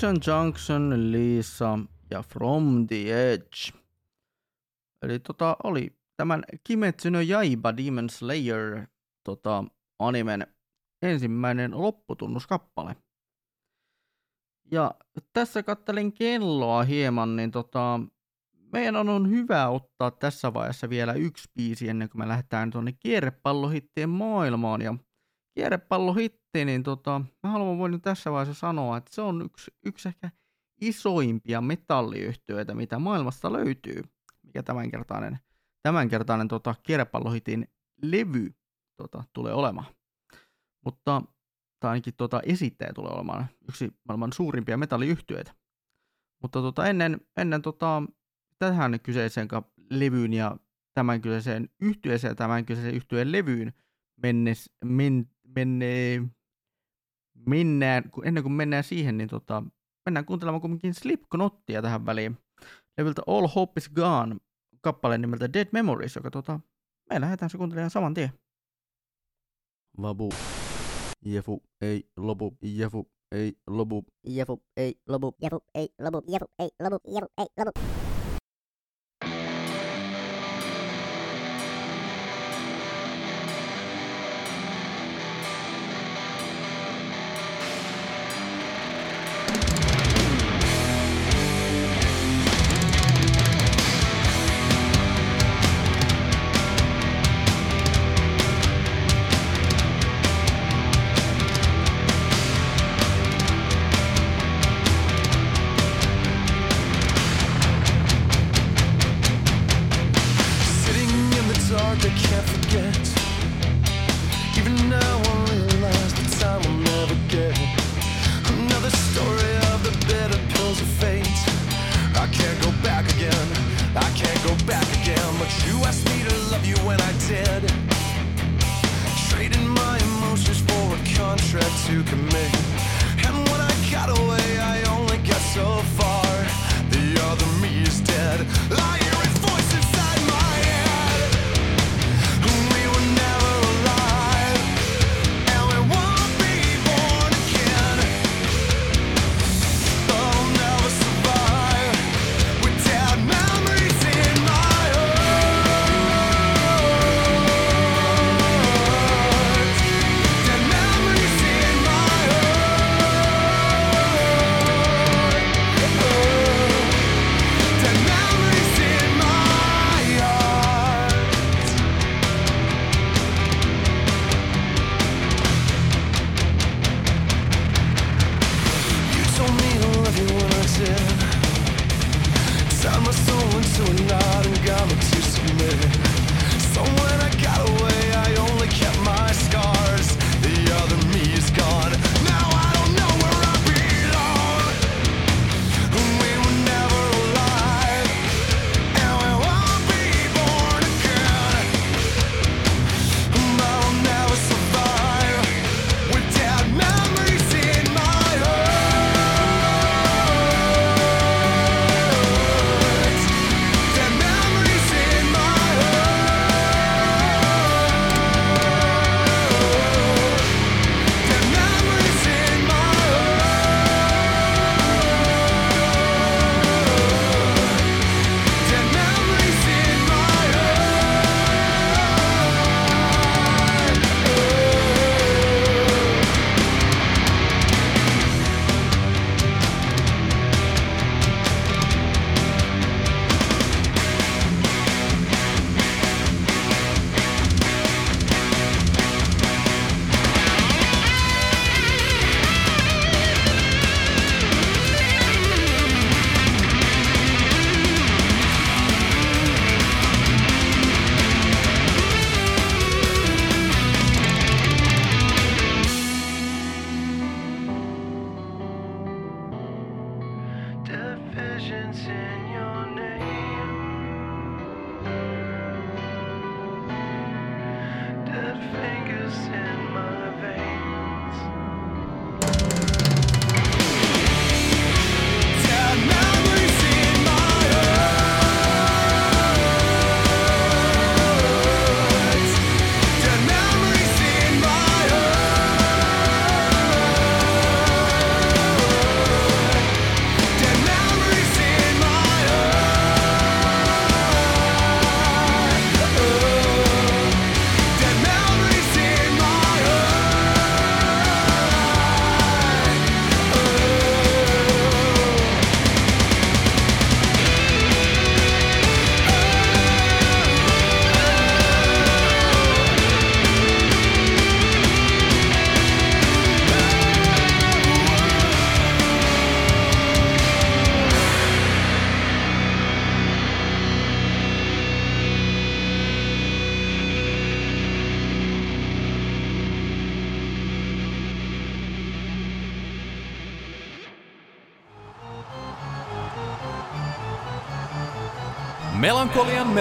C: Fiction Junction, Lisa ja From the Edge. Eli tota oli tämän Kimetsu no Yaiba Demon Slayer tota, animen ensimmäinen lopputunnuskappale. Ja tässä kattelin kelloa hieman, niin tota, meidän on hyvä ottaa tässä vaiheessa vielä yksi biisi ennen kuin me lähdetään tuonne kierrepallohittien maailmaan. Ja kierrepallohitti, niin tota, mä haluan voin tässä vaiheessa sanoa, että se on yksi, yksi ehkä isoimpia metalliyhtiöitä, mitä maailmasta löytyy, mikä tämänkertainen, tämänkertainen tota, kierrepallohitin levy tota, tulee olemaan. Mutta tai ainakin tota, esittäjä tulee olemaan yksi maailman suurimpia metalliyhtiöitä. Mutta tota, ennen, ennen tota, tähän kyseiseen levyyn ja tämän kyseiseen yhtyeeseen ja tämän kyseisen yhtyeen levyyn mennes, men, menne, mennään, kun- ennen kuin mennään siihen, niin tota, mennään kuuntelemaan kuitenkin Slipknottia tähän väliin. Levyltä All Hope is Gone kappaleen nimeltä Dead Memories, joka tota, me lähdetään se kuuntelemaan saman tien.
D: Vabu. Jefu ei lopu. Jefu ei lopu.
I: Jefu ei lopu. Jefu ei lopu. Jefu ei lopu. Jefu ei lopu.
L: Sitting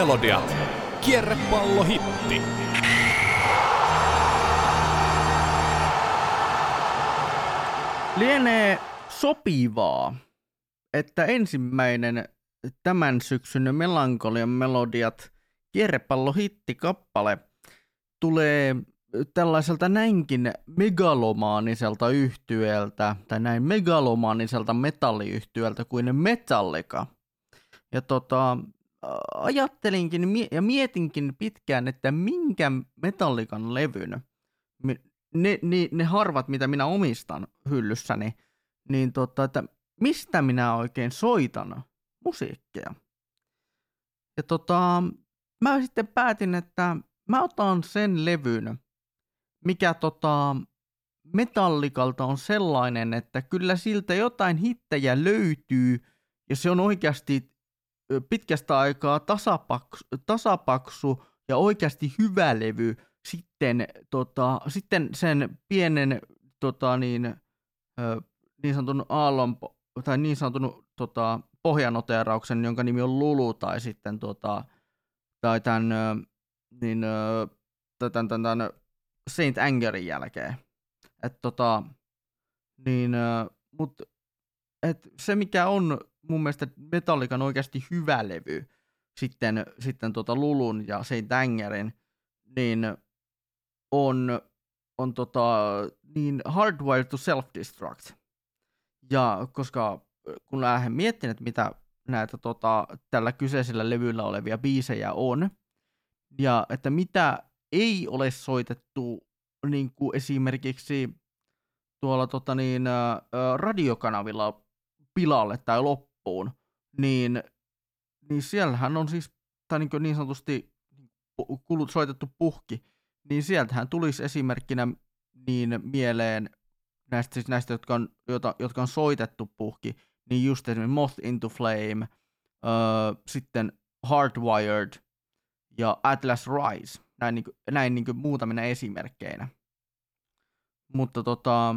B: Melodiat. Kierrepallohitti.
C: Lienee sopivaa, että ensimmäinen tämän syksyn Melankolian melodiat kierrepallohitikappale tulee tällaiselta näinkin megalomaaniselta yhtyöltä, tai näin megalomaaniselta metalliyhtyöltä kuin Metallica. Ja tota, ajattelinkin ja mietinkin pitkään, että minkä Metallican levyn, ne, ne, ne harvat, mitä minä omistan hyllyssäni, niin tota, että mistä minä oikein soitan musiikkia. Ja tota, mä sitten päätin, että mä otan sen levyn, mikä tota, Metallikalta on sellainen, että kyllä siltä jotain hittejä löytyy, ja se on oikeasti pitkästä aikaa tasapaksu, tasapaksu ja oikeasti hyvä levy sitten, tota, sitten sen pienen tota, niin, ö, niin sanotun aallon, tai niin sanotun tota, pohjanoteerauksen, jonka nimi on Lulu, tai sitten tota, tai tämän, niin, tämän, tämän, tämän Saint Angerin jälkeen. Et tota, niin, mut, et se mikä on mun mielestä Metallican oikeasti hyvä levy, sitten, sitten tota Lulun ja Saint Angerin, niin on, on tota, niin Hardwired to Self-Destruct. Ja koska kun lähden miettimään, että mitä näitä tota, tällä kyseisellä levyllä olevia biisejä on, ja että mitä ei ole soitettu niin kuin esimerkiksi tuolla tota niin, radiokanavilla pilalle tai loppuun, niin, niin siellähän on siis, tai niin, niin sanotusti kulut soitettu puhki, niin sieltähän tulisi esimerkkinä niin mieleen näistä, siis näistä jotka, on, jota, jotka on soitettu puhki, niin just esimerkiksi Moth into Flame, öö, sitten Hardwired ja Atlas Rise, näin, niin näin niin muutamina esimerkkeinä. Mutta tota,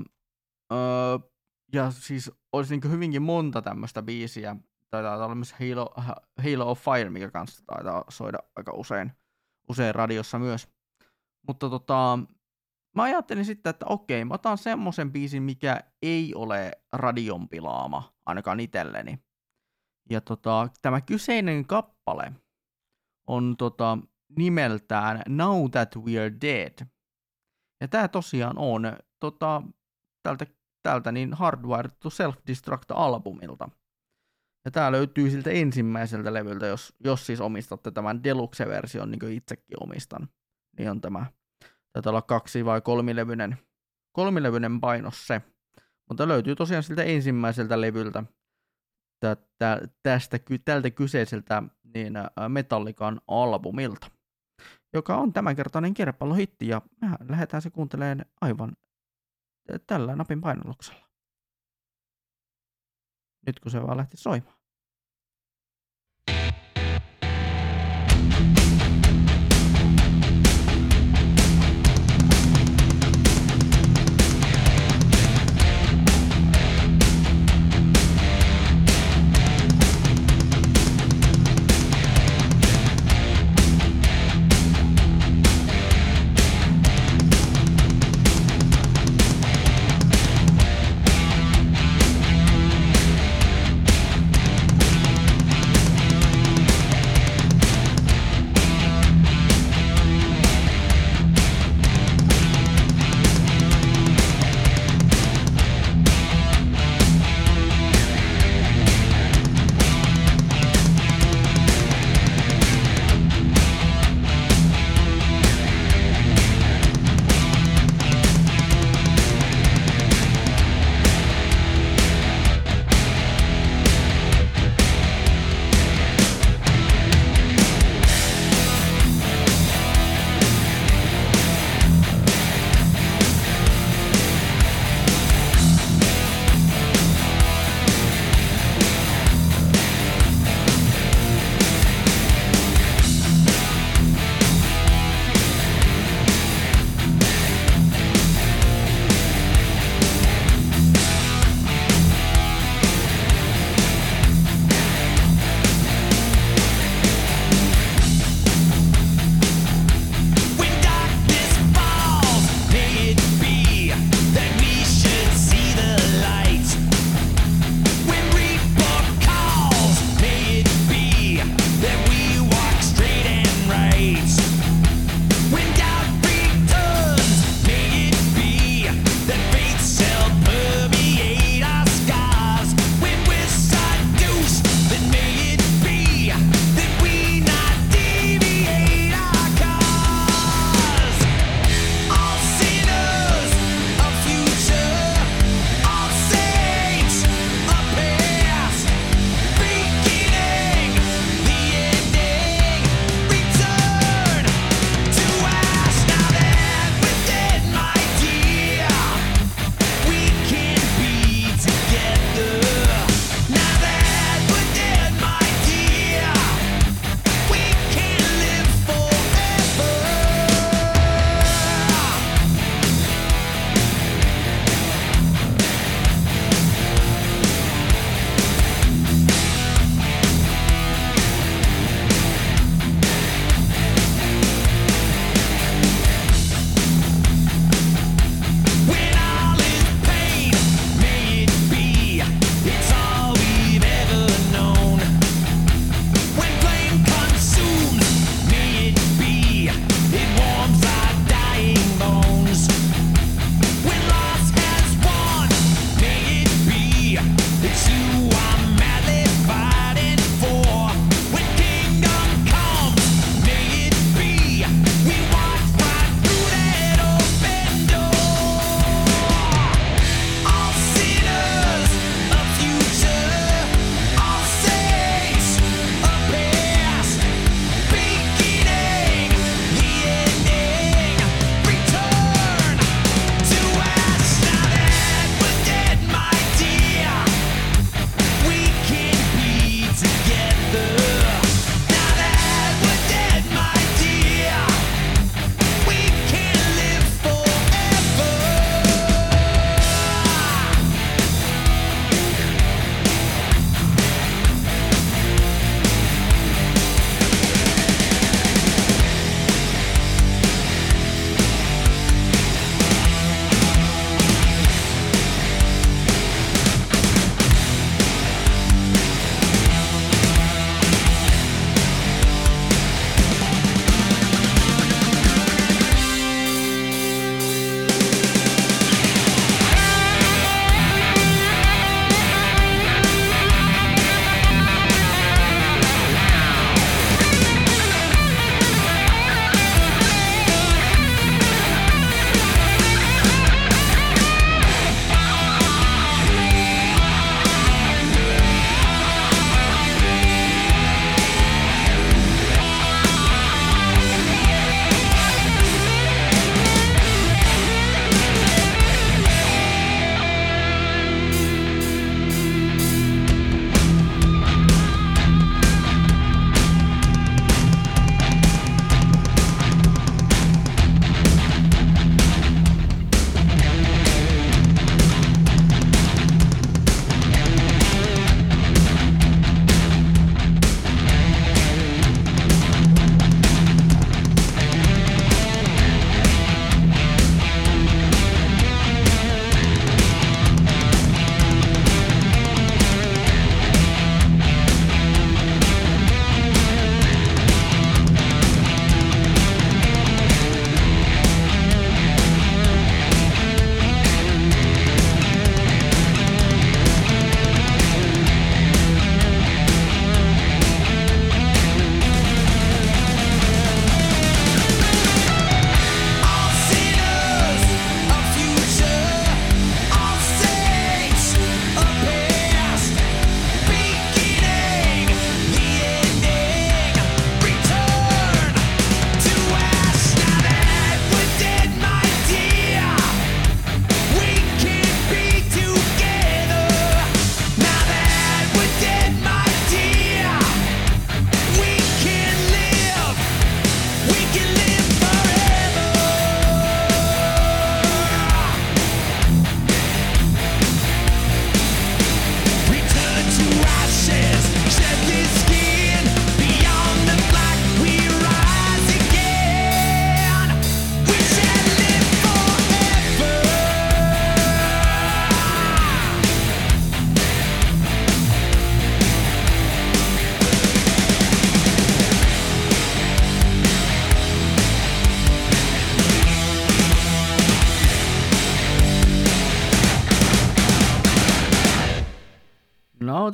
C: öö, ja siis olisi niin hyvinkin monta tämmöistä biisiä, taitaa olla myös Halo, Halo of Fire, mikä kanssa taitaa soida aika usein, usein radiossa myös. Mutta tota, mä ajattelin sitten, että okei, mä otan semmoisen biisin, mikä ei ole radion pilaama, ainakaan itselleni. Ja tota, tämä kyseinen kappale on tota, nimeltään Now That We're Dead. Ja tämä tosiaan on tota, tältä, tältä niin Hardwired to Self-Destruct-albumilta. Ja tämä löytyy siltä ensimmäiseltä levyltä, jos, jos siis omistatte tämän Deluxe-version, niin kuin itsekin omistan. Niin on tämä, taitaa olla kaksi- vai kolmilevyinen, kolmilevyinen painos se. Mutta löytyy tosiaan siltä ensimmäiseltä levyltä, tästä, tästä, tältä kyseiseltä niin Metallican albumilta, joka on tämänkertainen kerpallohitti, ja mehän lähdetään se kuuntelemaan aivan tällä napin painalluksella. Nyt kun se vaan lähti soimaan.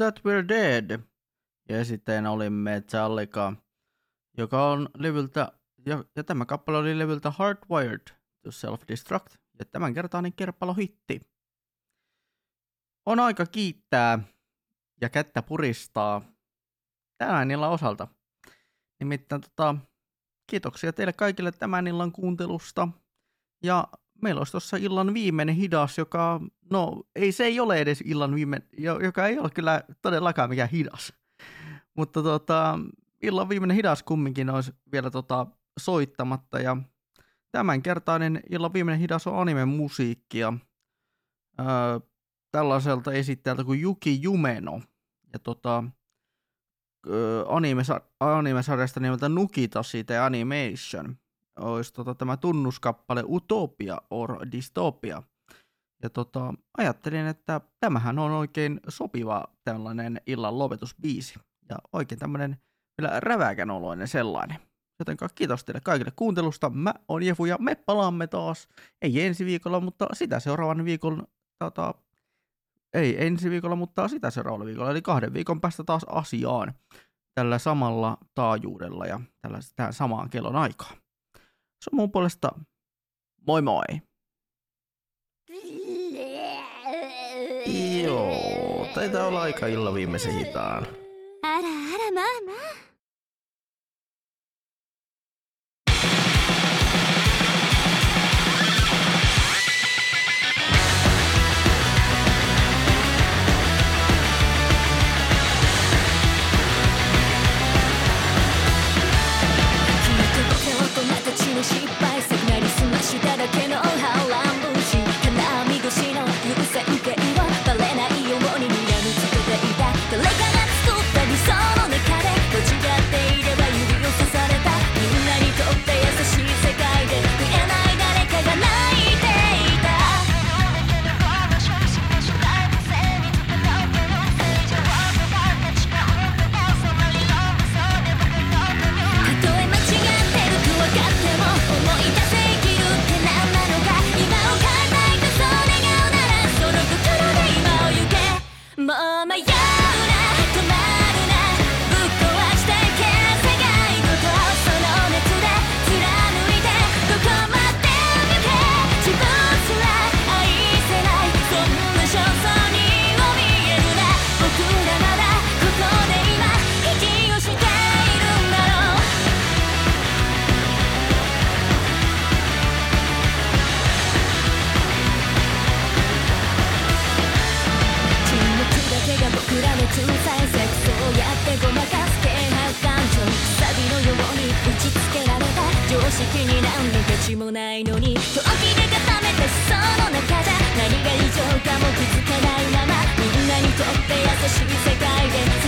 C: That We're Dead. Ja sitten oli Metallica, joka on levyltä, ja, ja tämä kappale oli levyltä Hardwired to Self-Destruct. Ja tämänkertainen kerppalohitti. On aika kiittää ja kättä puristaa tämän illan osalta. Nimittäin tota, kiitoksia teille kaikille tämän illan kuuntelusta. Ja meillä olisi tuossa illan viimeinen hidas, joka, no ei se ei ole edes illan viimeinen, jo- joka ei ole kyllä todellakaan mikään hidas. Mutta tota, illan viimeinen hidas kumminkin olisi vielä tota, soittamatta ja tämänkertainen illan viimeinen hidas on anime-musiikkia öö, tällaiselta esittäjältä kuin Yuki Jumeno. Ja tota, öö, anime- anime-sarjasta nimeltä Nukita siitä Animation olisi tota, tämä tunnuskappale Utopia or Dystopia. Ja tota, ajattelin, että tämähän on oikein sopiva tällainen illan lopetusbiisi. Ja oikein tämmöinen vielä räväkän oloinen sellainen. Joten kiitos teille kaikille kuuntelusta. Mä oon Jefu ja me palaamme taas. Ei ensi viikolla, mutta sitä seuraavan viikon tota, ei ensi viikolla, mutta sitä seuraavalla viikolla, eli kahden viikon päästä taas asiaan tällä samalla taajuudella ja tällä, tähän samaan kellon aikaan. Se on mun puolesta moi moi.
G: Joo, taitaa olla aika illa viimeisen hitaan.
O: Ara, ara, mä, mä. 恭喜識に何の価値もないのに狂気で固めてその中じゃ何が異常かも気づかないままみんなにとって優しい世界で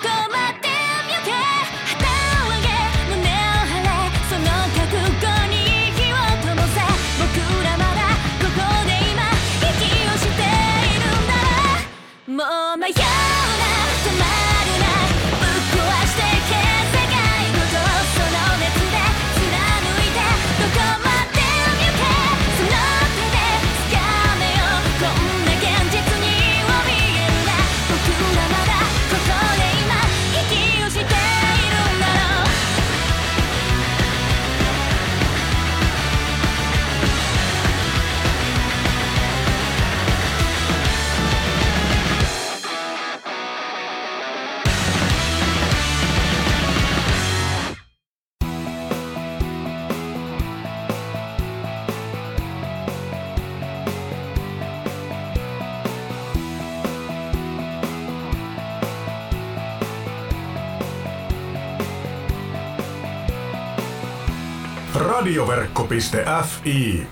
O: こまでも行け
B: Radioverkko.fi